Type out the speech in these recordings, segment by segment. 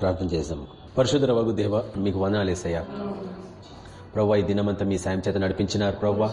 ప్రార్థన చేద్దాం పరిశుధర వగు దేవ మీకు వనాలేసయ్యా ప్రవ్వా ఈ దినమంతా మీ సాయం చేత నడిపించినారు ప్రవ్వా.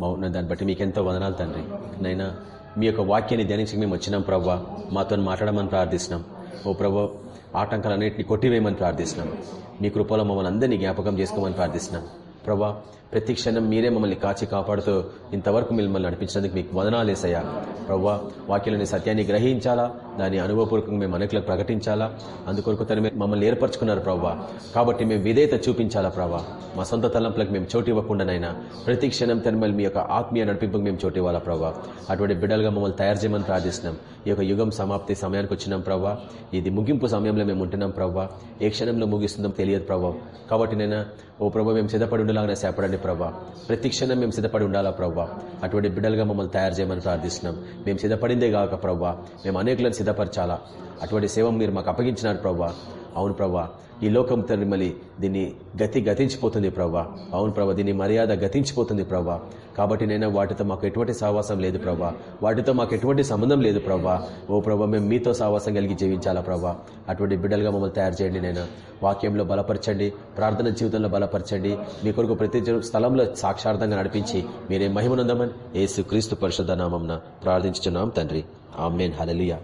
మౌన దాన్ని బట్టి మీకెంతో వదనాలు తండ్రి. నైనా మీ యొక్క వాక్యాన్ని ధ్యానించి మేము వచ్చినాం ప్రవ్వా. మాతో మాట్లాడమని ప్రార్థిస్తున్నాం. ఓ ప్రభు ఆటంకాలన్నింటినీ కొట్టివేయమని ప్రార్థిస్తున్నాం. మీ కృపలో మమ్మల్ని అందరినీ జ్ఞాపకం చేసుకోమని ప్రార్థిస్తున్నాం. ప్రభా ప్రతి క్షణం మీరే మమ్మల్ని కాచి కాపాడుతూ ఇంతవరకు మిమ్మల్ని నడిపించినందుకు మీకు వదనాలేసయ్యా ప్రవ్వా వాక్యాలని సత్యాన్ని గ్రహించాలా? దాని అనుభవపూర్వకంగా మేము అనేకలకు ప్రకటించాలా? అందుకొరకు తను మమ్మల్ని ఏర్పరచుకున్నారు ప్రవ్వా. కాబట్టి మేము విధేయత చూపించాలా ప్రవ్వా? మా సొంత తలంపులకు మేము చోటు ఇవ్వకుండానైనా ప్రతి క్షణం తనమల్ మీ యొక్క ఆత్మీయ నడిపింపుకు మేము చోటు ఇవ్వాలా ప్రవ్వా? అటువంటి బిడ్డలుగా మమ్మల్ని తయారు చేయమని ప్రార్థిస్తున్నాం. ఈ యొక్క యుగం సమాప్తి సమయానికి వచ్చినాం ప్రవ్వా. ఇది ముగింపు సమయంలో మేము ఉంటున్నాం ప్రవ్వా. ఏ క్షణంలో ముగిస్తుందో తెలియదు ప్రభావ కాబట్టి నేను ఓ ప్రభావ మేము సిద్ధపడి ఉండేలాగానే సేపడండి ప్రభా. ప్రతి క్షణం మేము సిద్ధపడి ఉండాలా ప్రభా. అటువంటి బిడ్డలుగా మమ్మల్ని తయారు చేయమని ప్రార్థిస్తున్నాం. మేము సిద్ధపడిందే కాక ప్రభా. మేము అనేకులను సిద్ధపరచాలా. అటువంటి సేవ మీరు మాకు అప్పగించినారు ప్రభా. అవును ప్రభా. ఈ లోకం మళ్ళీ దీన్ని గతి గతించిపోతుంది ప్రభా అవును ప్రభా దీని మర్యాద గతించిపోతుంది ప్రభా కాబట్టి నేను వాటితో మాకు ఎటువంటి సహవాసం లేదు ప్రభా వాటితో మాకు ఎటువంటి సంబంధం లేదు ప్రవ్వా. ఓ ప్రభా మేము మీతో సహవాసం కలిగి జీవించాలా ప్రభా అటువంటి బిడ్డలుగా మమ్మల్ని తయారు చేయండి నేను. వాక్యంలో బలపరచండి ప్రార్థన జీవితంలో బలపరచండి. మీ కొరకు ప్రతి స్థలంలో సాక్షార్థంగా నడిపించి మీరే మహిమనుందమని ఏసు క్రీస్తు పరిషత్ నామంన ప్రార్థించుతున్నాం తండ్రి. ఆమెన్. హలలియా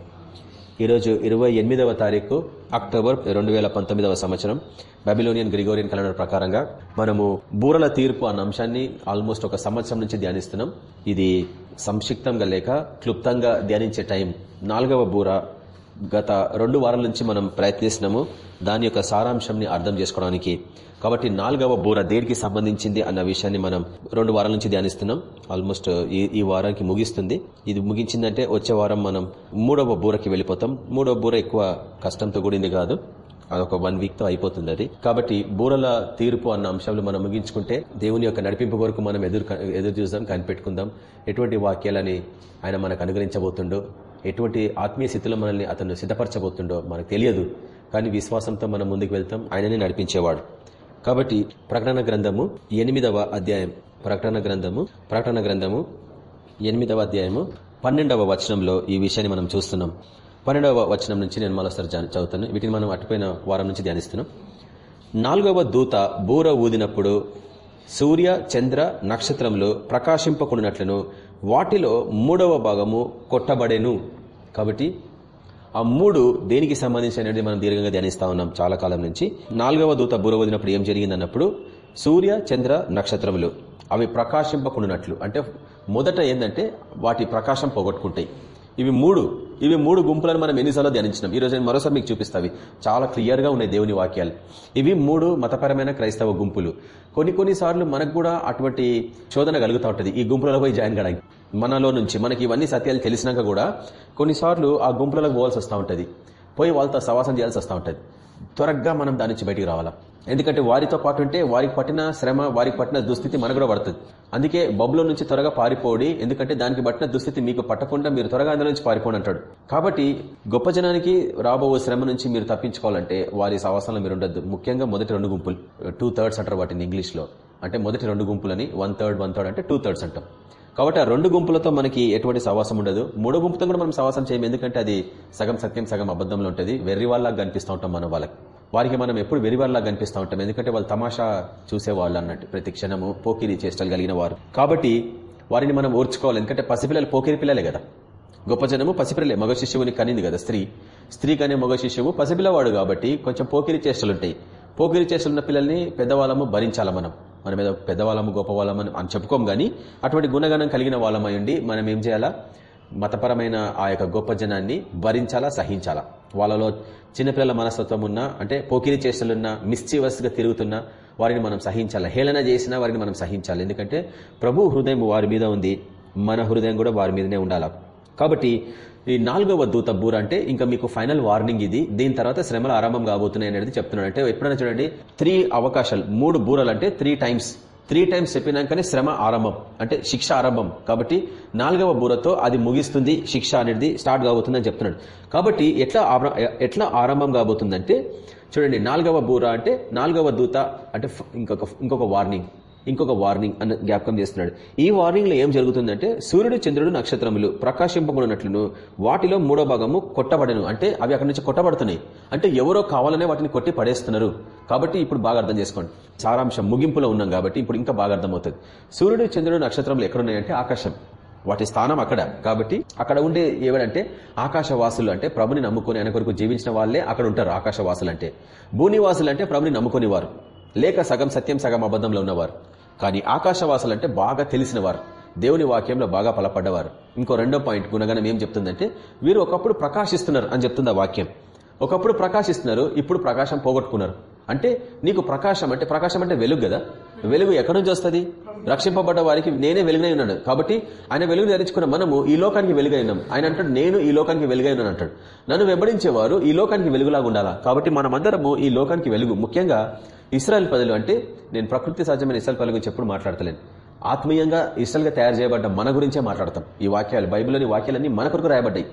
ఈరోజు ఇరవై ఎనిమిదవ తారీఖు అక్టోబర్ రెండు వేల పంతొమ్మిదవ సంవత్సరం. బాబిలోనియన్ గ్రిగోరియన్ క్యాలెండర్ ప్రకారంగా మనము బూరల తీర్పు అన్న అంశాన్ని ఆల్మోస్ట్ ఒక సంవత్సరం నుంచి ధ్యానిస్తున్నాం. ఇది సంక్షిప్తంగా లేక క్లుప్తంగా ధ్యానించే టైం. నాలుగవ బూర గత రెండు వారాల నుంచి మనం ప్రయత్నిస్తున్నాము. దాని యొక్క సారాంశంని అర్థం చేసుకోవడానికి. కాబట్టి నాలుగవ బూర దేనికి సంబంధించింది అన్న విషయాన్ని మనం రెండు వారాల నుంచి ధ్యానిస్తున్నాం. ఆల్మోస్ట్ ఈ ఈ వారానికి ముగిస్తుంది. ఇది ముగించిందంటే వచ్చే వారం మనం మూడవ బూరకి వెళ్ళిపోతాం. మూడవ బూర ఎక్కువ కష్టంతో కూడింది కాదు. అదొక వన్ వీక్తో అయిపోతుంది అది. కాబట్టి బూరల తీర్పు అన్న అంశాలు మనం ముగించుకుంటే దేవుని యొక్క నడిపింపు కొరకు మనం ఎదురు ఎదురు చూద్దాం కనిపెట్టుకుందాం. ఎటువంటి వాక్యాలని ఆయన మనకు అనుగ్రహించబోతుండో ఎటువంటి ఆత్మీయ స్థితిలో మనల్ని అతను సిద్ధపరచబోతుండో మనకు తెలియదు. కానీ విశ్వాసంతో మనం ముందుకు వెళ్తాం. ఆయననే నడిపించేవాడు. కాబట్టి ప్రకటన గ్రంథము ఎనిమిదవ అధ్యాయం. ప్రకటన గ్రంథము ప్రకటన గ్రంథము ఎనిమిదవ అధ్యాయము పన్నెండవ వచనంలో ఈ విషయాన్ని మనం చూస్తున్నాం. పన్నెండవ వచనం నుంచి నేను మరోసారి చదువుతాను. వీటిని మనం అటుపోయిన వారం నుంచి ధ్యానిస్తున్నాం. నాలుగవ దూత బూర ఊదినప్పుడు సూర్య చంద్ర నక్షత్రంలో ప్రకాశింపకుండాట్లను వాటిలో మూడవ భాగము కొట్టబడేను. కాబట్టి ఆ మూడు దేనికి సంబంధించి అనేది మనం దీర్ఘంగా ధ్యానిస్తా ఉన్నాం చాలా కాలం నుంచి. నాలుగవ దూత బూర వదినప్పుడు ఏం జరిగిందన్నప్పుడు సూర్య చంద్ర నక్షత్రములు అవి ప్రకాశింపకుండాట్లు అంటే మొదట ఏంటంటే వాటి ప్రకాశం పోగొట్టుకుంటాయి. ఇవి మూడు ఇవి మూడు గుంపులను మనం ఎన్నిసార్లు ధ్యానించినాం. ఈ రోజు నేను మరోసారి మీకు చూపిస్తావి. చాలా క్లియర్గా ఉన్నాయి దేవుని వాక్యాలు. ఇవి మూడు మతపరమైన క్రైస్తవ గుంపులు. కొన్ని కొన్నిసార్లు మనకు కూడా అటువంటి శోధన కలుగుతూ ఉంటుంది. ఈ గుంపులలో పోయి జాయిన్ కావడానికి. మనలో నుంచి మనకి ఇవన్నీ సత్యాలు తెలిసినాక కూడా కొన్నిసార్లు ఆ గుంపులకు పోవాల్సి వస్తూ ఉంటుంది. పోయి వాళ్ళతో సవాసం చేయాల్సి వస్తూ ఉంటుంది. త్వరగా మనం దాని నుంచి బయటికి రావాలా? ఎందుకంటే వారితో పాటు ఉంటే వారికి పట్టిన శ్రమ వారికి పట్టిన దుస్థితి మనకు కూడా పడుతుంది. అందుకే బబులో నుంచి త్వరగా పారిపోడి ఎందుకంటే దానికి పట్టిన దుస్థితి మీకు పట్టకుండా మీరు త్వరగా అందులో నుంచి పారిపోండి అంటాడు. కాబట్టి గొప్ప జనానికి రాబో శ్రమ నుంచి మీరు తప్పించుకోవాలంటే వారి సవాసంలో మీరు ఉండద్దు. ముఖ్యంగా మొదటి రెండు గుంపులు టూ థర్డ్స్ అంటారు వాటిని ఇంగ్లీష్లో. అంటే మొదటి రెండు గుంపులని వన్ థర్డ్ వన్ థర్డ్ అంటే టూ థర్డ్స్ అంటాం. కాబట్టి ఆ రెండు గుంపులతో మనకి ఎటువంటి సవాసం ఉండదు. మూడో గుంపుతో కూడా మనం సవాసం చేయము. ఎందుకంటే అది సగం సత్యం సగం అబద్ధంలో ఉంటుంది. వెర్రి వాళ్ళగా కనిపిస్తూ ఉంటాం మనం వాళ్ళకి. వారికి మనం ఎప్పుడు వెరివారిలా కనిపిస్తూ ఉంటాం. ఎందుకంటే వాళ్ళు తమాషా చూసేవాళ్ళు అన్నట్టు ప్రతి క్షణము పోకిరి చేష్టలు కలిగిన వారు. కాబట్టి వారిని మనం ఓర్చుకోవాలి. ఎందుకంటే పసిపిల్లలు పోకిరి పిల్లలే కదా. గొప్ప జనము పసిపిల్లలే మగ శిష్యువుని కనింది కదా స్త్రీ. స్త్రీ కనే మగ శిష్యువు పసిపిల్లవాడు కాబట్టి కొంచెం పోకిరి చేష్టలుంటాయి. పోకిరి చేష్టలున్న పిల్లల్ని పెద్దవాళ్ళము భరించాల మనం. మన మీద పెద్దవాళ్ళము గొప్పవాళ్ళము అని చెప్పుకోం కానీ అటువంటి గుణగణం కలిగిన వాళ్ళమై మనం ఏం చేయాలా? మతపరమైన ఆ యొక్క గొప్ప జనాన్ని భరించాలా సహించాలా? వాళ్ళలో చిన్నపిల్లల మనస్తత్వం ఉన్నా అంటే పోకిరి చేష్టలున్నా మిస్చివస్గా తిరుగుతున్నా వారిని మనం సహించాలి? హేళన చేసినా వారిని మనం సహించాలి? ఎందుకంటే ప్రభు హృదయం వారి మీద ఉంది. మన హృదయం కూడా వారి మీదనే ఉండాలి? కాబట్టి ఈ నాలుగవ దూత బూర అంటే ఇంకా మీకు ఫైనల్ వార్నింగ్ ఇది. దీని తర్వాత శ్రమలు ఆరంభం కాబోతున్నాయి అనేది చెప్తున్నాడు. అంటే ఎప్పుడైనా చూడండి త్రీ అవకాశాలు మూడు బూరలు అంటే త్రీ టైమ్స్. త్రీ టైమ్స్ చెప్పినాకనే శ్రమ ఆరంభం అంటే శిక్ష ఆరంభం. కాబట్టి నాలుగవ బూరతో అది ముగిస్తుంది శిక్ష అనేది స్టార్ట్ కాబోతుందని చెప్తున్నాడు. కాబట్టి ఎట్లా ఎట్లా ఆరంభం కాబోతుందంటే చూడండి నాలుగవ బూర అంటే నాలుగవ దూత అంటే ఇంకొక ఇంకొక వార్నింగ్. ఇంకొక వార్నింగ్ అన్న జ్ఞాపకం చేస్తున్నాడు. ఈ వార్నింగ్లో ఏం జరుగుతుందంటే సూర్యుడు చంద్రుడు నక్షత్రములు ప్రకాశింపబడినట్లును వాటిలో మూడో భాగము కొట్టబడను. అంటే అవి అక్కడి నుంచి కొట్టబడుతున్నాయి. అంటే ఎవరో కావాలనే వాటిని కొట్టి పడేస్తున్నారు. కాబట్టి ఇప్పుడు బాగా అర్థం చేసుకోండి. సారాంశం ముగింపులో ఉన్నాం కాబట్టి ఇప్పుడు ఇంకా బాగా అర్థమవుతుంది. సూర్యుడు చంద్రుడు నక్షత్రములు ఎక్కడున్నాయంటే ఆకాశం. వాటి స్థానం అక్కడ. కాబట్టి అక్కడ ఉండే ఏవడంటే ఆకాశవాసులు అంటే ప్రభుని నమ్ముకుని ఆయన కొరకు జీవించిన వాళ్ళే అక్కడ ఉంటారు ఆకాశవాసులు అంటే భూనివాసులు అంటే ప్రభుని నమ్ముకుని వారు లేక సగం సత్యం సగం అబద్ధంలో ఉన్నవారు. కానీ ఆకాశవాసులు అంటే బాగా తెలిసినవారు. దేవుని వాక్యంలో బాగా బలపడ్డవారు ఇంకో రెండో పాయింట్ గుణగణం ఏం చెప్తుందంటే వీరు ఒకప్పుడు ప్రకాశిస్తున్నారు అని చెప్తుంది ఆ వాక్యం. ఒకప్పుడు ప్రకాశిస్తున్నారు ఇప్పుడు ప్రకాశం పోగొట్టుకున్నారు. అంటే నీకు ప్రకాశం అంటే ప్రకాశం అంటే వెలుగు కదా. వెలుగు ఎక్కడి నుంచి వస్తుంది? రక్షింపబడ్డ వారికి నేనే వెలుగునై ఉన్నాడు కాబట్టి ఆయన వెలుగు ధరించుకున్న మనము ఈ లోకానికి వెలుగై ఉన్నాం. ఆయన అంటాడు నేను ఈ లోకానికి వెలుగై ఉన్నాను అంటాడు. నన్ను వెంబడించేవారు ఈ లోకానికి వెలుగులాగా ఉండాలా? కాబట్టి మనమందరము ఈ లోకానికి వెలుగు. ముఖ్యంగా ఇస్రాయల్ పదలు అంటే నేను ప్రకృతి సహజమైన ఇస్రాయల్ పదల గురించి ఎప్పుడు మాట్లాడతలేను. ఆత్మీయంగా ఇస్రాయల్గా తయారు చేయబడ్డ మన గురించే మాట్లాడతాం. ఈ వాక్యాలు బైబిల్లోని వాక్యాలన్నీ మన కొరకు రాయబడ్డాయి.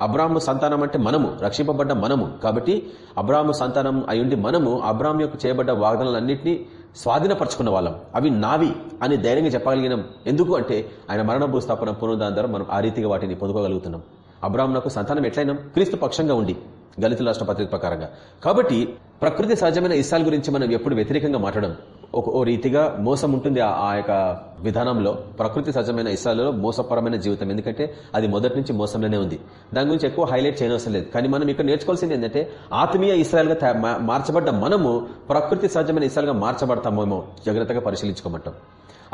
అబ్రాహ్ము సంతానం అంటే మనము రక్షింపబడ్డ మనము. కాబట్టి అబ్రాహ్ము సంతానం అయ్యుండి మనము అబ్రాహ్మ యొక్క చేయబడ్డ వాగ్దానాలన్నింటినీ స్వాధీనపరచుకున్న వాళ్ళం. అవి నావి అని ధైర్యంగా చెప్పగలిగినాం. ఎందుకు అంటే ఆయన మరణ భూస్థాపన పునరుదాన ద్వారా మనం ఆ రీతిగా వాటిని పొందుకోగలుగుతున్నాం. అబ్రాహ్మణకు సంతానం ఎట్లయినాం? క్రీస్తు పక్షంగా ఉండి. దళితుల రాష్ట్ర పత్రిక ప్రకారంగా. కాబట్టి ప్రకృతి సహజమైన ఇష్టాల గురించి మనం ఎప్పుడు వ్యతిరేకంగా మాట్లాడడం ఒక ఓ రీతిగా మోసం ఉంటుంది ఆ యొక్క విధానంలో. ప్రకృతి సహజమైన ఇష్టాలలో మోసపరమైన జీవితం. ఎందుకంటే అది మొదటి నుంచి మోసంలోనే ఉంది. దాని గురించి ఎక్కువ హైలైట్ చేయనవసరం లేదు. కానీ మనం ఇక్కడ నేర్చుకోవాల్సింది ఏంటంటే ఆత్మీయ ఇస్రాయల్గా మార్చబడ్డ మనము ప్రకృతి సహజమైన ఇస్రాయల్గా మార్చబడతామేమో. జాగ్రత్తగా పరిశీలించుకోమంటాం.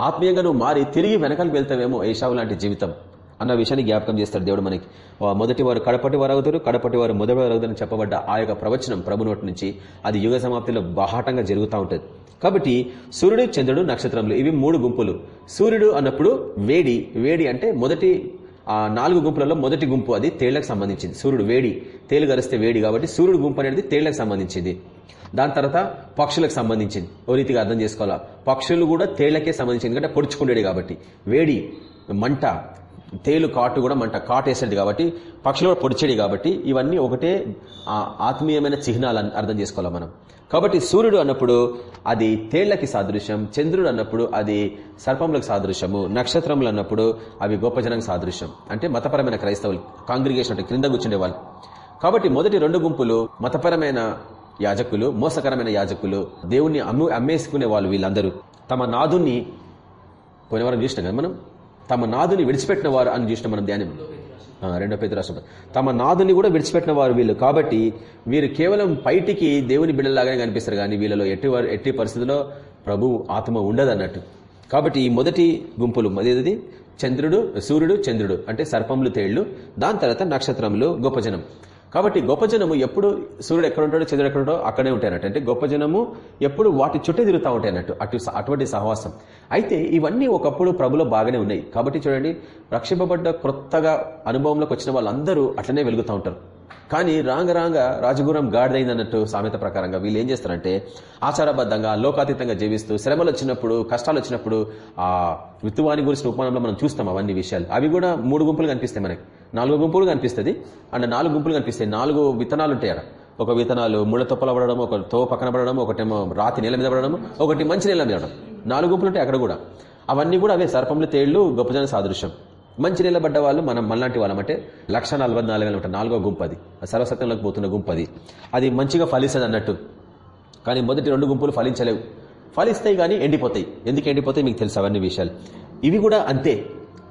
ఆత్మీయంగా నువ్వు మారి తిరిగి వెనకాలకు వెళ్తావేమో ఏషావు లాంటి జీవితం. అన్న విషయాన్ని జ్ఞాపకం చేస్తాడు దేవుడు మనకి. మొదటి వారు కడపటి వారు అవుతారు కడపటి వారు మొదటి వారు అవుతారని చెప్పబడ్డ ఆ యొక్క ప్రవచనం ప్రభు నోటి నుంచి అది యుగ సమాప్తిలో బాహాటంగా జరుగుతూ ఉంటుంది. కాబట్టి సూర్యుడు చంద్రుడు నక్షత్రములు ఇవి మూడు గుంపులు. సూర్యుడు అన్నప్పుడు వేడి వేడి అంటే మొదటి ఆ నాలుగు గుంపులలో మొదటి గుంపు అది తేళ్ళకు సంబంధించింది. సూర్యుడు వేడి తేలు గరిస్తే వేడి కాబట్టి సూర్యుడు గుంపు అనేది తేళ్ళకు సంబంధించింది. దాని తర్వాత పక్షులకు సంబంధించింది. ఓ రీతిగా అర్థం చేసుకోవాలా? పక్షులు కూడా తేళ్ళకే సంబంధించింది. ఎందుకంటే పొడుచుకుండేది కాబట్టి. వేడి మంట తేలు కాటు కూడా మంట కాటు వేసేది కాబట్టి పక్షులు కూడా పొడిచేది కాబట్టి ఇవన్నీ ఒకటే ఆత్మీయమైన చిహ్నాలు అర్థం చేసుకోవాలి మనం. కాబట్టి సూర్యుడు అన్నప్పుడు అది తేళ్ళకి సాదృశ్యం చంద్రుడు అన్నప్పుడు అది సర్పములకు సాదృశ్యము నక్షత్రములు అన్నప్పుడు అవి గొప్ప జనానికి సాదృశ్యం. అంటే మతపరమైన క్రైస్తవులు కాంగ్రిగేషన్ అంటే క్రింద కూర్చుండే వాళ్ళు. కాబట్టి మొదటి రెండు గుంపులు మతపరమైన యాజకులు మోసకరమైన యాజకులు దేవుణ్ణి అమ్ము అమ్మేసుకునే వాళ్ళు వీళ్ళందరూ. తమ నాదుని పోయినవారం చూసినాం కదా మనం? తమ నాదుని విడిచిపెట్టిన వారు అని చూసిన మనం ధ్యానం. రెండో పేద రాష్ట్రం తమ నాదుని కూడా విడిచిపెట్టిన వారు వీళ్ళు. కాబట్టి వీరు కేవలం బయటికి దేవుని బిడ్డలాగానే కనిపిస్తారు కానీ వీళ్ళలో ఎట్టి ఎట్టి పరిస్థితుల్లో ప్రభు ఆత్మ ఉండదు అన్నట్టు కాబట్టి ఈ మొదటి గుంపులు అదేది చంద్రుడు సూర్యుడు చంద్రుడు. అంటే సర్పములు తేళ్ళు. దాని తర్వాత నక్షత్రములు గొప్ప జనం. కాబట్టి గొప్ప జనము ఎప్పుడు సూర్యుడు ఎక్కడ ఉంటాడో చంద్రుడు ఎక్కడ ఉంటాడో అక్కడే ఉంటాయన్నట్టు. అంటే గొప్ప జనము ఎప్పుడు వాటి చుట్టే తిరుగుతూ ఉంటాయి అన్నట్టు అటు అటువంటి సహవాసం. అయితే ఇవన్నీ ఒకప్పుడు ప్రభులో బాగానే ఉన్నాయి. కాబట్టి చూడండి రక్షింపబడ్డ కొత్తగా అనుభవంలోకి వచ్చిన వాళ్ళందరూ అట్లనే వెలుగుతూ ఉంటారు. కానీ రాంగ రాంగ రాజగురం గాడిదైందన్నట్టు సామెత ప్రకారంగా వీళ్ళు ఏం చేస్తారంటే ఆచారబద్ధంగా లోకాతీతంగా జీవిస్తూ శ్రమలు వచ్చినప్పుడు కష్టాలు వచ్చినప్పుడు ఆ విత్తువాని గురించిన ఉపమానంలో మనం చూస్తాం అవన్నీ విషయాలు. అవి కూడా మూడు గుంపులు కనిపిస్తాయి మనకి. నాలుగు గుంపులు కనిపిస్తుంది. అండ్ నాలుగు గుంపులు కనిపిస్తాయి. నాలుగు విత్తనాలు ఉంటాయి అక్కడ. ఒక విత్తనాలు ముళ్ళ తొప్పల పడడం ఒక తో పక్కన పడడం ఒకటేమో రాతి నేల మీద పడడం ఒకటి మంచి నేల మీద పడడం. నాలుగు గుంపులు ఉంటాయి అక్కడ కూడా. అవన్నీ కూడా అవే సర్పములు తేళ్ళు గొప్పజన సాదృశ్యం. మంచి నిలబడ్డ వాళ్ళు మనం మనలాంటి వాళ్ళం అంటే లక్ష నలభై నాలుగు వేల నాలుగో గుంపు అది. సర్వసత్యంలోకి పోతున్న గుంపు అది. అది మంచిగా ఫలిస్తుంది అన్నట్టు. కానీ మొదటి రెండు గుంపులు ఫలించలేవు. ఫలిస్తాయి కానీ ఎండిపోతాయి. ఎందుకు ఎండిపోతాయి? మీకు తెలుసు అవన్నీ విషయాలు. ఇవి కూడా అంతే.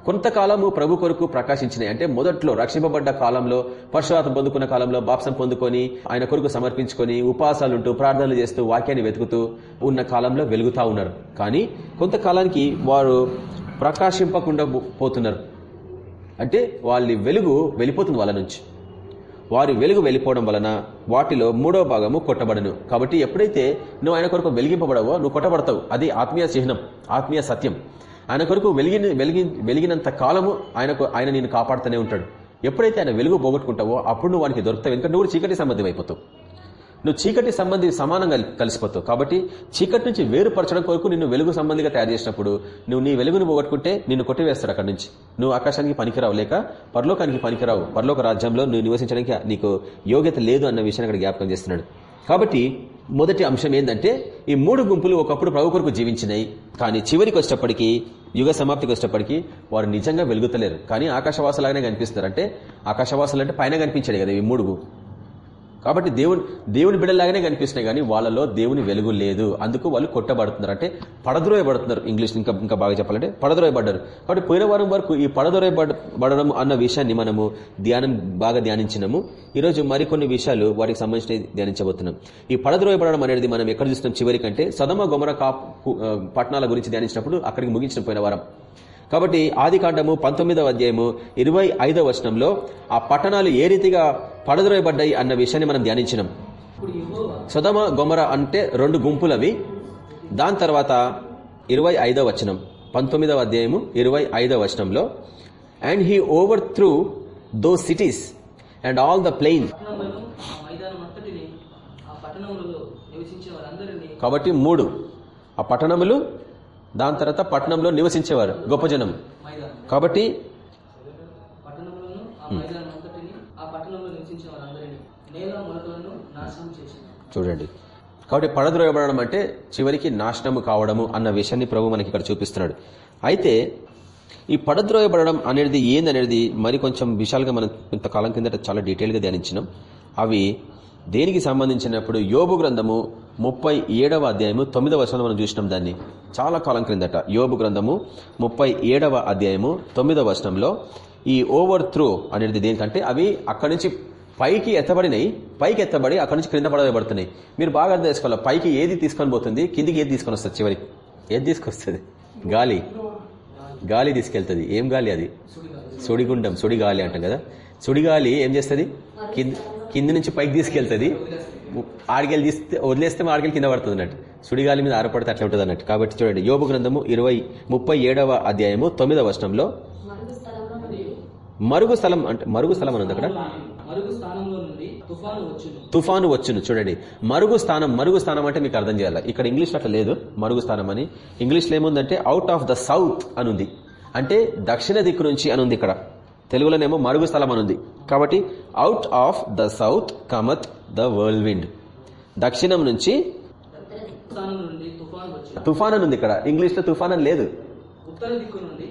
కొంతకాలము ప్రభు కొరకు ప్రకాశించినాయి అంటే మొదట్లో రక్షింపబడ్డ కాలంలో పరశురాతం పొందుకున్న కాలంలో బాప్సం పొందుకొని ఆయన కొరకు సమర్పించుకొని ఉపాసాలుంటూ ప్రార్థనలు చేస్తూ వాక్యాన్ని వెతుకుతూ ఉన్న కాలంలో వెలుగుతా ఉన్నారు. కానీ కొంతకాలానికి వారు ప్రకాశింపకుండా పోతున్నారు. అంటే వాళ్ళ వెలుగు వెళ్ళిపోతుంది వాళ్ళ నుంచి. వారి వెలుగు వెళ్ళిపోవడం వలన వాటిలో మూడో భాగము కొట్టబడను. కాబట్టి ఎప్పుడైతే నువ్వు ఆయన కొరకు వెలిగింపబడవో నువ్వు కొట్టబడతావు. అది ఆత్మీయ చిహ్నం ఆత్మీయ సత్యం. ఆయన కొరకు వెలిగి వెలిగి వెలిగినంత కాలము ఆయనకు ఆయన నేను కాపాడుతూనే ఉంటాడు. ఎప్పుడైతే ఆయన వెలుగు పోగొట్టుకుంటావో అప్పుడు నువ్వు వానికి దొరుకుతావు. ఎందుకంటే నువ్వు చీకటి సంబంధం అయిపోతావు. నువ్వు చీకటి సంబంధి సమానంగా కలిసిపోతావు. కాబట్టి చీకటి నుంచి వేరుపరచడం కొరకు నిన్ను వెలుగు సంబంధిగా తయారు చేసినప్పుడు నువ్వు నీ వెలుగును పోగొట్టుకుంటే నిన్ను కొట్టివేస్తాడు అక్కడి నుంచి. నువ్వు ఆకాశానికి పనికిరావు లేక పరలోకానికి పనికిరావు. పరలోక రాజ్యంలో నువ్వు నివసించడానికి నీకు యోగ్యత లేదు అన్న విషయాన్ని అక్కడ జ్ఞాపకం చేస్తున్నాడు. కాబట్టి మొదటి అంశం ఏంటంటే ఈ మూడు గుంపులు ఒకప్పుడు ప్రభు కొరకు జీవించినాయి. కానీ చివరికి వచ్చేటప్పటికీ యుగ సమాప్తికి వచ్చేటప్పటికీ వారు నిజంగా వెలుగుతలేరు. కానీ ఆకాశవాసులాగానే కనిపిస్తారు. అంటే ఆకాశవాసులు అంటే పైన కనిపించాడు కదా ఈ మూడు కాబట్టి దేవుని దేవుని బిడ్డలాగానే కనిపిస్తున్నాయి కానీ వాళ్ళలో దేవుని వెలుగు లేదు. అందుకు వాళ్ళు కొట్టబడుతున్నారు. అంటే పడద్రోయబడుతున్నారు. ఇంగ్లీష్ ఇంకా ఇంకా బాగా చెప్పాలంటే పడద్రోయబడ్డారు. కాబట్టి పోయిన వారం వరకు ఈ పడద్రోయబడడం అన్న విషయాన్ని మనము ధ్యానం బాగా ధ్యానించినాము. ఈరోజు మరికొన్ని విషయాలు వాటికి సంబంధించి ధ్యానించబోతున్నాం. ఈ పడద్రోయబడడం అనేది మనం ఎక్కడ చూస్తున్నాం? చివరికంటే సదమ సదమ గొమర పట్టణాల గురించి ధ్యానించినప్పుడు అక్కడికి ముగించిన పోయిన వారం. కాబట్టి ఆది కాండము పంతొమ్మిదవ అధ్యాయము ఇరవై ఐదవ వచనంలో ఆ పట్టణాలు ఏ రీతిగా పడద్రోయబడ్డాయి అన్న విషయాన్ని మనం ధ్యానించినాం. సుధమ గొమర అంటే రెండు గుంపులవి. దాని తర్వాత ఇరవై ఐదవ వచనం పంతొమ్మిదవ అధ్యాయము ఇరవై ఐదవ వచనంలో and he overthrew those cities and all the plain కాబట్టి మూడు ఆ పట్టణములు దాని తర్వాత పట్టణంలో నివసించేవారు గొప్ప జనం. కాబట్టి చూడండి. కాబట్టి పడద్రోయబడడం అంటే చివరికి నాశనము కావడము అన్న విషయాన్ని ప్రభు మనకి ఇక్కడ చూపిస్తున్నాడు. అయితే ఈ పడద్రోయబడడం అనేది ఏందనేది మరి కొంచెం విశాలుగా మనం ఇంతకాలం కిందట చాలా డీటెయిల్గా ధ్యానించినాం. అవి దేనికి సంబంధించినప్పుడు యోబు గ్రంథము ముప్పై ఏడవ అధ్యాయము తొమ్మిదవ వర్షంలో మనం చూసినాం దాన్ని. చాలా కాలం క్రిందట యోబు గ్రంథము ముప్పై ఏడవ అధ్యాయము తొమ్మిదవ వర్షంలో ఈ ఓవర్ త్రో అనేది దేనికంటే అవి అక్కడి నుంచి పైకి ఎత్తబడినాయి పైకి ఎత్తబడి అక్కడి నుంచి క్రింద పడబడుతున్నాయి మీరు బాగా అర్థం చేసుకోవాలి పైకి ఏది తీసుకొని పోతుంది కిందికి ఏది తీసుకొని వస్తుంది చివరికి ఏది తీసుకొస్తుంది? గాలి. గాలి తీసుకెళ్తుంది. ఏం గాలి అది? సుడిగుండం సుడిగాలి అంటాం కదా. సుడిగాలి ఏం చేస్తుంది? కింది నుంచి పైకి తీసుకెళ్తుంది. ఆడికెళ్ళి తీస్తే వదిలేస్తే ఆడికెళ్ళి కింద పడుతుంది అన్నట్టు. సుడిగాలి మీద ఆరపడితే అట్లా ఉంటుంది అన్నట్టు. కాబట్టి చూడండి యోగ గ్రంథము ఇరవై ముప్పై ఏడవ అధ్యాయము తొమ్మిదవ వర్షంలో మరుగు స్థలం అంటే మరుగు స్థలం అని అక్కడ. తుఫాను వచ్చును. చూడండి. మరుగు స్థానం మరుగు స్థానం అంటే మీకు అర్థం చేయాలి? ఇక్కడ ఇంగ్లీష్ అట్లా లేదు మరుగు స్థానం అని. ఇంగ్లీష్లో ఏముందంటే అవుట్ ఆఫ్ ద సౌత్ అనుంది అంటే దక్షిణ దిక్కు నుంచి అనుంది ఇక్కడ. తెలుగులోనేమో మరుగు స్థలం అనుంది. కాబట్టి out of the south cometh the whirlwind దక్షిణం నుంచి తుఫాన్ అని ఉంది ఇక్కడ. ఇంగ్లీష్లో తుఫాన్ అని లేదు.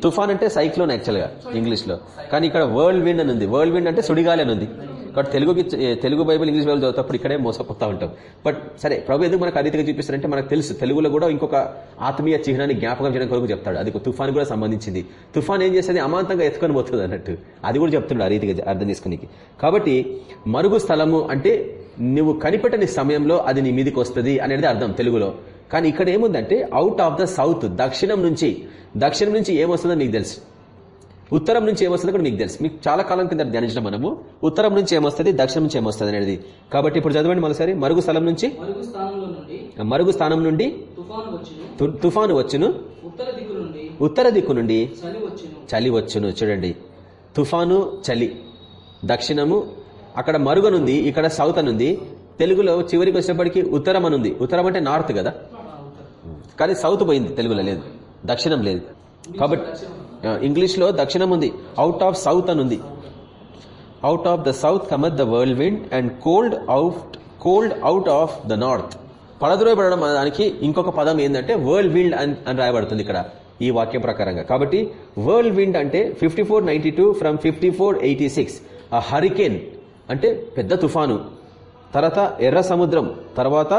తుఫాన్ అంటే సైక్లోన్ యాక్చువల్గా ఇంగ్లీష్లో కానీ ఇక్కడ వరల్డ్ విండ్ అని ఉంది వరల్డ్ విండ్ అంటే సుడిగాలి అని ఉంది కాబట్టి తెలుగుకి తెలుగు బైబిల్ ఇంగ్లీష్ బైబిల్ చదువుతప్పుడు ఇక్కడే మోసపోతా ఉంటాం. బట్ సరే ప్రభు ఎందుకు మనకు అతిథిగా చూపిస్తారంటే మనకు తెలుసు. తెలుగులో కూడా ఇంకొక ఆత్మీయ చిహ్నాన్ని జ్ఞాపకం చేయడం కొరకు చెప్తాడు. అది తుఫాన్ కూడా సంబంధించింది. తుఫాన్ ఏం చేస్తుంది అమాంతంగా ఎత్తుకొని పోతుంది అన్నట్టు. అది కూడా చెప్తున్నాడు ఆ రీతిగా అర్థం చేసుకునికి. కాబట్టి మరుగు స్థలము అంటే నువ్వు కనిపెట్టని సమయంలో అది నీ మీదకి వస్తుంది అనేది అర్థం తెలుగులో. కానీ ఇక్కడ ఏముందంటే అవుట్ ఆఫ్ ద సౌత్ దక్షిణం నుంచి. దక్షిణం నుంచి ఏమొస్తుందో నీకు తెలుసు. ఉత్తరం నుంచి ఏమొస్తుందో కూడా మీకు తెలుసు. మీకు చాలా కాలం కింద ధ్యానించిన మనము ఉత్తరం నుంచి ఏమొస్తుంది దక్షిణం నుంచి ఏమొస్తుంది అనేది. కాబట్టి ఇప్పుడు చదవండి మరోసారి. మరుగు స్థలం నుంచి? మరుగు స్థానం నుండి తుఫాను వచ్చును. ఉత్తర దిక్కు నుండి చలి వచ్చును. చూడండి. తుఫాను చలి. దక్షిణము అక్కడ మరుగునుంది ఇక్కడ సౌత్ అనుంది. తెలుగులో చివరికి వచ్చేప్పటికి ఉత్తరం అనుంది. ఉత్తరం అంటే నార్త్ కదా? కానీ సౌత్ పోయింది తెలుగులో లేదు. దక్షిణం లేదు. కాబట్టి ఇంగ్లీష్లో దక్షిణం ఉంది. అవుట్ ఆఫ్ సౌత్ అని ఉంది. Out of the south cometh the whirlwind and cold out cold out of the north పడద్రోయబడడం దానికి ఇంకొక పదం ఏంటంటే వరల్డ్ విండ్ అని రాయబడుతుంది ఇక్కడ ఈ వాక్యం ప్రకారంగా. కాబట్టి వరల్డ్ విండ్ అంటే fifty four ninety two from fifty four eighty six ఆ హరికేన్ అంటే పెద్ద తుఫాను. తర్వాత ఎర్ర సముద్రం తర్వాత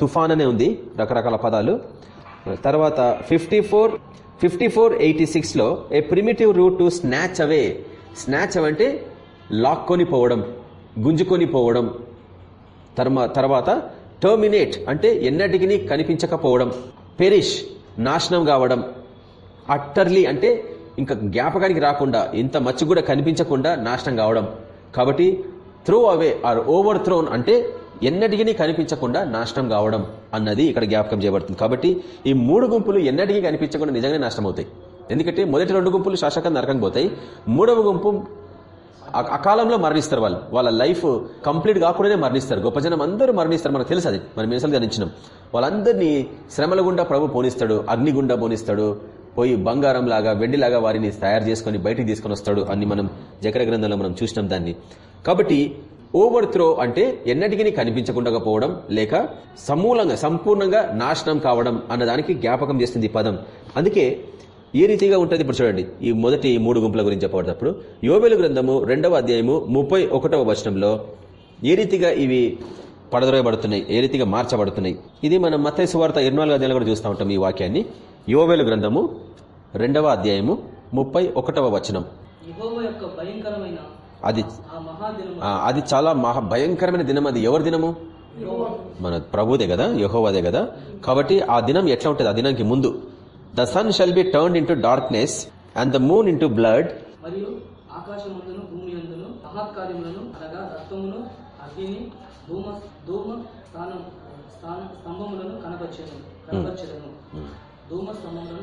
తుఫాన్ అనే ఉంది రకరకాల పదాలు. తర్వాత fifty four fifty four eighty సిక్స్లో a primitive root to snatch away. Snatch అవంటే లాక్కొని పోవడం గుంజుకొని పోవడం తర్వాత టర్మినేట్ అంటే ఎన్నటికి కనిపించకపోవడం. పెరిష్ నాశనం కావడం. అట్టర్లీ అంటే ఇంకా జ్ఞాపకానికి రాకుండా ఇంత మచ్చి కూడా కనిపించకుండా నాశనం కావడం. కాబట్టి throw away or overthrown అంటే ఎన్నటికీ కనిపించకుండా నాశనం కావడం అన్నది ఇక్కడ జ్ఞాపకం చేయబడుతుంది. కాబట్టి ఈ మూడు గుంపులు ఎన్నటికీ కనిపించకుండా నిజంగానే నాశనం అవుతాయి ఎందుకంటే మొదటి రెండు గుంపులు శాశ్వతంగా నరకం పోతాయి. మూడవ గుంపు అకాలంలో మరణిస్తారు వాళ్ళు. వాళ్ళ లైఫ్ కంప్లీట్ కాకుండానే మరణిస్తారు. గొప్ప జనం అందరూ మరణిస్తారు. మనకు తెలుసు అది. మనం మీసాలు ధ్యానించినాం వాళ్ళందరినీ శ్రమల గుండా ప్రభు పోనిస్తాడు అగ్నిగుండా పోనిస్తాడు పోయి బంగారం లాగా వెండిలాగా వారిని తయారు చేసుకుని బయటికి తీసుకొని వస్తాడు అని మనం జకర గ్రంథంలో మనం చూసినాం దాన్ని. కాబట్టి ఓవర్ త్రో అంటే ఎన్నటికీ కనిపించకుండా పోవడం లేక సమూలంగా సంపూర్ణంగా నాశనం కావడం అన్నదానికి జ్ఞాపకం చేస్తుంది ఈ పదం. అందుకే ఏ రీతిగా ఉంటుంది ఇప్పుడు చూడండి. ఈ మొదటి మూడు గుంపుల గురించి చెప్పబడేటప్పుడు యోబేలు గ్రంథము రెండవ అధ్యాయము ముప్పై ఒకటవ వచనంలో ఏ రీతిగా ఇవి పడద్రోయబడుతున్నాయి ఏ రీతిగా మార్చబడుతున్నాయి. ఇది మనం మత్తయి సువార్త ఇరవై నాలుగు కూడా చూస్తూ ఉంటాం ఈ వాక్యాన్ని. యోవేలు గ్రంథము రెండవ అధ్యాయము ముప్పై ఒకటవ వచనం. అది అది చాలా మహా భయంకరమైన దినం అది. ఎవరి దినము? మన ప్రభుదే కదా యహోవాదే కదా. కాబట్టి ఆ దినం ఎట్లా ఉంటుంది? ఆ దినానికి ముందు. The sun shall be turn into darkness and the moon into blood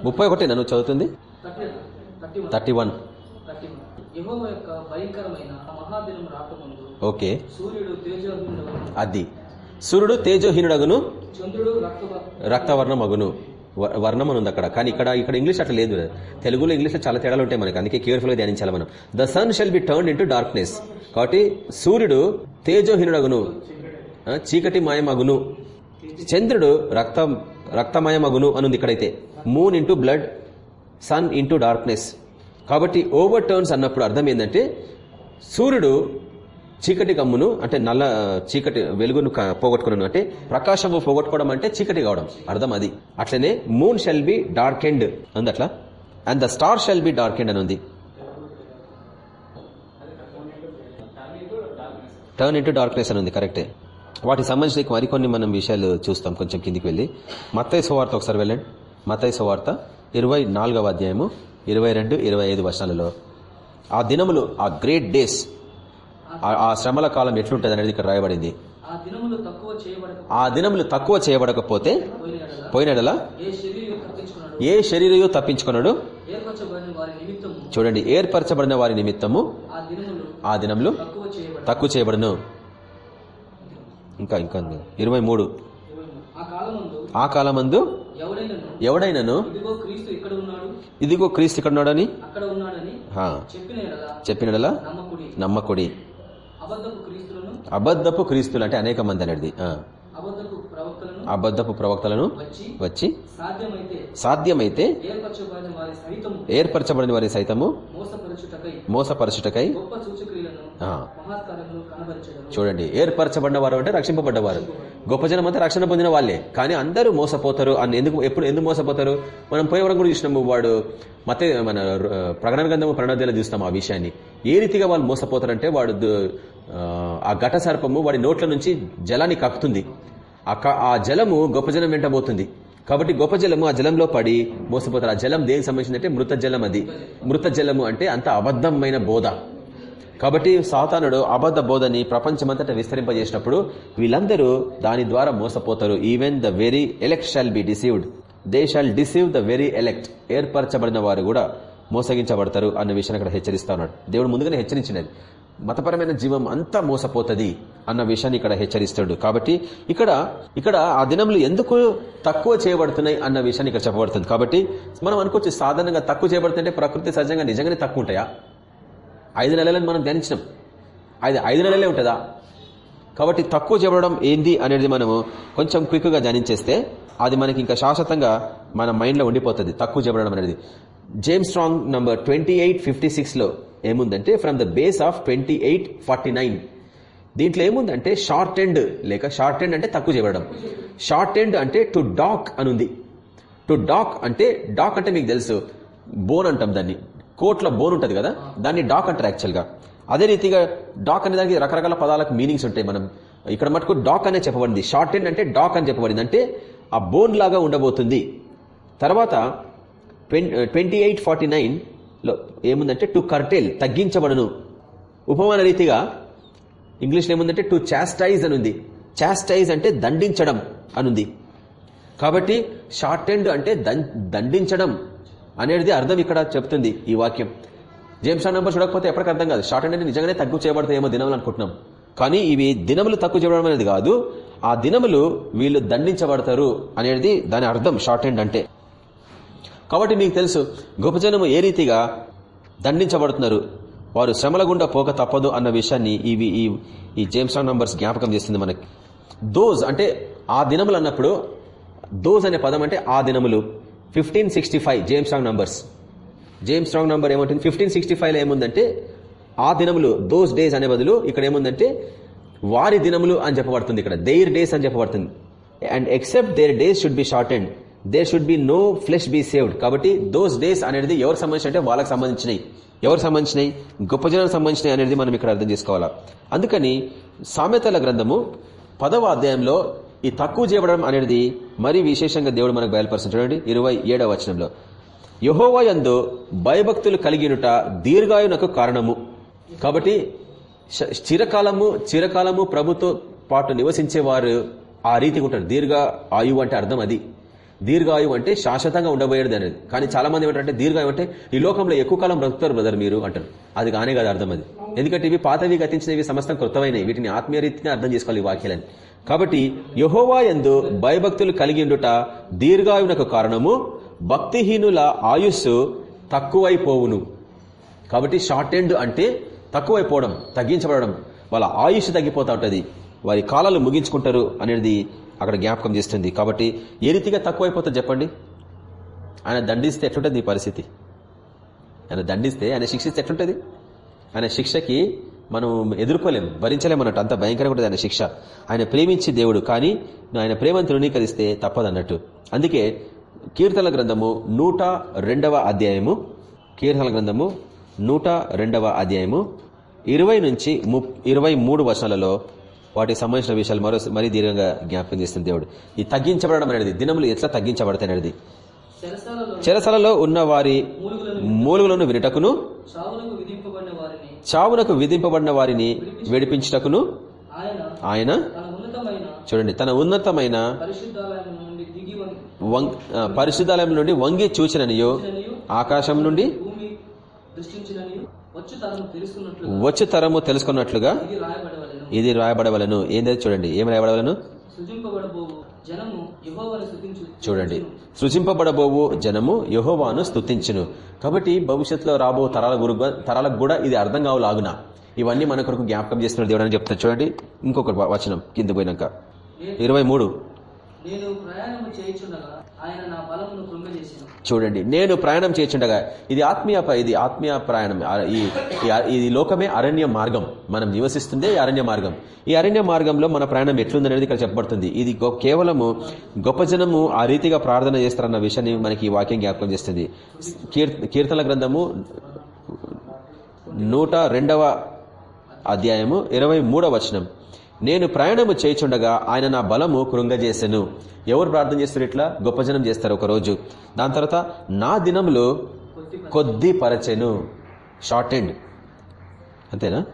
ముప్పై ఒకటి నన్ను చదువుతుంది. Thirty one. యెహోవా యొక్క భయంకరమైన ఆ మహాదినం రాకముందు ఓకే. సూర్యుడు తేజోహీనుడు అది. సూర్యుడు తేజోహీనుడగును చంద్రుడు రక్త రక్తవర్ణమగును వ- వర్ణం అని ఉంది అక్కడ కానీ ఇక్కడ ఇక్కడ ఇంగ్లీష్ అట్లా లేదు. తెలుగులో ఇంగ్లీష్లో చాలా తేడాలు ఉంటాయి మనకి. అందుకే కేర్ఫుల్గా ధ్యానించాలి మనం. The sun shall be turn into darkness కాబట్టి సూర్యుడు తేజోహీనుడగును చీకటి మాయమగును. చంద్రుడు రక్త రక్తమయమగును అనుంది ఇక్కడైతే. Moon into blood sun into darkness కాబట్టి ఓవర్ టర్న్స్ అన్నప్పుడు అర్థం ఏంటంటే సూర్యుడు చీకటి గమ్మును అంటే నల్ల చీకటి వెలుగును పోగొట్టుకున్నాను అంటే ప్రకాశము పోగొట్టుకోవడం అంటే చీకటి కావడం. అర్థం అది. అట్లనే moon shall be darkened అంది అట్లా? And the star shall be darkened అని ఉంది. టర్న్ ఇంటూ డార్క్నెస్ అని ఉంది కరెక్టే వాటికి సంబంధించిన మరికొన్ని మనం విషయాలు చూస్తాం కొంచెం కిందికి వెళ్ళి. మత్తయ్య సువార్త ఒకసారి వెళ్ళండి. మత్తయ్య సువార్త ఇరవై నాలుగవ అధ్యాయము ఇరవై రెండు ఇరవై ఐదు వర్షాలలో. ఆ దినములు ఆ గ్రేట్ డేస్ ఆ శ్రమల కాలం ఎట్లుంటుంది అనేది ఇక్కడ రాయబడింది. ఆ దినములు తక్కువ చేయబడకపోతే పోయినడలా? ఏ శరీరయు తప్పించుకున్నాడు చూడండి ఏర్పరచబడిన వారి నిమిత్తము ఆ దినములు తక్కువ చేయబడ తక్కువ చేయబడును. ఇంకా ఇంకా. ఇరవై మూడు. ఆ కాలమందు ఆ కాలమందు ఎవడైనను? ఎవడైనను? ఇదిగో క్రీస్తు ఇక్కడ ఉన్నాడని? చెప్పినడలా? నమ్మకుడి. అబద్ధపు క్రీస్తులు అంటే అనేక మంది అనేది. అబద్ధపు ప్రవక్తలను వచ్చి సాధ్యమైతే ఏర్పరచబడిన వారి సైతము మోసపరచుటకై చూడండి ఏర్పరచబడిన వారు అంటే రక్షింపబడ్డవారు. గొప్ప జనం అంతా రక్షణ పొందిన వాళ్ళే. కానీ అందరూ మోసపోతారు. అని ఎందుకు ఎప్పుడు ఎందుకు మోసపోతారు? మనం పోయేవడం కూడా చూసినాము వాడు మతే మన ప్రకటన గ్రంథము ప్రణోదయాలు చూస్తాం ఆ విషయాన్ని. ఏ రీతిగా వాళ్ళు మోసపోతారంటే వాడు ఆ, ఘట సర్పము వాడి నోట్ల నుంచి జలాన్ని కక్కుతుంది. ఆ క- ఆ జలము గొప్ప జనం వెంట పోతుంది. కాబట్టి గొప్ప జలము ఆ జలంలో పడి మోసపోతారు. ఆ జలం దేనికి సంబంధించిందంటే మృత జలం అది. మృత జలము అంటే అంత అబద్ధమైన బోధ. కాబట్టి సాతానుడు అబద్ధ బోధని ప్రపంచమంతటా విస్తరింపజేసినప్పుడు వీళ్ళందరూ దాని ద్వారా మోసపోతారు. Even the very elect shall be deceived they shall deceive the very elect ఏర్పరచబడిన వారు కూడా మోసగించబడతారు అన్న విషయాన్ని అక్కడ హెచ్చరిస్తా ఉన్నాడు. దేవుడు ముందుగానే హెచ్చరించినది మతపరమైన జీవం అంతా మోసపోతుంది అన్న విషయాన్ని ఇక్కడ హెచ్చరిస్తాడు. కాబట్టి ఇక్కడ ఇక్కడ ఆ దినములు ఎందుకు తక్కువ చేయబడుతున్నాయి అన్న విషయాన్ని ఇక్కడ చెప్పబడుతుంది. కాబట్టి మనం అనుకోవచ్చు సాధారణంగా తక్కువ చేయబడుతుంటే ప్రకృతి సహజంగా నిజంగానే తక్కువ ఉంటాయా? ఐదు నెలలని మనం ధ్యానించినాం. అది ఐదు నెలలే ఉంటుందా? కాబట్టి తక్కువ చెప్పడం ఏంది అనేది మనము కొంచెం క్విక్గా ధ్యానించేస్తే అది మనకి ఇంకా శాశ్వతంగా మన మైండ్లో ఉండిపోతుంది తక్కువ చెప్పడం అనేది. James Strong number twenty eight fifty సిక్స్లో ఏముందంటే from the base of twenty eight forty nine దీంట్లో ఏముందంటే షార్ట్ ఎండ్ లేక షార్ట్ ఎండ్ అంటే తక్కువ చెప్పడం. షార్ట్ ఎండ్ అంటే టు డాక్ అనుంది. టు డాక్ అంటే డాక్ అంటే మీకు తెలుసు బోన్ అంటాం దాన్ని. కోట్ల బోన్ ఉంటుంది కదా దాన్ని డాక్ అంటారు యాక్చువల్గా అదే రీతిగా డాక్ అనే దానికి రకరకాల పదాలకు మీనింగ్స్ ఉంటాయి మనం. ఇక్కడ మటుకు డాక్ అనే చెప్పబడింది. షార్ట్ ఎండ్ అంటే డాక్ అని చెప్పబడింది. అంటే ఆ బోన్ లాగా ఉండబోతుంది. తర్వాత ట్వంటీ ఎయిట్ ఫార్టీ నైన్లో ఏముందంటే టు కర్టెల్ తగ్గించబడును. ఉపమాన రీతిగా ఇంగ్లీష్లో ఏముందంటే టు చాస్టైజ్ అని ఉంది. చాస్టైజ్ అంటే దండించడం అనుంది. కాబట్టి షార్ట్ ఎండ్ అంటే దండించడం. అనేది అర్థం ఇక్కడ చెప్తుంది ఈ వాక్యం. జేమ్స్ ఆ నెంబర్ చూడకపోతే ఎప్పటికీ అర్థం కాదు. షార్ట్ అనేది నిజంగానే తక్కువ చేయబడతాయేమో దినములు అనుకుంటున్నాం. కానీ ఇవి దినములు తక్కువ చేయడం అనేది కాదు ఆ దినములు వీళ్ళు దండించబడతారు అనేది దాని అర్థం షార్ట్ హ్యాండ్ అంటే. కాబట్టి మీకు తెలుసు గొప్ప జనము ఏ రీతిగా దండించబడుతున్నారు? వారు శ్రమల గుండా పోక తప్పదు అన్న విషయాన్ని ఇవి ఈ ఈ జేమ్స్ నంబర్స్ జ్ఞాపకం చేస్తుంది మనకి. దోజ్ అంటే ఆ దినములు అన్నప్పుడు దోజ్ అనే పదం అంటే ఆ దినములు. Fifteen sixty five James Strong numbers James Strong number ఏమంటుంది? ఫిఫ్టీన్ సిక్స్టీ ఫైవ్లో ఏముందంటే ఆ దినములు దోస్ డేస్ అనే బదులు ఇక్కడ ఏముందంటే వారి దినములు అని చెప్పబడుతుంది ఇక్కడ. దేర్ డేస్ అని చెప్పబడుతుంది. And except their days should be short and there should be no flesh be saved కాబట్టి దోస్ డేస్ అనేది ఎవరికి సంబంధించిన అంటే వాళ్ళకి సంబంధించినవి. ఎవరు సంబంధించినవి? గొప్ప జనానికి సంబంధించినవి అనేది మనం ఇక్కడ అర్థం చేసుకోవాలా. అందుకని సామెతల గ్రంథము పదవ అధ్యాయంలో ఈ తక్కువ చేయబడడం అనేది మరీ విశేషంగా దేవుడు మనకు బయలుపరుస్తుంది చూడండి ఇరవై ఏడవ వచనంలో. యహోవయందు భయభక్తులు కలిగినుట దీర్ఘాయునకు కారణము. కాబట్టి చిరకాలము చిరకాలము ప్రభుతో పాటు నివసించేవారు ఆ రీతిగా ఉంటారు. దీర్ఘ ఆయువు అంటే అర్థం అది. దీర్ఘాయువు అంటే శాశ్వతంగా ఉండబోయేది అనేది. కానీ చాలా మంది ఏమంటారంటే దీర్ఘాయువు అంటే ఈ లోకంలో ఎక్కువ కాలం బ్రతుకుతారు బ్రదర్ మీరు అంటారు. అది కానే కాదు అర్థం అది. ఎందుకంటే ఇవి పాతవి గతించినవి సమస్తం కృతమైనవి. వీటిని ఆత్మీయ రీతిగా అర్థం చేసుకోవాలి ఈ వాక్యాలని. కాబట్టి యహోవా ఎందు భయభక్తులు కలిగిండుట దీర్ఘాయునకు కారణము భక్తిహీనుల ఆయుస్సు తక్కువైపోవును. కాబట్టి షార్ట్ ఎండ్ అంటే తక్కువైపోవడం తగ్గించబడడం వాళ్ళ ఆయుష్ తగ్గిపోతూ ఉంటుంది. వారి కాలాలు ముగించుకుంటారు అనేది అక్కడ జ్ఞాపకం చేస్తుంది. కాబట్టి ఏ రీతిగా తక్కువైపోతుంది చెప్పండి? ఆయన దండిస్తే ఎట్లుంటుంది ఈ పరిస్థితి? ఆయన దండిస్తే ఆయన శిక్షిస్తే ఎట్లుంటుంది? ఆయన శిక్షకి మనం ఎదుర్కోలేం భరించలేం అన్నట్టు. అంత భయంకరంగా ఉంటుంది ఆయన శిక్ష. ఆయన ప్రేమించి దేవుడు కానీ ఆయన ప్రేమను తృణీకరిస్తే తప్పదన్నట్టు. అందుకే కీర్తన గ్రంథము నూట రెండవ అధ్యాయము కీర్తన గ్రంథము నూట రెండవ అధ్యాయము ఇరవై నుంచి ఇరవై మూడు వచనాలలో వాటికి సంబంధించిన విషయాలు మరో మరీ దీర్ఘంగా జ్ఞాపకం చేస్తుంది దేవుడు. ఈ తగ్గించబడడం అనేది దినములు ఎట్లా తగ్గించబడతాయి అనేది. చెరసాలలో ఉన్న వారి మూలుగులను వినుటకును చావునకు విధింపబడిన వారిని విడిపించుటకును ఆయన చూడండి తన ఉన్నతమైన పరిశుద్ధాలయం నుండి వంగి వం- నుండి చూచిననియో ఆకాశం నుండి వచ్చు వచ్చి తరము తెలుసుకున్నట్లుగా ఇది ఇది రాయబడవలను. ఏంటది చూడండి ఏం రాయబడవలను? చూడండి. సృజింపబడబోవు జనము యహోవాను స్తుతించును. కాబట్టి భవిష్యత్తులో రాబో తరాల గురు తరాలకు కూడా ఇది అర్థం కావులాగున. ఇవన్నీ మన కొరకు జ్ఞాపకం చేస్తున్న దేవుడు అని చెప్తాను చూడండి. ఇంకొక వచనం కింద పోయినాక. ఇరవై మూడు. నేను చేయుచుండగా ఆయన నా బలమును కృంగజేసిన. చూడండి నేను ప్రయాణం చేయుచుండగా ఇది ఆత్మీయ ఇది ఆత్మీయ ప్రయాణం. ఈ ఇది లోకమే అరణ్య మార్గం. మనం నివసిస్తుందే అరణ్య మార్గం. ఈ అరణ్య మార్గంలో మన ప్రయాణం ఎట్లుందనేది ఇక్కడ చెప్పబడుతుంది. ఇది గొ- కేవలము గొప్ప జనము ఆ రీతిగా ప్రార్థన చేస్తారన్న విషయాన్ని మనకి ఈ వాక్యం జ్ఞాపకం చేస్తుంది. కీర్తన కీర్తనల గ్రంథము నూట రెండవ అధ్యాయము ఇరవై వచనం. నేను ప్రయాణము చేయుచుండగా ఆయన నా బలము కృంగజేసెను. ఎవరు ప్రార్థన చేస్తారు ఇట్లా? గొప్ప జనం చేస్తారు ఒక రోజు దాని తర్వాత నా దినములు కొద్ది పరచెను షార్ట్ ఎండ్. అంతేనా?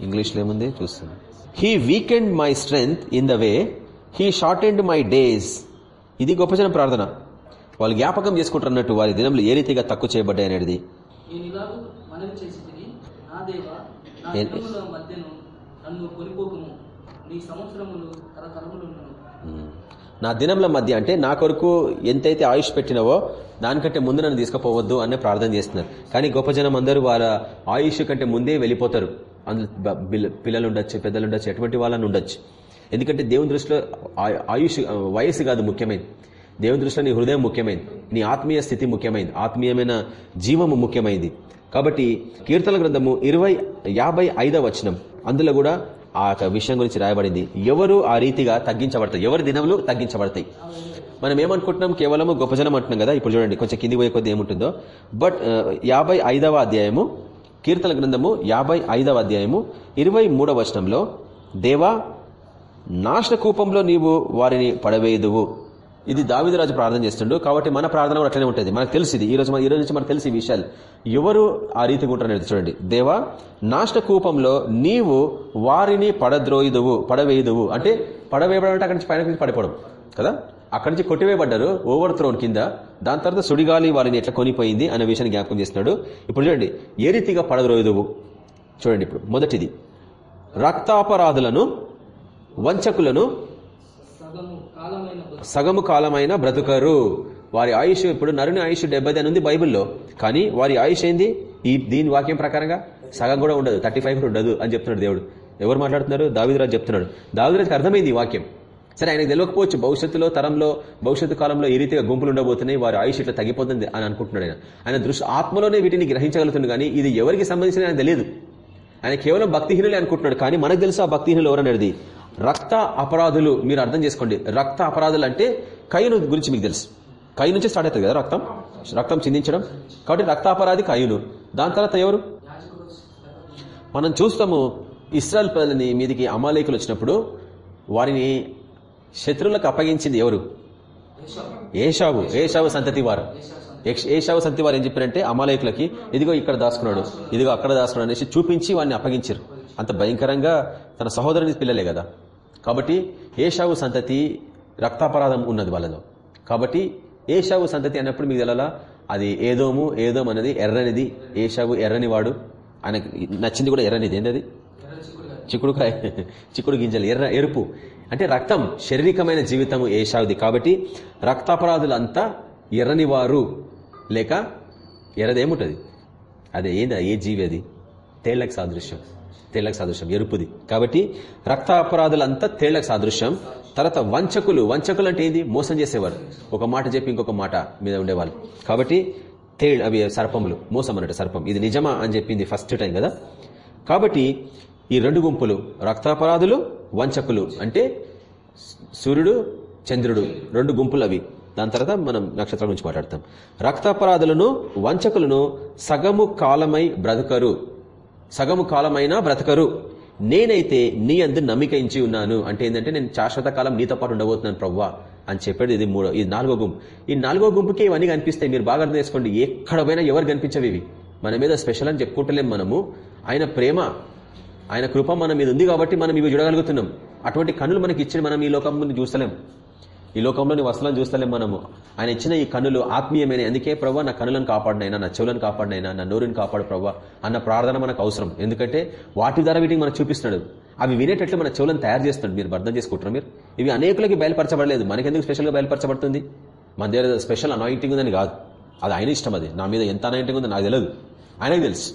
ఇంగ్లీష్లో ఏముంది? చూస్తాను. He weakened my strength in the way he shortened my days ఇది గొప్ప జనం ప్రార్థన. వాళ్ళు జ్ఞాపకం చేసుకుంటున్నట్టు వారి దినములు ఏ రీతిగా తక్కువ చేయబడ్డాయి అనేది. నన్ను కొనిపోకుము. నీ సంవత్సరములు తరతరములున్నను నా దినముల మధ్య అంటే నా కొరకు ఎంతైతే ఆయుష్ పెట్టినవో దానికంటే ముందు నన్ను తీసుకుపోవద్దు అని ప్రార్థన చేస్తున్నారు. కానీ గొప్ప జనం అందరూ వాళ్ళ ఆయుష్ కంటే ముందే వెళ్ళిపోతారు. అందులో పిల్లలు ఉండొచ్చు పెద్దలు ఉండొచ్చు ఎటువంటి వాళ్ళని ఉండొచ్చు. ఎందుకంటే దేవుని దృష్టిలో ఆయుష్ వయసు కాదు ముఖ్యమైనది. దేవుని దృష్టిలో నీ హృదయం ముఖ్యమైనది. నీ ఆత్మీయ స్థితి ముఖ్యమైనది. ఆత్మీయమైన జీవము ముఖ్యమైనది. కాబట్టి కీర్తన గ్రంథము ఇరవై యాభై ఐదవ వచనం. అందులో కూడా ఆ యొక్క విషయం గురించి రాయబడింది. ఎవరు ఆ రీతిగా తగ్గించబడతాయి? ఎవరి దినములు తగ్గించబడతాయి? మనం ఏమనుకుంటున్నాం? కేవలము గొప్ప జనం అంటున్నాం కదా? ఇప్పుడు చూడండి కొంచెం కింది పోయే కొద్ది ఏముంటుందో. బట్ uh, యాభై ఐదవ అధ్యాయము కీర్తన గ్రంథము యాభై ఐదవ అధ్యాయము ఇరవై మూడవ వచనంలో దేవా నాశన కూపంలో నీవు వారిని పడవేయుదువు. ఇది దావిదరాజు ప్రార్థన చేస్తుండు. కాబట్టి మన ప్రార్థన కూడా అట్లనే ఉంటుంది. మనకు తెలుసు ఇది. ఈ రోజు మన- ఈ రోజు నుంచి మనకు తెలిసి ఈ విషయాలు. ఎవరు ఆ రీతిగా ఉంటారనేది చూడండి. దేవా నాష్ట కూపంలో నీవు వారిని పడద్రోయుదువు పడవేయుదువు. అంటే పడవేయడం అంటే అక్కడి నుంచి పైన నుంచి పడిపోవడం కదా? అక్కడి నుంచి కొట్టివేయబడ్డారు ఓవర్ థ్రోన్ కింద. దాని తర్వాత సుడిగాలి వారిని ఎట్లా కొనిపోయింది అనే విషయాన్ని జ్ఞాపకం చేస్తున్నాడు. ఇప్పుడు చూడండి ఏ రీతిగా పడద్రోయుదువు? చూడండి ఇప్పుడు మొదటిది. రక్తాపరాధులను వంచకులను సగము కాలమైన బ్రతుకరు. వారి ఆయుష్ ఇప్పుడు నరుని ఆయుష్ డెబ్బై అని ఉంది బైబిల్లో. కానీ వారి ఆయుష్ ఏంది? ఈ దీని వాక్యం ప్రకారంగా సగం కూడా ఉండదు. థర్టీ ఫైవ్ కూడా ఉండదు అని చెప్తున్నాడు దేవుడు. ఎవరు మాట్లాడుతున్నారు? దావిదరాజు చెప్తున్నాడు. దావిదరాజుకి అర్థమైంది ఈ వాక్యం. సరే ఆయనకు తెలియకపోవచ్చు. భవిష్యత్తులో తరంలో భవిష్యత్తు కాలంలో ఈ రీతిగా గుంపులు ఉండబోతున్నాయి. వారి ఆయుష్ ఇట్లా తగ్గిపోతుంది అని అనుకుంటున్నాడు ఆయన. ఆయన దృష్టి ఆత్మలోనే వీటిని గ్రహించగలుగుతుంది కానీ ఇది ఎవరికి సంబంధించిన ఆయన తెలియదు. ఆయన కేవలం భక్తిహీనులే అనుకుంటున్నాడు. కానీ మనకు తెలుసు ఆ భక్తిహీనులు ఎవరనేది. రక్త అపరాధులు మీరు అర్థం చేసుకోండి. రక్త అపరాధులు అంటే కయ్యను గురించి మీకు తెలుసు. కయ్య నుంచే స్టార్ట్ అవుతుంది కదా రక్తం? రక్తం చిందించడం. కాబట్టి రక్త అపరాధి కయ్యును. దాని తర్వాత ఎవరు? మనం చూస్తాము ఇస్రాయల్ ప్రజలని మీదికి అమాలేకులు వచ్చినప్పుడు వారిని శత్రువులకు అప్పగించింది ఎవరు? ఏషావు. ఏషావు సంతతి వారు. ఏషావు సంతతి వారు ఏం చెప్పారంటే అమాలేకులకి ఇదిగో ఇక్కడ దాచుకున్నాడు ఇదిగో అక్కడ దాచుకున్నాడు అనేసి చూపించి వాడిని అప్పగించారు. అంత భయంకరంగా తన సహోదరుని పిల్లలే కదా. కాబట్టి ఏషావు సంతతి రక్తాపరాధం ఉన్నది వాళ్ళలో. కాబట్టి ఏషావు సంతతి అన్నప్పుడు మీకు తెలలా అది ఏదోము ఏదోం అనేది ఎర్రనిది. ఏషావు ఎర్రని వాడు ఆయనకి నచ్చింది కూడా ఎర్రనిది. ఏంటది? చిక్కుడుకాయ. చిక్కుడు గింజలు. ఎర్ర ఎరుపు. అంటే రక్తం శారీరకమైన జీవితము ఏషావుది. కాబట్టి రక్తాపరాధులంతా ఎర్రని వారు లేక ఎర్రదేముంటుంది. అదే ఏంది? ఏ జీవి అది? తేళ్ళకు సాదృశ్యం. తేళ్ళకు సాదృశ్యం ఎరుపుది. కాబట్టి రక్తాపరాధులంతా తేళ్ళకు సాదృశ్యం. తర్వాత వంచకులు వంచకులు అంటే ఏంది? మోసం చేసేవారు. ఒక మాట చెప్పి ఇంకొక మాట మీద ఉండేవాళ్ళు. కాబట్టి తేళ్ అవి సర్పములు. మోసం అన్నట్టు సర్పం. ఇది నిజమా అని చెప్పింది ఫస్ట్ టైం కదా? కాబట్టి ఈ రెండు గుంపులు రక్తాపరాధులు వంచకులు అంటే సూర్యుడు చంద్రుడు రెండు గుంపులు అవి. దాని తర్వాత మనం నక్షత్రం గురించి మాట్లాడతాం. రక్తాపరాధులను వంచకులను సగము కాలమై బ్రతకరు. సగము కాలమైనా బ్రతకరు. నేనైతే నీ అందు నమ్మికించి ఉన్నాను. అంటే ఏంటంటే నేను శాశ్వత కాలం నీతో పాటు ఉండబోతున్నాను ప్రవ్వా అని చెప్పాడు ఇది మూడో ఇది నాలుగో గుంపు. ఈ నాలుగో గుంపుకి ఇవన్నీ కనిపిస్తాయి. మీరు బాగా అర్థం చేసుకోండి. ఎక్కడ పోయినా ఎవరు కనిపించవి ఇవి. మన మీద స్పెషల్ అని చెప్పుకుంటలేం మనము. ఆయన ప్రేమ ఆయన కృప మన మీద ఉంది కాబట్టి మనం ఇవి చూడగలుగుతున్నాం. అటువంటి కన్నులు మనకి ఇచ్చిన మనం ఈ లోకం చూస్తలేం. ఈ లోకంలోని అసలు చూస్తలేం మనము. ఆయన ఇచ్చిన ఈ కన్నులు ఆత్మీయమైన ఎందుకే ప్రభావ నా కనులను కాపాడినైనా నా చెవులను కాపాడినైనా నా నోరుని కాపాడు ప్రభావ అన్న ప్రార్థన మనకు అవసరం. ఎందుకంటే వాటి ద్వారా వీటికి మనకు చూపిస్తున్నాడు. అవి వినేటట్లు మన చెవులను తయారు చేస్తున్నాడు. మీరు అర్థం చేసుకుంటున్నారు మీరు? ఇవి అనేకులకి బయలుపరచబడలేదు. మనకెందుకు స్పెషల్గా బయలుపరచబడుతుంది? మన దగ్గర స్పెషల్ అనాయింటింగ్ ఉందని కాదు. అది ఆయన ఇష్టం అది. నా మీద ఎంత అనాయింటింగ్ ఉందో నాకు తెలియదు ఆయనకు తెలుసు.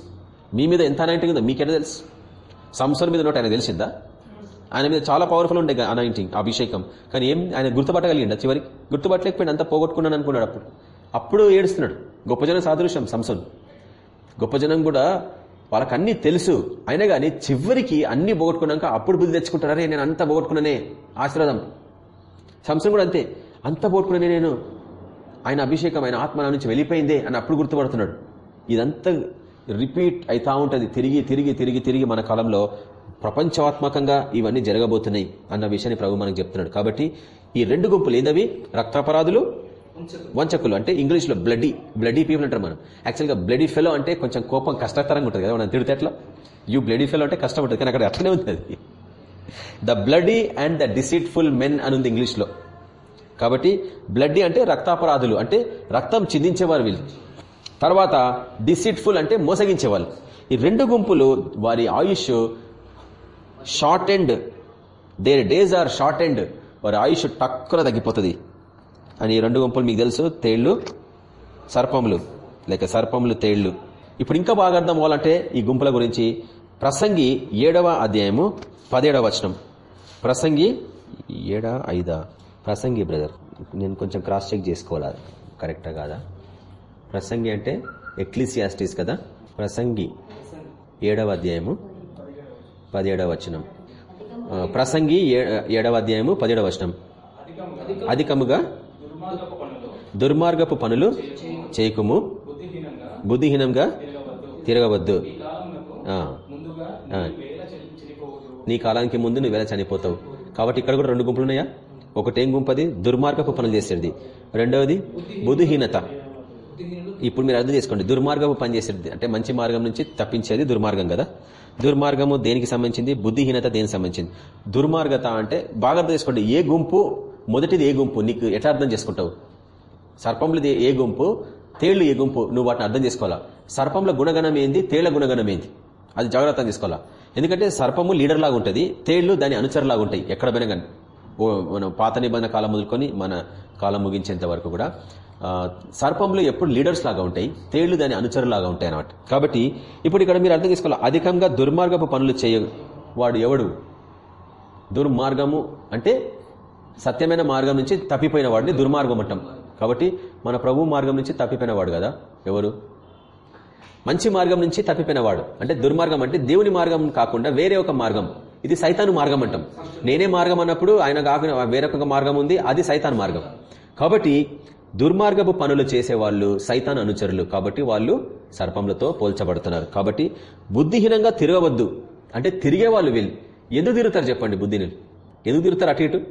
మీ మీద ఎంత అనాయింటింగ్ ఉందో మీకెట తెలుసు? సంసార్ మీద నోటి ఆయన తెలిసిందా? ఆయన మీద చాలా పవర్ఫుల్ ఉండే అనాయింటింగ్ అభిషేకం. కానీ ఏం ఆయన గుర్తుపట్టగలిగిండ? చివరికి గుర్తుపట్టలేకపోయింది అంతా పోగొట్టుకున్నాను అనుకున్నాడు అప్పుడు. అప్పుడు ఏడుస్తున్నాడు. గొప్ప జనం సాదృశ్యం సంసన్. గొప్ప జనం కూడా వాళ్ళకన్నీ అన్ని తెలుసు. అయినా కానీ చివరికి అన్ని పోగొట్టుకున్నాక అప్పుడు బుద్ధి తెచ్చుకుంటారే. నేను అంతా పోగొట్టుకున్నానే. ఆశీర్వాదం. సంసన్ కూడా అంతే. అంత పోగొట్టుకున్నానే నేను. ఆయన అభిషేకం ఆయన ఆత్మ నా నుంచి వెళ్ళిపోయిందే అని అప్పుడు గుర్తుపడుతున్నాడు. ఇదంతా రిపీట్ అవుతా ఉంటది. తిరిగి తిరిగి తిరిగి తిరిగి మన కాలంలో ప్రపంచాత్మకంగా ఇవన్నీ జరగబోతున్నాయి అన్న విషయాన్ని ప్రభు మనకు చెప్తున్నాడు. కాబట్టి ఈ రెండు గుంపులు ఏందవి? రక్తాపరాధులు వంచకులు. అంటే ఇంగ్లీష్లో బ్లడీ బ్లడీ పీపుల్ అంటారు మనం. యాక్చువల్గా బ్లడీ ఫెలో అంటే కొంచెం కోపం కష్టతరంగా ఉంటుంది కదా మనం తిడితే ఎట్లా? యూ బ్లడీ ఫెలో అంటే కష్టం ఉంటుంది కానీ అక్కడ అట్లనే ఉంది అది. The bloody and the deceitful men అని ఉంది ఇంగ్లీష్లో కాబట్టి బ్లడ్డీ అంటే రక్తాపరాధులు. అంటే రక్తం చిందించేవారు వీళ్ళు. తర్వాత డిసిట్ఫుల్ అంటే మోసగించేవాళ్ళు. ఈ రెండు గుంపులు వారి ఆయుష్ shortened their days are shortened వారి ఆయుష్ టక్కున తగ్గిపోతుంది. అని ఈ రెండు గుంపులు మీకు తెలుసు తేళ్ళు సర్పములు. లేక సర్పములు తేళ్ళు. ఇప్పుడు ఇంకా బాగా అర్థం అవ్వాలంటే ఈ గుంపుల గురించి ప్రసంగి ఏడవ అధ్యాయము పదేడవ వచనం. ప్రసంగి ఏడా ఐదా? ప్రసంగి బ్రదర్ నేను కొంచెం క్రాస్ చెక్ చేసుకోవాలి? కరెక్టా కాదా? ప్రసంగి అంటే ఎక్లిసియాస్టిస్ కదా? ప్రసంగి. ఏడవ అధ్యాయము పదిహేడవ వచనం. ప్రసంగి ఏ- ఏడవ అధ్యాయము పదిహేడవ వచనం. అధికముగా దుర్మార్గపు పనులు చేయకుము బుద్ధిహీనంగా తిరగవద్దు. నీ కాలానికి ముందు నువ్వు వేళ చనిపోతావు. కాబట్టి ఇక్కడ కూడా రెండు గుంపులు ఉన్నాయా? ఒకటేం గుంపది దుర్మార్గపు పనులు చేసేది. రెండవది బుద్ధిహీనత. ఇప్పుడు మీరు అర్థం చేసుకోండి. దుర్మార్గము పని చేసేది అంటే మంచి మార్గం నుంచి తప్పించేది దుర్మార్గం కదా? దుర్మార్గము దేనికి సంబంధించింది? బుద్ధిహీనత దేనికి సంబంధించింది? దుర్మార్గత అంటే బాగా అర్థం చేసుకోండి. ఏ గుంపు? మొదటిది ఏ గుంపు? నీకు ఎట్లా అర్థం చేసుకుంటావు? సర్పంలది ఏ గుంపు? తేళ్ళు ఏ గుంపు? నువ్వు వాటిని అర్థం చేసుకోవాలా? సర్పంల గుణగణం ఏంది? తేళ్ళ గుణగణం ఏంది? అది జాగ్రత్త తీసుకోవాలా ఎందుకంటే సర్పము లీడర్ లాగా ఉంటుంది. తేళ్ళు దాని అనుచరులాగా ఉంటాయి. ఎక్కడ పోయినా కానీ. మనం పాత నిబంధన కాలం మొదలుకొని మన కాలం ముగించేంత వరకు కూడా. సర్పంలో ఎప్పుడు లీడర్స్ లాగా ఉంటాయి తేళ్ళు దాని అనుచరులాగా ఉంటాయి అన్నమాట. కాబట్టి ఇప్పుడు ఇక్కడ మీరు అర్థం చేసుకోవాలి అధికంగా దుర్మార్గపు పనులు చేయ వాడు ఎవడు? దుర్మార్గము అంటే సత్యమైన మార్గం నుంచి తప్పిపోయిన వాడిని దుర్మార్గం అంటాం. కాబట్టి మన ప్రభు మార్గం నుంచి తప్పిపోయిన వాడు కదా ఎవరు? మంచి మార్గం నుంచి తప్పిపోయినవాడు అంటే దుర్మార్గం అంటే దేవుని మార్గం కాకుండా వేరే ఒక మార్గం. ఇది సైతాను మార్గం అంటాం. నేనే మార్గం అన్నప్పుడు ఆయన కాకుండా వేరొక మార్గం ఉంది అది సైతాన్ మార్గం. కాబట్టి దుర్మార్గపు పనులు చేసేవాళ్ళు సైతాన్ అనుచరులు. కాబట్టి వాళ్ళు సర్పంలతో పోల్చబడుతున్నారు. కాబట్టి బుద్ధిహీనంగా తిరగవద్దు. అంటే తిరిగే వాళ్ళు. వీళ్ళు ఎందుకు తిరుగుతారు చెప్పండి బుద్ధిని? ఎందుకు తిరుగుతారు అటు ఇటు?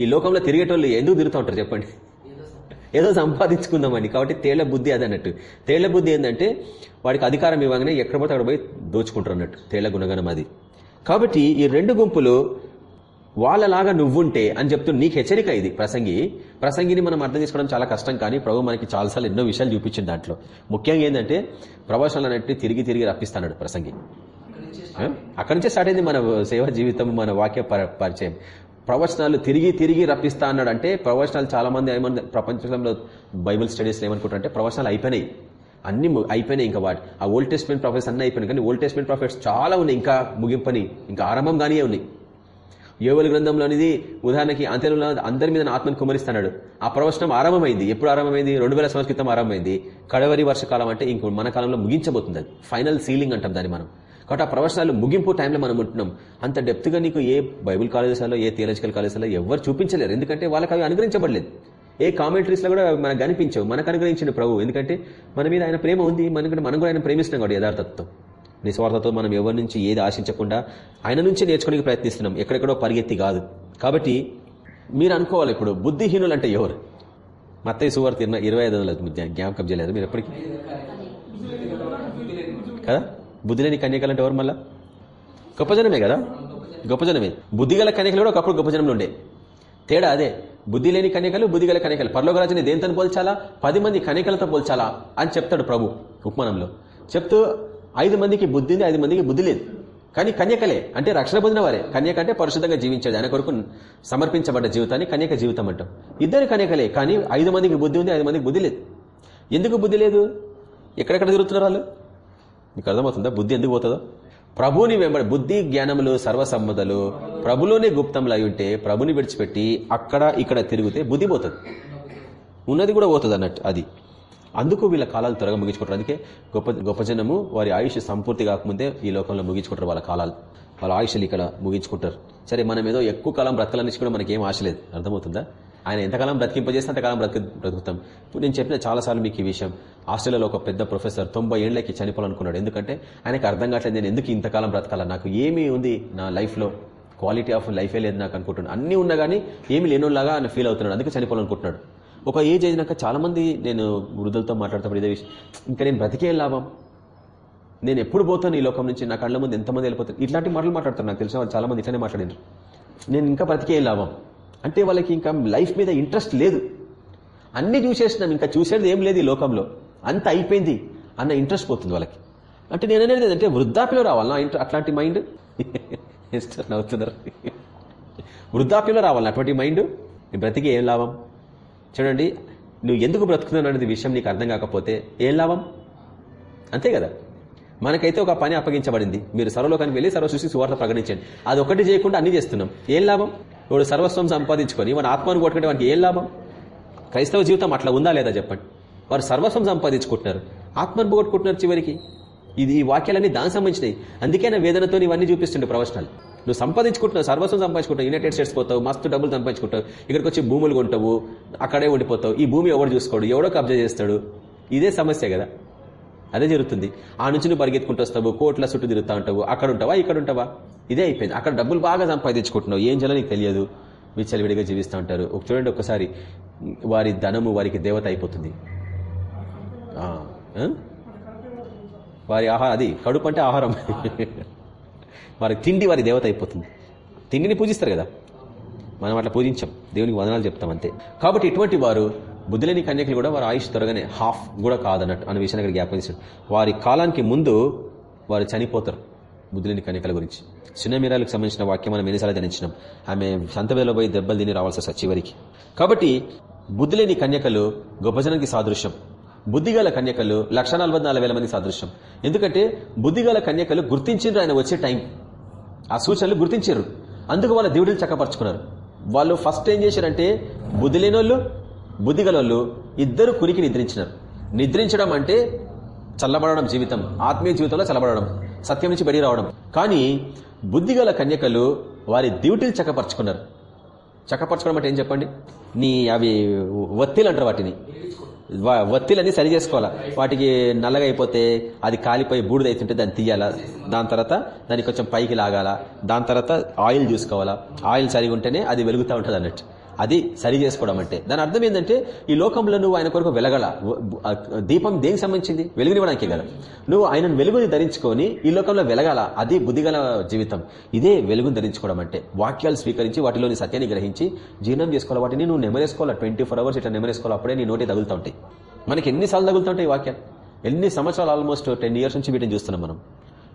ఈ లోకంలో తిరిగేటోళ్ళు ఎందుకు తిరుగుతూ ఉంటారు చెప్పండి? ఏదో సంపాదించుకుందామని కాబట్టి తేళ్ళ బుద్ధి అది అన్నట్టు. తేళ్ళ బుద్ధి ఏంటంటే వాడికి అధికారం ఇవ్వగానే ఎక్కడ పోతే అక్కడ పోయి దోచుకుంటారు అన్నట్టు. తేళ్ళ గుణగణం అది. కాబట్టి ఈ రెండు గుంపులు వాళ్ళలాగా నువ్వుంటే అని చెప్తూ నీకు హెచ్చరిక ఇది ప్రసంగి. ప్రసంగిని మనం అర్థం చేసుకోవడం చాలా కష్టం కానీ ప్రభు మనకి చాలాసార్లు ఎన్నో విషయాలు చూపించింది దాంట్లో. ముఖ్యంగా ఏంటంటే ప్రవచనాలు అన్నట్టు తిరిగి తిరిగి రప్పిస్తాడు ప్రసంగి? అక్కడి నుంచే స్టార్ట్ అయింది మన సేవ జీవితం మన వాక్య పర- పరిచయం. ప్రవచనాలు తిరిగి తిరిగి రప్పిస్తా అన్నాడు అంటే ప్రవచనాలు చాలా మంది ఏమన్నా ప్రపంచంలో బైబిల్ స్టడీస్ ఏమనుకుంటారంటే ప్రవచనాలు అయిపోయినాయి. అన్ని అయిపోయినాయి ఇంకా వాటి ఆ ఓల్డ్ టెస్ట్మెంట్ ప్రాఫిట్స్ అన్నీ అయిపోయినాయి. కానీ ఓల్డ్ టెస్ట్మెంట్ ప్రాఫిట్స్ చాలా ఉన్నాయి. ఇంకా ముగింపని ఇంకా ఆరంభం కానీ ఉన్నాయి. యోగుల గ్రంథంలో అనేది ఉదాహరణకి అంత్యంలో అందరి మీద ఆత్మను కుమరిస్తున్నాడు ఆ ప్రవచనం ఆరంభమైంది. ఎప్పుడు ఆరంభమైంది? రెండు వేల సంవత్సరం క్రితం ఆరంభమైంది. కడవరి వర్షకాలం అంటే ఇంకో మన కాలంలో ముగించబోతుంది. అది ఫైనల్ సీలింగ్ అంటాం దాన్ని మనం. కాబట్టి ఆ ప్రవచనాలు ముగింపు టైంలో మనం ఉంటున్నాం. అంత డెప్త్గా నీకు ఏ బైబుల్ కాలేజెస్లో ఏ థియాలజికల్ కాలేజెస్లో ఎవరు చూపించలేరు. ఎందుకంటే వాళ్ళకి అవి అనుగ్రహించబడలేదు. ఏ కామెంటరీస్లో కూడా మనకు కనిపించవు మనకు అనుగ్రహించిన ప్రభు ఎందుకంటే మన మీద ఆయన ప్రేమ ఉంది. మనకంటే మనం కూడా ఆయన ప్రేమిస్తున్నాం కూడా యథార్థత్వం. నిస్వార్థతో మనం ఎవరి నుంచి ఏది ఆశించకుండా ఆయన నుంచే నేర్చుకోవడానికి ప్రయత్నిస్తున్నాం. ఎక్కడెక్కడో పరిగెత్తి కాదు. కాబట్టి మీరు అనుకోవాలి ఇప్పుడు బుద్ధిహీనులు అంటే ఎవరు? మత్తయ్య సువార్త ఇరవై ఇరవై ఐదు వందల జ్ఞాపకం చేయలేదు మీరు ఎప్పటికీ? కదా? బుద్ధి లేని కన్యకలు అంటే ఎవరు మళ్ళా? గొప్ప జనమే కదా? గొప్ప జనమే. బుద్ధి గల కన్యకలు కూడా ఒకప్పుడు గొప్ప జనంలో ఉండే. తేడా అదే. బుద్ధి లేని కన్యకలు బుద్ధి గల కన్యకలు. పర్లోకరాజుని దేంతో పోల్చాలా? పది మంది కన్యకలతో పోల్చాలా? అని చెప్తాడు ప్రభు ఉపమానంలో. చెప్తూ ఐదు మందికి బుద్ధి ఉంది ఐదు మందికి బుద్ధి లేదు. కానీ కన్యకలే అంటే రక్షణ పొందిన వారే. కన్యక అంటే పరిశుద్ధంగా జీవించేది. ఆయన కొరకు సమర్పించబడ్డ జీవితాన్ని కన్యక జీవితం అంటాం. ఇద్దరు కన్యకలే కానీ ఐదు మందికి బుద్ధి ఉంది ఐదు మందికి బుద్ధి లేదు. ఎందుకు బుద్ధి లేదు? ఎక్కడెక్కడ తిరుగుతున్నారు వాళ్ళు? మీకు అర్థమవుతుందా? బుద్ధి ఎందుకు పోతుందో? ప్రభుని వెంబడి బుద్ధి జ్ఞానములు సర్వసమ్మతలు ప్రభులోనే గుప్తంలో అయి ఉంటే ప్రభుని విడిచిపెట్టి అక్కడ ఇక్కడ తిరిగితే బుద్ధి పోతుంది. ఉన్నది కూడా పోతుంది అన్నట్టు అది. అందుకు వీళ్ళ కాలాలు త్వరగా ముగించుకుంటారు. అందుకే గొప్ప గొప్ప జనము వారి ఆయుష్ సంపూర్తి కాకముందే ఈ లోకంలో ముగించుకుంటారు వాళ్ళ కాలాలు. వాళ్ళ ఆయుష్లు ఇక్కడ ముగించుకుంటారు. సరే మనం ఏదో ఎక్కువ కాలం బ్రతకాలని కూడా మనకి ఏం ఆశ లేదు. అర్థమవుతుందా? ఆయన ఎంతకాలం బ్రతికింపజేస్తే అంతకాలం బ్రతికి బ్రతుకుతాం. ఇప్పుడు నేను చెప్పిన చాలాసార్లు మీకు ఈ విషయం. ఆస్ట్రేలియాలో ఒక పెద్ద ప్రొఫెసర్ తొంభై ఏళ్ళకి చనిపోవాలనుకున్నాడు. ఎందుకంటే ఆయనకు అర్థం కావట్లేదు నేను ఎందుకు ఇంతకాలం బ్రతకాల? నాకు ఏమీ ఉంది నా లైఫ్లో. క్వాలిటీ ఆఫ్ లైఫే లేదు నాకు అనుకుంటున్నాను. అన్నీ ఉన్నా కానీ ఏమి లేనులాగా ఆయన ఫీల్ అవుతున్నాడు. అందుకే చనిపోవాలనుకుంటున్నాడు. ఒక ఏజ్ అయినాక చాలామంది నేను వృద్ధులతో మాట్లాడుతున్నప్పుడు ఇదే విషయం. ఇంకా నేను బ్రతికే లాభం. నేను ఎప్పుడు పోతాను ఈ లోకం నుంచి? నా కళ్ళ ముందు ఎంతమంది వెళ్ళిపోతాను ఇట్లాంటి మాటలు మాట్లాడతారు నాకు తెలిసిన వాళ్ళు చాలా మంది ఇట్లానే మాట్లాడారు నేను ఇంకా బ్రతికే లాభం. అంటే వాళ్ళకి ఇంకా లైఫ్ మీద ఇంట్రెస్ట్ లేదు. అన్ని చూసేసినాం ఇంకా చూసేది ఏం లేదు ఈ లోకంలో. అంత అయిపోయింది. అన్న ఇంట్రెస్ట్ పోతుంది వాళ్ళకి. అంటే నేను అనేది అంటే వృద్ధాప్యలో రావాలా. అట్లాంటి మైండ్? ఎస్టర్ నవ్వుతున్నారు? వృద్ధాప్యంలో రావాలి. అటువంటి మైండ్? బ్రతికి ఏం లాభం? చూడండి నువ్వు ఎందుకు బ్రతుకుతున్నావు అనేది విషయం నీకు అర్థం కాకపోతే ఏం లాభం? అంతే కదా? మనకైతే ఒక పని అప్పగించబడింది. మీరు సర్వలోకానికి వెళ్ళి సర్వ సృష్టి సువార్త ప్రకటించండి. అది ఒకటి చేయకుండా అన్ని చేస్తున్నాం. ఏం లాభం? వాడు సర్వస్వం సంపాదించుకొని మన ఆత్మను కొట్టుకుంటే వానికి ఏం లాభం? క్రైస్తవ జీవితం అట్లా ఉందా లేదా చెప్పండి. వారు సర్వస్వం సంపాదించుకుంటున్నారు. ఆత్మను పోగొట్టుకుంటున్నారు చివరికి. ఇది ఈ వాక్యాలన్నీ దానికి సంబంధించినవి. అందుకే నా వేదనతో ఇవన్నీ చూపిస్తుండే ప్రవచనాలు. నువ్వు సంపాదించుకుంటున్నావు సర్వస్వం సంపాదించుకుంటావు యునైటెడ్ స్టేట్స్ పోతావు మస్తు డబ్బులు సంపాదించుకుంటావు ఇక్కడికి వచ్చి భూములు కొంటావు అక్కడే ఉండిపోతావు ఈ భూమి ఎవడు చూసుకోడు ఎవడో కబ్జా చేస్తాడు? ఇదే సమస్య కదా. అదే జరుగుతుంది. ఆ నుంచి నువ్వు పరిగెత్తుకుంటూ వస్తావు కోట్ల చుట్టూ తిరుగుతూ ఉంటావు అక్కడ ఉంటావా ఇక్కడ ఉంటావా? ఇదే అయిపోయింది. అక్కడ డబ్బులు బాగా సంపాదించుకుంటున్నావు ఏం చేయాలో నీకు తెలియదు. విచ్చలవిడిగా జీవిస్తూ ఉంటారు. ఒక చూడండి ఒకసారి వారి ధనము వారికి దేవత అయిపోతుంది. వారి ఆహారం అది కడుపు అంటే ఆహారం. వారి తిండి వారి దేవత అయిపోతుంది. తిండిని పూజిస్తారు కదా? మనం అట్లా పూజించాం. దేవునికి వదనాలు చెప్తాం అంతే. కాబట్టి ఇటువంటి వారు బుద్ధిలేని కన్యకులు కూడా వారి ఆయుష్ త్వరగానే హాఫ్ కూడా కాదన్నట్టు అనే విషయాన్ని అక్కడ జ్ఞాపకం వారి కాలానికి ముందు వారు చనిపోతారు బుద్ధిలేని కన్యకల గురించి. సునమీరాలకు సంబంధించిన వాక్యం మనం ఎన్నిసార్లు ధ్యానించినాం. ఆమె సంతవేలో పోయి దెబ్బలు తిని రావాల్సి వస్తుంది చివరికి. కాబట్టి బుద్ధిలేని కన్యకలు గొప్పజనానికి సాదృశ్యం. బుద్ధిగల కన్యకలు లక్ష మంది సాదృశ్యం. ఎందుకంటే బుద్ధిగల కన్యకలు గుర్తించిండ్రు ఆయన వచ్చే టైం. ఆ సూచనలు గుర్తించారు. అందుకు వాళ్ళ దేవుడిని చక్కపరుచుకున్నారు. వాళ్ళు ఫస్ట్ ఏం చేశారంటే బుద్ధి లేనోళ్ళు బుద్ధిగల ఇద్దరు కురికి నిద్రించినారు. నిద్రించడం అంటే చల్లబడడం జీవితం ఆత్మీయ జీవితంలో చల్లబడడం సత్యం నుంచి బడి రావడం. కానీ బుద్ధిగల కన్యకలు వారి డ్యూటీలు చక్కపరుచుకున్నారు. చక్కపరచుకోవడం అంటే ఏం చెప్పండి? నీ అవి ఒత్తిలు అంటారు వాటిని. వా- ఒత్తిలన్నీ సరి చేసుకోవాలా? వాటికి నల్లగా అయిపోతే అది కాలిపోయి బూడిద అవుతుంటే దాన్ని తీయాలా? దాని తర్వాత దానికి కొంచెం పైకి లాగాల? దాని తర్వాత ఆయిల్ చూసుకోవాలా? ఆయిల్ సరిగా ఉంటేనే అది వెలుగుతూ ఉంటుంది అన్నట్టు అది సరి చేసుకోవడం అంటే. దాని అర్థం ఏంటంటే ఈ లోకంలో నువ్వు ఆయన కొరకు వెలగల. దీపం దేనికి సంబంధించింది? వెలుగునివ్వడానికి కదా నువ్వు ఆయన వెలుగుని ధరించుకొని ఈ లోకంలో వెలగాల. అది బుద్ధిగల జీవితం. ఇదే వెలుగుని ధరించుకోవడం అంటే. వాక్యాలు స్వీకరించి వాటిలోని సత్యాన్ని గ్రహించి జీర్ణం చేసుకోవాలి? వాటిని నువ్వు నెమరేసుకోవాలి? ట్వంటీ ఫోర్ అవర్స్ ఇట్లా నెమరేసుకోవాలి? అప్పుడే నీ నోటి తగులుతూ ఉంటాయి. మనకి ఎన్నిసార్లు తగులుతుంటాయి ఈ వాక్యాలు? ఎన్ని సంవత్సరాలు ఆల్మోస్ట్ టెన్ ఇయర్స్ నుంచి వీటిని చూస్తున్నాం మనం.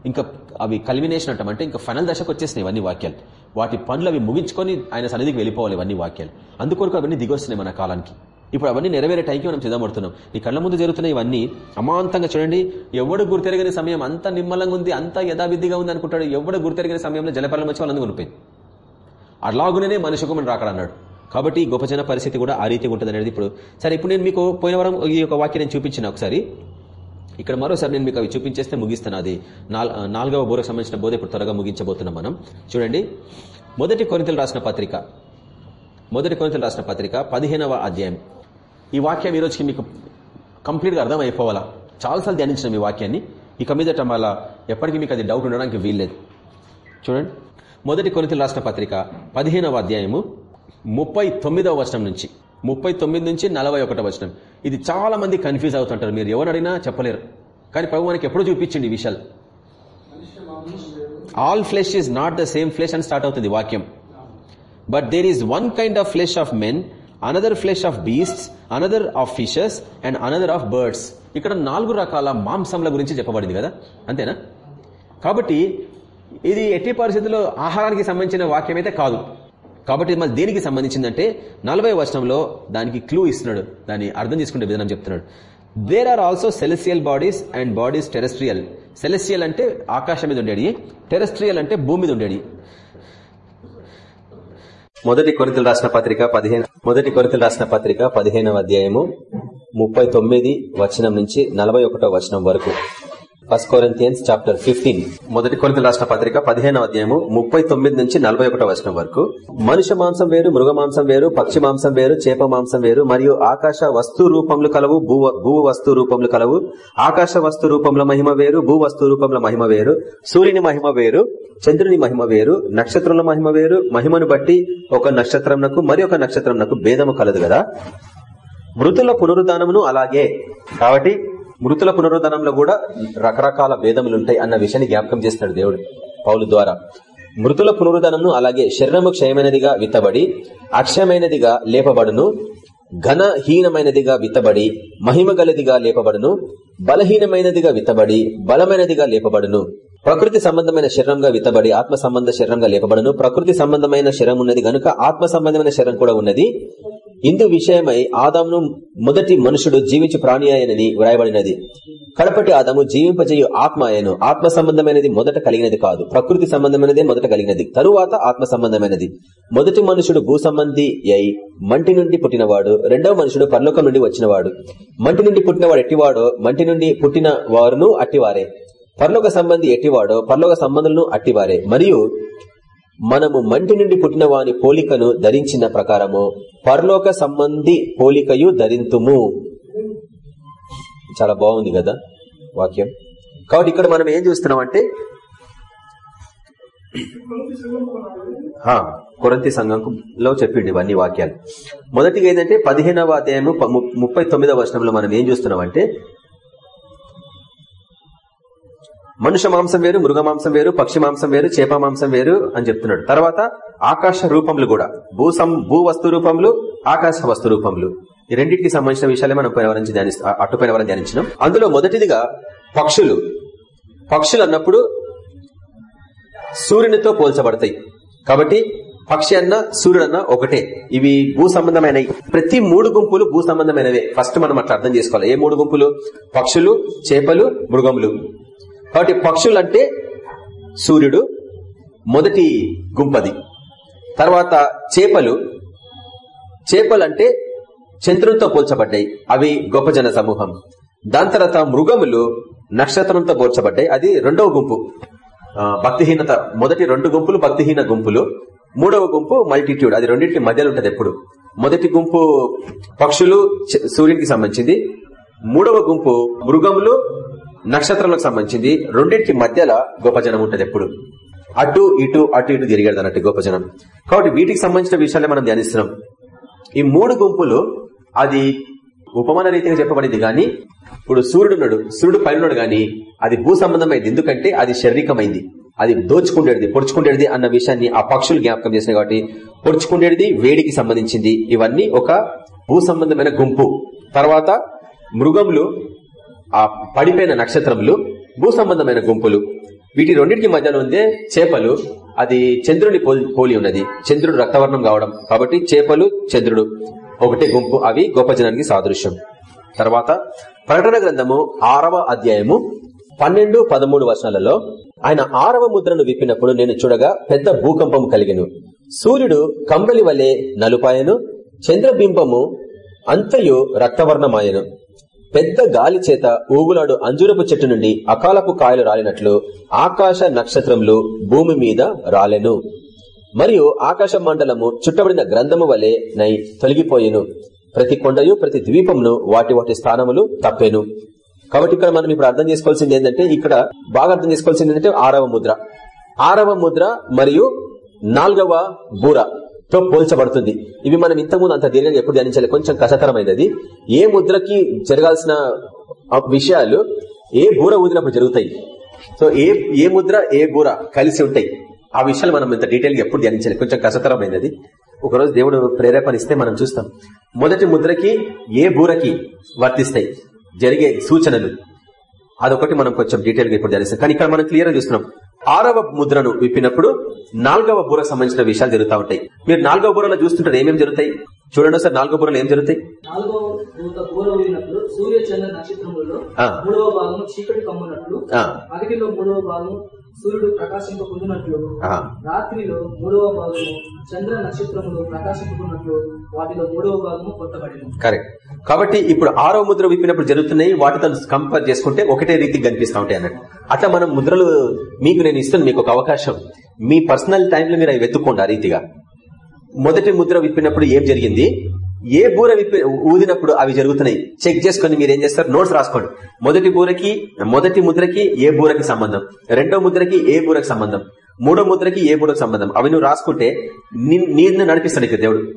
ఇంకా అవి కల్మినేషన్ అంటాం అంటే ఇంకా ఫైనల్ దశకు వచ్చేసినాయి ఇవన్నీ వాక్యాలు. వాటి పనులు అవి ముగించుకొని ఆయన సన్నిధికి వెళ్ళిపోవాలి ఇవన్నీ వాక్యాలు. అందుకొరకు అవన్నీ దిగొస్తున్నాయి మన కాలానికి. ఇప్పుడు అవన్నీ నెరవేరే టైంకి మనం సిద్ధపడుతున్నాం ఈ కళ్ళ ముందు జరుగుతున్న ఇవన్నీ అమాంతంగా చూడండి ఎవడు గుర్తెరగని సమయం అంత నిమ్మలంగా ఉంది అంత యథావిధిగా ఉంది అనుకుంటాడు ఎవడు గుర్తెరగని సమయంలో జలపరం వచ్చి వాళ్ళందుకు కొనిపోయింది. అలాగునే మనిషి కుమని రాకడన్నాడు కాబట్టి గొప్ప పరిస్థితి కూడా ఆ రీతిగా ఉంటుంది అనేది ఇప్పుడు. సరే ఇప్పుడు నేను మీకు పోయిన వారం ఈ యొక్క వాక్యం నేను చూపించిన ఒకసారి. ఇక్కడ మరోసారి నేను మీకు అవి చూపించేస్తే ముగిస్తాను. అది నాల్- నాలుగవ బోరకు సంబంధించిన బోధ ఇప్పుడు త్వరగా ముగించబోతున్నాం మనం. చూడండి. మొదటి కొనితలు రాసిన పత్రిక. మొదటి కొనితలు రాసిన పత్రిక పదిహేనవ అధ్యాయం. ఈ వాక్యం ఈ రోజుకి మీకు కంప్లీట్గా అర్థం అయిపోవాలా చాలాసార్లు ధ్యానించిన మీ వాక్యాన్ని. ఇక మీదట మళ్ళా ఎప్పటికీ మీకు అది డౌట్ ఉండడానికి వీల్లేదు. చూడండి. మొదటి కొనితలు రాసిన పత్రిక పదిహేనవ అధ్యాయము ముప్పై తొమ్మిదవ వచనం నుంచి. ముప్పై తొమ్మిది నుంచి నలభై ఒకటో వచనం. ఇది చాలా మంది కన్ఫ్యూజ్ అవుతుంటారు. మీరు ఎవరు అడిగినా చెప్పలేరు. కానీ ప్రభు మనకి ఎప్పుడు చూపించండి ఈ విషయాలు. All flesh is not the same flesh అని స్టార్ట్ అవుతుంది వాక్యం. But there is one kind of flesh of men another flesh of beasts another of fishes and another of birds ఇక్కడ నాలుగు రకాల మాంసంల గురించి చెప్పబడింది కదా? అంతేనా? కాబట్టి ఇది ఎట్టి పరిస్థితుల్లో ఆహారానికి సంబంధించిన వాక్యం అయితే కాదు. కాబట్టి మరి మళ్ళీ దేనికి సంబంధించిందంటే నలభై వర్షంలో దానికి క్లూ ఇస్తున్నాడు. దాన్ని అర్థం చేసుకునే విధానం చెప్తున్నాడు. There are also celestial bodies and bodies terrestrial celestial అంటే ఆకాశం మీద ఉండేది. టెరెస్ట్రియల్ అంటే భూమి మీద ఉండేది. మొదటి కొరితలు రాసిన పత్రిక పదిహేను మొదటి కొరితలు రాసిన పత్రిక పదిహేనవ అధ్యాయము ముప్పై తొమ్మిది వచనం నుంచి నలభై ఒకటో వచనం వరకు. ఫస్ట్ కొరింతియన్స్ చాప్టర్ ఫిఫ్టీన్ మొదటి కొరితలు రాసిన పత్రిక పదిహేనవ అధ్యాయము ముప్పై తొమ్మిది నుంచి నలభై ఒకటో వచనం వరకు. మనుష్య మాంసం వేరు మృగ మాంసం వేరు పక్షి మాంసం వేరు చేప మాంసం వేరు మరియు ఆకాశ వస్తు రూపములు కలవు భూ భూ వస్తు రూపములు కలవు. ఆకాశ వస్తు రూపముల మహిమ వేరు భూ వస్తు రూపముల మహిమ వేరు. సూర్యుని మహిమ వేరు చంద్రుని మహిమ వేరు నక్షత్రముల మహిమ వేరు. మహిమను బట్టి ఒక నక్షత్రంనకు మరి ఒక నక్షత్రంనకు భేదము కలదు కదా. మృతుల పునరుద్ధానమును అలాగే. కాబట్టి మృతుల పునరుద్ధరణంలో కూడా రకరకాల భేదములు ఉంటాయి అన్న విషయాన్ని జ్ఞాపకం చేస్తున్నాడు దేవుడు పౌలు ద్వారా. మృతుల పునరుద్ధరణను అలాగే శరీరము క్షయమైనదిగా విత్తబడి అక్షయమైనదిగా లేపబడును ఘనహీనమైనదిగా విత్తబడి మహిమ గలదిగా లేపబడును బలహీనమైనదిగా విత్తబడి బలమైనదిగా లేపబడును. ప్రకృతి సంబంధమైన శరీరంగా విత్తబడి ఆత్మ సంబంధ శరీరంగా లేపబడును. ప్రకృతి సంబంధమైన శరం ఉన్నది గనుక ఆత్మ సంబంధమైన శరం కూడా ఉన్నది. ఇందు విషయమై ఆదామును మొదటి మనుషుడు జీవించు ప్రాణి అయినది వ్రాయబడినది. కడపటి ఆదాము జీవింపజేయు ఆత్మ ఆయను ఆత్మ సంబంధమైనది మొదట కలిగినది కాదు. ప్రకృతి సంబంధమైనదే మొదట కలిగినది. తరువాత ఆత్మ సంబంధమైనది. మొదటి మనుషుడు భూ సంబంధి అయి మంటి నుండి పుట్టినవాడు. రెండవ మనుషుడు పరలోకం నుండి వచ్చినవాడు. మంటి నుండి పుట్టినవాడు ఎట్టివాడో మంటి నుండి పుట్టిన వారును అట్టివారే. పరలోక సంబంధి ఎట్టివాడో పరలోక సంబంధులను అట్టివారే. మరియు మనము మంటి నుండి పుట్టిన వాని పోలికను ధరించిన ప్రకారము పరలోక సంబంధి పోలికయు ధరింతుము. చాలా బాగుంది కదా వాక్యం. కాబట్టి ఇక్కడ మనం ఏం చూస్తున్నాం అంటే కొరంతి సంఘంలో చెప్పిండి ఇవన్నీ వాక్యాలు. మొదటిగా ఏంటంటే పదిహేనవ అధ్యాయము ము- ముప్పై తొమ్మిదవ వర్షంలో మనం ఏం చూస్తున్నాం అంటే మనుష్య మాంసం వేరు మృగ మాంసం వేరు పక్షి మాంసం వేరు చేప మాంసం వేరు అని చెప్తున్నాడు. తర్వాత ఆకాశ రూపములు కూడా. భూ సం భూ వస్తు రూపములు ఆకాశ వస్తు రూపములు. ఈ రెండింటికి సంబంధించిన విషయాలే మనం పోయిన వారం ధ్యాని అట్టుపోయిన ధ్యానించినాం. అందులో మొదటిదిగా పక్షులు. పక్షులు అన్నప్పుడు సూర్యునితో పోల్చబడతాయి. కాబట్టి పక్షి అన్న సూర్యుడు అన్న ఒకటే. ఇవి భూ సంబంధమైనవి. ప్రతి మూడు గుంపులు భూ సంబంధమైనవే. ఫస్ట్ మనం అట్లా అర్థం చేసుకోవాలి. ఏ మూడు గుంపులు? పక్షులు చేపలు మృగములు. కాబట్టి పక్షులు అంటే సూర్యుడు మొదటి గుంపది. తర్వాత చేపలు. చేపలంటే చంద్రునితో పోల్చబడ్డాయి. అవి గొప్ప జన సమూహం. దాని తర్వాత మృగములు నక్షత్రంతో పోల్చబడ్డాయి. అది రెండవ గుంపు. భక్తిహీనత. మొదటి రెండు గుంపులు భక్తిహీన గుంపులు. మూడవ గుంపు మల్టిట్యూడ్. అది రెండింటి మధ్యలో ఉంటది ఎప్పుడు. మొదటి గుంపు పక్షులు సూర్యునికి సంబంధించింది. మూడవ గుంపు మృగములు. నక్షత్రాలకు సంబంధించింది రెండింటికి మధ్యలో గొప్ప జనం ఉంటది ఎప్పుడు. అటు ఇటు అటు ఇటు తిరిగేది అన్నట్టు గొప్ప జనం. కాబట్టి వీటికి సంబంధించిన విషయాలే మనం ధ్యానిస్తున్నాం. ఈ మూడు గుంపులు అది ఉపమాన రీతిగా చెప్పబడింది గాని ఇప్పుడు సూర్యుడు ఉన్నాడు సూర్యుడు పైనడు ఉన్నాడు గాని అది భూ సంబంధమైంది. ఎందుకంటే అది శారీరకమైంది. అది దోచుకుండేది పొడుచుకుండేది అన్న విషయాన్ని ఆ పక్షులు జ్ఞాపకం చేసినాయి కాబట్టి పొడుచుకుండేది వేడికి సంబంధించింది. ఇవన్నీ ఒక భూ సంబంధమైన గుంపు. తర్వాత మృగములు ఆ పడిపోయిన నక్షత్రములు భూ సంబంధమైన గుంపులు. వీటి రెండింటికి మధ్యలో ఉందే చేపలు అది చంద్రుని పోలి- పోలి ఉన్నది. చంద్రుడు రక్తవర్ణం కావడం. కాబట్టి చేపలు చంద్రుడు. ఒకటే గుంపు అవి గొప్ప జనానికి సాదృశ్యం. తర్వాత ప్రకటన గ్రంథము ఆరవ అధ్యాయము పన్నెండు పదమూడు వర్షాలలో ఆయన ఆరవ ముద్రను విప్పినప్పుడు నేను చూడగా పెద్ద భూకంపం కలిగిను. సూర్యుడు కంబలి వలె నలుపాయను చంద్రబింబము అంతయు రక్తవర్ణమాయను. పెద్ద గాలి చేత ఊగులాడు అంజురపు చెట్టు నుండి అకాలపు కాయలు రాలినట్లు ఆకాశ నక్షత్రములు భూమి మీద రాలెను. మరియు ఆకాశ మండలము చుట్టబడిన గ్రంథము వలె నై తొలగిపోయెను. ప్రతి కొండయు ప్రతి ద్వీపమును వాటి వాటి స్థానములు తప్పెను. కాబట్టి ఇక్కడ మనం ఇప్పుడు అర్థం చేసుకోవాల్సింది ఏంటంటే ఇక్కడ బాగా అర్థం చేసుకోవాల్సింది ఏంటంటే ఆరవ ముద్ర. ఆరవ ముద్ర మరియు నాలుగవ బూర. తో పోల్చబడుతుంది. ఇవి మనం ఇంతకుముందు అంత దీర్ఘంగా ఎప్పుడు ధ్యానించాలి కొంచెం కష్టతరమైనది ఏ ముద్రకి జరగాల్సిన విషయాలు ఏ బూర ఊదినప్పుడు జరుగుతాయి. సో ఏ ఏ ముద్ర ఏ బూర కలిసి ఉంటాయి. ఆ విషయాలు మనం ఇంత డీటెయిల్గా ఎప్పుడు ధ్యానించాలి కొంచెం కష్టతరమైనది ఒకరోజు దేవుడు ప్రేరేపణ ఇస్తే మనం చూస్తాం. మొదటి ముద్రకి ఏ బూరకి వర్తిస్తాయి? జరిగే సూచనలు. అదొకటి మనం కొంచెం డీటెయిల్గా ఇప్పుడు ధ్యానిస్తాం. కానీ ఇక్కడ మనం క్లియర్గా చూస్తున్నాం. ఆరవ ముద్రను విప్పినప్పుడు నాలుగవ బూరకు సంబంధించిన విషయాలు జరుగుతూ ఉంటాయి. మీరు నాలుగవ బూరలో చూస్తుంటారు ఏమేమి జరుగుతాయి? చూడండి సార్ నాలుగవ బూరలో ఏం జరుగుతాయి? సూర్య చంద్ర నక్షత్రములలో. మూడవ భాగము చీకటి కమ్మునట్లు మూడవ భాగము సూర్యుడు ప్రకాశింపకుండునట్లు రాత్రిలో మూడవ భాగము చంద్ర నక్షత్రములు ప్రకాశింపకున్నట్లు వాటిలో మూడవ భాగము కొట్టబడింది కరెక్ట్ కాబట్టి ఇప్పుడు ఆరో ముద్ర విప్పినప్పుడు జరుగుతున్నాయి వాటితో కంపేర్ చేసుకుంటే ఒకటే రీతికి కనిపిస్తా ఉంటాయి అన్నట్టు. అట్లా మనం ముద్రలు మీకు నేను ఇస్తాను మీకు ఒక అవకాశం. మీ పర్సనల్ టైంలో మీరు అవి వెతుక్కోండి ఆ రీతిగా. మొదటి ముద్ర విప్పినప్పుడు ఏం జరిగింది? ఏ బూర విప్పి ఊదినప్పుడు అవి జరుగుతున్నాయి. చెక్ చేసుకుని మీరు ఏం చేస్తారు? నోట్స్ రాసుకోండి. మొదటి బూరకి మొదటి ముద్రకి ఏ బూరకి సంబంధం? రెండో ముద్రకి ఏ బూరకి సంబంధం? మూడో ముద్రకి ఏ బూరకు సంబంధం? అవి నువ్వు రాసుకుంటే నీ- నడిపిస్తాడు ఇక్కడ దేవుడు.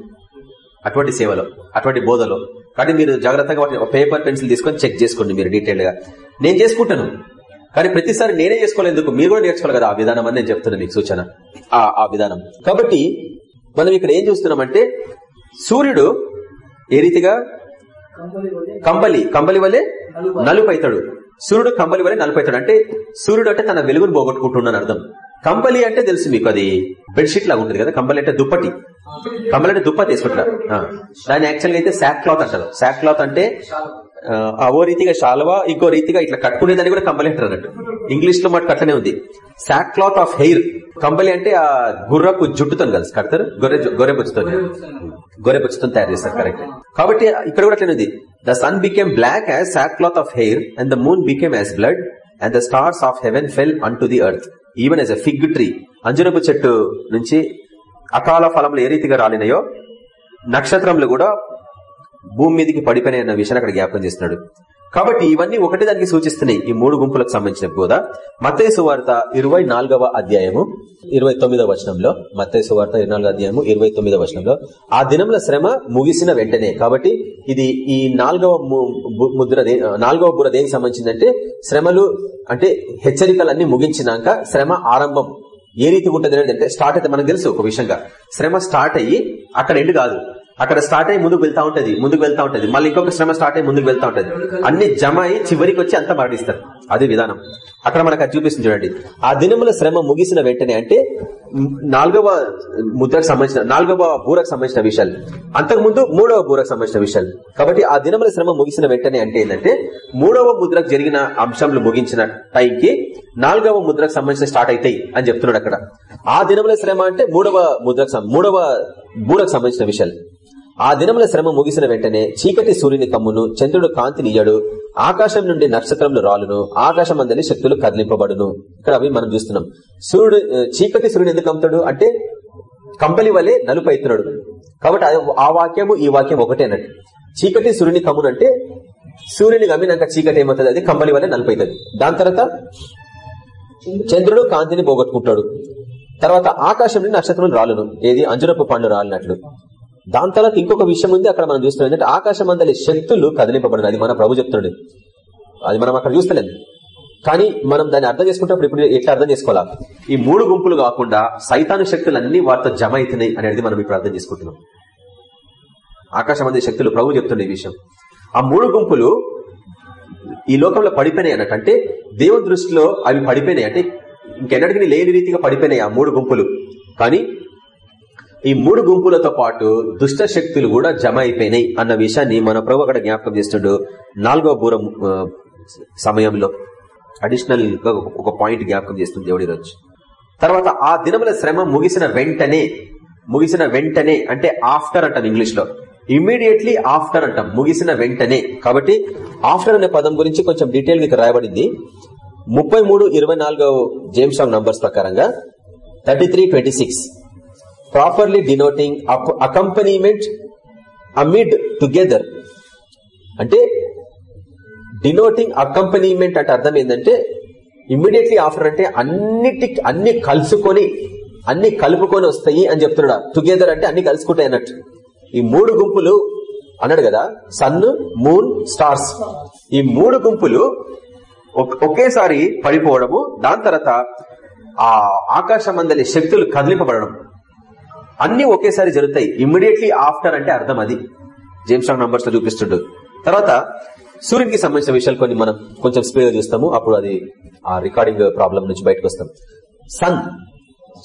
అటువంటి సేవలో అటువంటి బోధలో. కానీ మీరు జాగ్రత్తగా వాటి పేపర్ పెన్సిల్ తీసుకొని చెక్ చేసుకోండి మీరు డీటెయిల్గా నేను చేసుకుంటాను. కానీ ప్రతిసారి నేనే చేసుకోలేందుకు మీరు కూడా నేర్చుకోవాలి కదా? ఆ విధానం అని నేను చెప్తున్నాను మీకు సూచన. ఆ ఆ విధానం. కాబట్టి మనం ఇక్కడ ఏం చూస్తున్నామంటే సూర్యుడు ఏ రీతిగా? కంబలి కంబలి వలె నలుపైతాడు. సూర్యుడు కంబలి వలె నలుపైతాడు. అంటే సూర్యుడు అంటే తన వెలుగును పోగొట్టుకుంటున్నాను అర్థం. కంబలి అంటే తెలుసు మీకు అది. బెడ్షీట్ లాగా ఉంటుంది కదా. కంబలి అంటే దుప్పటి. కంబలి అంటే దుప్పటి వేసుకుంటారు ఆ. దాన్ని యాక్చువల్గా అయితే శాక్ క్లాత్ అంటారు శాక్ క్లాత్ అంటే ఓ రీతిగా శాలువా ఇంకో రీతిగా ఇట్లా కట్టుకునేదాన్ని కూడా కంబలి అంటారు అన్నట్టు. ఇంగ్లీష్లో మటు అట్లనే ఉంది. Sackcloth of hair. కంబలి అంటే ఆ గుర్రపు జుట్టుతో కలిసి కడతారు? గొర్రె గొర్రె పుచ్చుతో గొర్రె పుచ్చుతో తయారు చేస్తారు కరెక్ట్. కాబట్టి ఇక్కడ కూడా అట్లనే ఉంది. The sun became black as sackcloth of hair and the moon became as blood and the stars of heaven fell unto the earth. Even as a fig tree అంజురపు చెట్టు నుంచి అకాల ఫలములు ఏ రీతిగా రాలినాయో నక్షత్రములు కూడా భూమి మీదకి పడిపోయినాయి అన్న విషయాన్ని అక్కడ జ్ఞాపకం చేస్తున్నాడు. కాబట్టి ఇవన్నీ ఒకటే దానికి సూచిస్తున్నాయి. ఈ మూడు గుంపులకు సంబంధించిన బోధ మత్తయి సువార్త ఇరవై అధ్యాయము ఇరవై తొమ్మిదవ వచనంలో. మత్తయి సువార్త ఇరవై అధ్యాయము ఇరవై తొమ్మిదవ వచనంలో. ఆ దినంలో శ్రమ ముగిసిన వెంటనే కాబట్టి ఇది ఈ నాలుగవ ముద్ర నాలుగవ బుర్ర దేనికి సంబంధించిందంటే శ్రమలు అంటే హెచ్చరికలన్నీ ముగించినాక శ్రమ ఆరంభం. ఏ రీతి ఉంటుంది అంటే స్టార్ట్ అయితే మనకు తెలుసు ఒక విషయంగా. శ్రమ స్టార్ట్ అయ్యి అక్కడ ఎండు కాదు. అక్కడ స్టార్ట్ అయ్యి ముందుకు వెళ్తా ఉంటది ముందుకు వెళ్తా ఉంటది. మళ్ళీ ఇంకొక శ్రమ స్టార్ట్ అయ్యి ముందుకు వెళ్తా ఉంటది. అన్ని జమ అయి చివరికి వచ్చి అంతా మరణిస్తారు అది విధానం. అక్కడ మనకు అది చూపిస్తుంది చూడండి. ఆ దినముల శ్రమ ముగిసిన వెంటనే అంటే నాలుగవ ముద్రకు సంబంధించిన నాలుగవ బూరకు సంబంధించిన విషయాలు. అంతకుముందు మూడవ బూరకు సంబంధించిన విషయాలు. కాబట్టి ఆ దినముల శ్రమ ముగిసిన వెంటనే అంటే ఏంటంటే మూడవ ముద్రకు జరిగిన అంశంలు ముగించిన టైంకి నాలుగవ ముద్రకు సంబంధించిన స్టార్ట్ అవుతాయి అని చెప్తున్నాడు అక్కడ. ఆ దినముల శ్రమ అంటే మూడవ ముద్రకు సం- మూడవ బూరకు సంబంధించిన విషయాలు. ఆ దినముల శ్రమ ముగిసిన వెంటనే చీకటి సూర్యుని కమ్మును చంద్రుడు కాంతినియడు. ఆకాశం నుండి నక్షత్రములు రాలును. ఆకాశం అందరి శక్తులు కదిలింపబడును. ఇక్కడ అవి మనం చూస్తున్నాం. సూర్యుడు చీకటి సూర్యుని ఎందుకు కమ్ముతాడు అంటే కంపలి వలె నలుపు అవుతున్నాడు. కాబట్టి ఆ వాక్యము ఈ వాక్యం ఒకటే అన్నట్టు చీకటి సూర్యుని కమ్మునంటే సూర్యుని గమ్మినాక చీకటి ఏమవుతుంది? అది కంపలి వలె నలుపు అవుతుంది. దాని తర్వాత చంద్రుడు కాంతిని పోగొట్టుకుంటాడు. తర్వాత ఆకాశం నుండి నక్షత్రం రాలును. ఏది? అంజునపు పండు రాలినట్లు. దాని తర్వాత ఇంకొక విషయం ఉంది అక్కడ మనం చూస్తున్నాం ఏంటంటే ఆకాశం అందలి శక్తులు కదిలింపబడిన అది మన ప్రభు చెప్తున్నాడు. అది మనం అక్కడ చూస్తలేదు కానీ మనం దాన్ని అర్థం చేసుకుంటే ఇప్పుడు ఎట్లా అర్థం చేసుకోవాలా? ఈ మూడు గుంపులు కాకుండా సైతాను శక్తులు అన్ని వాటితో జమ అవుతున్నాయి అనేది మనం ఇప్పుడు అర్థం చేసుకుంటున్నాం. ఆకాశం శక్తులు ప్రభు చెప్తుండే ఈ విషయం. ఆ మూడు గుంపులు ఈ లోకంలో పడిపోయినాయి అన్నట్టు. అంటే దేవుని దృష్టిలో అవి పడిపోయినాయి. అంటే ఇంకెన్నటికి లేని రీతిగా పడిపోయినాయి ఆ మూడు గుంపులు. కానీ ఈ మూడు గుంపులతో పాటు దుష్ట శక్తులు కూడా జమ అయిపోయినాయి అన్న విషయాన్ని మన ప్రభు అక్కడ జ్ఞాపకం చేస్తుండడు నాలుగో బూర సమయంలో. అడిషనల్గా ఒక పాయింట్ జ్ఞాపకం చేస్తుంది దేవుడి రోజు తర్వాత ఆ దినముల శ్రమ ముగిసిన వెంటనే ముగిసిన వెంటనే అంటే ఆఫ్టర్ అంటాం ఇంగ్లీష్లో. ఇమ్మీడియట్లీ ఆఫ్టర్ అంటాం ముగిసిన వెంటనే. కాబట్టి ఆఫ్టర్ అనే పదం గురించి కొంచెం డీటెయిల్గా రాయబడింది. ముప్పై మూడు ఇరవై నాలుగో జేమ్స్ ఆఫ్ నంబర్స్ ప్రకారంగా thirty three twenty six properly denoting accompaniment amid together అంటే డినోటింగ్ అకంపనీమెంట్ అంటే అర్థం ఏంటంటే ఇమ్మీడియట్లీ ఆఫ్టర్ అంటే అన్నిటి అన్ని కలుసుకొని అన్ని కలుపుకొని వస్తాయి అని చెప్తున్నాడు. టుగెదర్ అంటే అన్ని కలుసుకుంటాయి అన్నట్టు. ఈ మూడు గుంపులు అన్నాడు కదా సన్ మూన్ స్టార్స్ ఈ మూడు గుంపులు ఒకేసారి పడిపోవడము దాని తర్వాత ఆ ఆకాశమందలి శక్తులు కదిలింపబడడం. అన్ని ఒకేసారి జరుగుతాయి. ఇమ్మీడియట్లీ ఆఫ్టర్ అంటే అర్థం అది. జేమ్స్ రాంగ్ నంబర్స్లో చూపిస్తుండు. తర్వాత సూర్యునికి సంబంధించిన విషయాలు కొన్ని మనం కొంచెం స్పీడ్గా చూస్తాము. అప్పుడు అది ఆ రికార్డింగ్ ప్రాబ్లం నుంచి బయటకు వస్తాం. సన్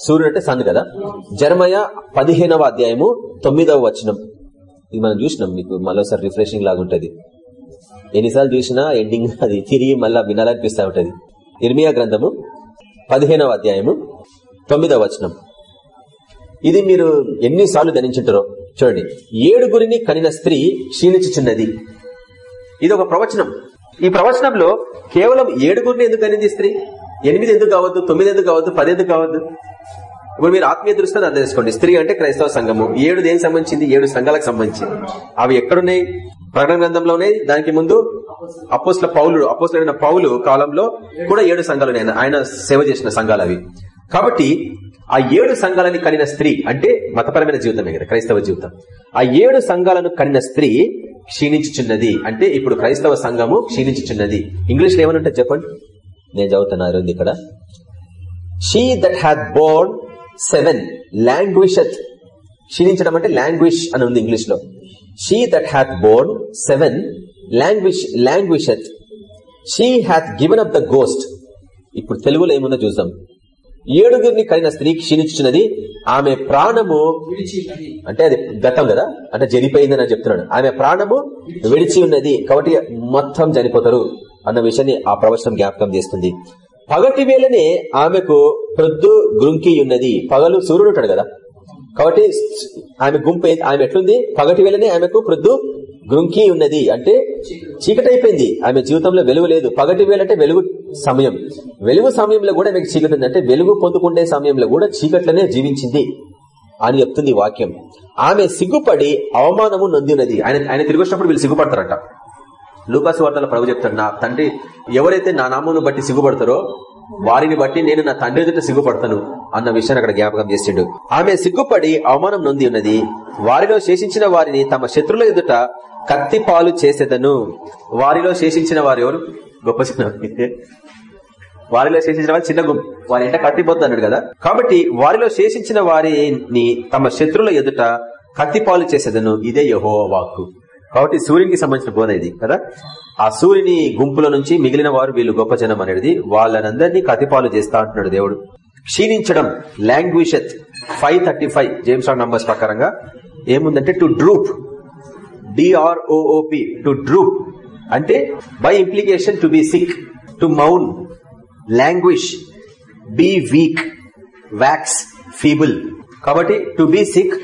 సూర్యుడు అంటే సన్ కదా? జర్మయ పదిహేనవ అధ్యాయము తొమ్మిదవ వచనం. ఇది మనం చూసినాం. మీకు మరోసారి రిఫ్రెషింగ్ లాగా ఎన్నిసార్లు చూసినా ఎండింగ్ అది తిరిగి మళ్ళా వినాలనిపిస్తూ ఉంటది. ఇర్మియా గ్రంథము పదిహేనవ అధ్యాయము తొమ్మిదవ వచనం. ఇది మీరు ఎన్నిసార్లు ధనించుంటారో చూడండి. ఏడుగురిని కనిన స్త్రీ క్షీణించుచున్నది. ఇది ఒక ప్రవచనం. ఈ ప్రవచనంలో కేవలం ఏడుగురిని ఎందుకు కనింది స్త్రీ? ఎనిమిది ఎందుకు కావద్దు? తొమ్మిది ఎందుకు కావద్దు? పది ఎందుకు కావద్దు? ఇప్పుడు మీరు ఆత్మీయ దృష్టిని అర్థం చేసుకోండి. స్త్రీ అంటే క్రైస్తవ సంఘము. ఏడు దేనికి సంబంధించింది? ఏడు సంఘాలకు సంబంధించింది. అవి ఎక్కడున్నాయి? ప్రకటన గ్రంథంలోనే దానికి ముందు అపోస్ల పౌలు అపోస్లైన పౌలు కాలంలో కూడా ఏడు సంఘాలు ఉన్నాయి ఆయన సేవ చేసిన సంఘాలు అవి. కాబట్టి ఆ ఏడు సంఘాలని కలిగిన స్త్రీ అంటే మతపరమైన జీవితమే కదా క్రైస్తవ జీవితం. ఆ ఏడు సంఘాలను కలిగిన స్త్రీ క్షీణించుచున్నది. అంటే ఇప్పుడు క్రైస్తవ సంఘము క్షీణించుచున్నది. ఇంగ్లీష్లో ఏమని చెప్పండి? నేను చదువుతున్నారు ఇక్కడ. She that hath borne seven languisheth క్షీణించడం అంటే లాంగ్విష్ అని ఉంది ఇంగ్లీష్లో she that hath borne seven languish languisheth she hath given up the ghost ఇప్పుడు తెలుగులో ఏముందో చూద్దాం. ఏడుగురిని కలిగిన స్త్రీ క్షీణించున్నది ఆమె ప్రాణము అంటే అది గతం కదా? అంటే జరిపోయిందని అని చెప్తున్నాడు. ఆమె ప్రాణము విడిచి ఉన్నది కాబట్టి మొత్తం చనిపోతారు అన్న విషయాన్ని ఆ ప్రవచనం జ్ఞాపకం చేస్తుంది. పగటి వేళనే ఆమెకు ప్రొద్దు గృంకి ఉన్నది పగలు సూర్యుడు ఉంటాడు కదా? కాబట్టి ఆమె గుంపు ఆమె ఎట్లుంది? పగటి వేళనే ఆమెకు ప్రొద్దు గృంకి ఉన్నది అంటే చీకటైపోయింది. ఆమె జీవితంలో వెలుగు లేదు. పగటి వేలంటే వెలుగు సమయం. వెలుగు సమయంలో కూడా ఆమెకు చీకటి ఉంది. అంటే వెలుగు పొందుకునే సమయంలో కూడా చీకట్లనే జీవించింది అని చెప్తుంది వాక్యం. ఆమె సిగ్గుపడి అవమానము నొందినది. ఆయన ఆయన తిరిగి వచ్చినప్పుడు వీళ్ళు సిగ్గుపడతారంట. లూకాసు వార్తల ప్రభు చెప్తాడు నా తండ్రి ఎవరైతే నా నామను బట్టి సిగ్గుపడతారో వారిని బట్టి నేను నా తండ్రి ఎదుట సిగ్గుపడతాను అన్న విషయాన్ని అక్కడ జ్ఞాపకం చేసిండు. ఆమె సిగ్గుపడి అవమానం నొంది ఉన్నది. వారిలో శేషించిన వారిని తమ శత్రుల ఎదుట కత్తి పాలు చేసేదను. వారిలో శేషించిన వారు ఎవరు? గొప్ప చిన్న వారిలో శేషించిన వారు చిన్న గుంపు వారి ఎంట కట్టిపోద్దు అన్నాడు కదా. కాబట్టి వారిలో శేషించిన వారిని తమ శత్రుల ఎదుట కత్తిపాలు చేసేదను. ఇదే యహో వాక్కు. కాబట్టి సూర్యునికి సంబంధించిన బోధ ఇది కదా. ఆ సూర్యుని గుంపుల నుంచి మిగిలిన వారు వీళ్ళు గొప్ప జనం అనేది వాళ్ళనందరినీ కతిపాలు చేస్తా అంటున్నాడు దేవుడు. క్షీణించడం లాంగ్విషత్ five thirty five James Strong numbers ప్రకారంగా ఏముందంటే to droop D R O O P to droop అంటే by implication to be sick to మౌన్ languish be weak wax feeble కాబట్టి టు బీ సిక్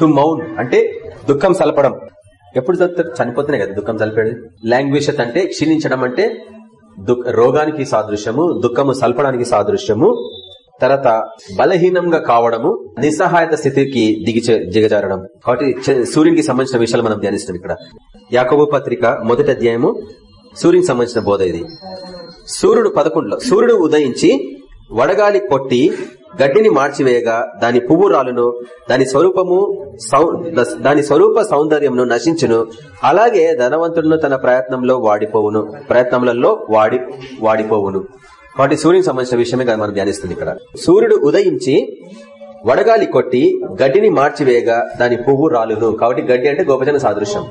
టు మౌన్ అంటే దుఃఖం సలపడం. ఎప్పుడు చదువుతారు చనిపోతున్నాయి కదా దుఃఖం చలిపేది. లాంగ్వేజ్ అంటే క్షీణించడం అంటే రోగానికి సాదృశ్యము దుఃఖము సల్పడానికి సాదృశ్యము తర్వాత బలహీనంగా కావడము నిస్సహాయత స్థితికి దిగి దిగజారడం. కాబట్టి సూర్యునికి సంబంధించిన విషయాలు మనం ధ్యానిస్తాం ఇక్కడ. యాకబు పత్రిక మొదటి అధ్యాయము సూర్యునికి సంబంధించిన బోధ ఇది. సూర్యుడు పదకొండులో సూర్యుడు ఉదయించి వడగాలి కొట్టి గడ్డిని మార్చివేయగా దాని పువ్వు రాలును దాని స్వరూపము దాని స్వరూప సౌందర్యమును నశించును. అలాగే ధనవంతుడును తన ప్రయత్నంలో వాడిపోవును. ప్రయత్నములలో వాడి వాడిపోవును. కాబట్టి సూర్యునికి సంబంధించిన విషయమే కదా మనం ధ్యానిస్తుంది ఇక్కడ. సూర్యుడు ఉదయించి వడగాలి కొట్టి గడ్డిని మార్చివేయగా దాని పువ్వు రాలును కాబట్టి గడ్డి అంటే గోపజన సాదృశ్యం.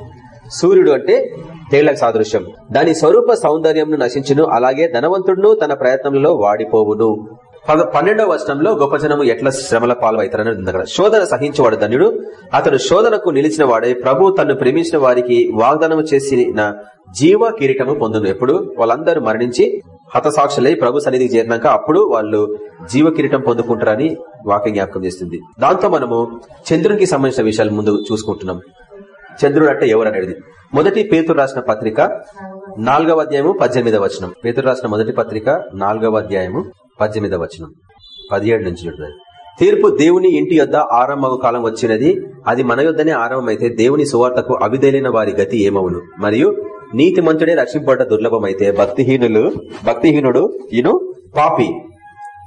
సూర్యుడు అంటే తేళ్ళకు సాదృశ్యం. దాని స్వరూప సౌందర్యంను నశించును. అలాగే ధనవంతుడును తన ప్రయత్నంలో వాడిపోవును. పన్నెండవ వచనంలో గొప్ప జనము ఎట్లా శ్రమల పాల్వైతారని ఉంది అక్కడ. శోధన సహించేవాడు ధన్యుడు. అతడు శోధనకు నిలిచిన వాడే ప్రభు తను ప్రేమించిన వారికి వాగ్దానం చేసిన జీవ కిరీటము పొందును. ఎప్పుడు? వాళ్ళందరూ మరణించి హతసాక్షులై ప్రభు సన్నిధికి చేరినాక అప్పుడు వాళ్ళు జీవ కిరీటం పొందుకుంటారని వాక్య జ్ఞాపకం చేస్తుంది. దాంతో మనము చంద్రునికి సంబంధించిన విషయాలు ముందు చూసుకుంటున్నాం. చంద్రుడు అంటే ఎవరు అనేది? మొదటి పేతురు రాసిన పత్రిక నాలుగవ అధ్యాయము పద్దెనిమిదవ వచనం. పేతురు రాసిన మొదటి పత్రిక నాలుగవ అధ్యాయము పద్దెనిమిదవ వచనం. పదిహేడు నుంచి చూడదు తీర్పు దేవుని ఇంటి యొద్ద ఆరంభ కాలం వచ్చినది. అది మన యొద్దనే ఆరంభమైతే దేవుని సువార్తకు అవిదేలిన వారి గతి ఏమవును? మరియు నీతి మంతుడే రక్షింపబడ్డ దుర్లభమైతే భక్తిహీనులు భక్తిహీనుడు ఈను పాపి.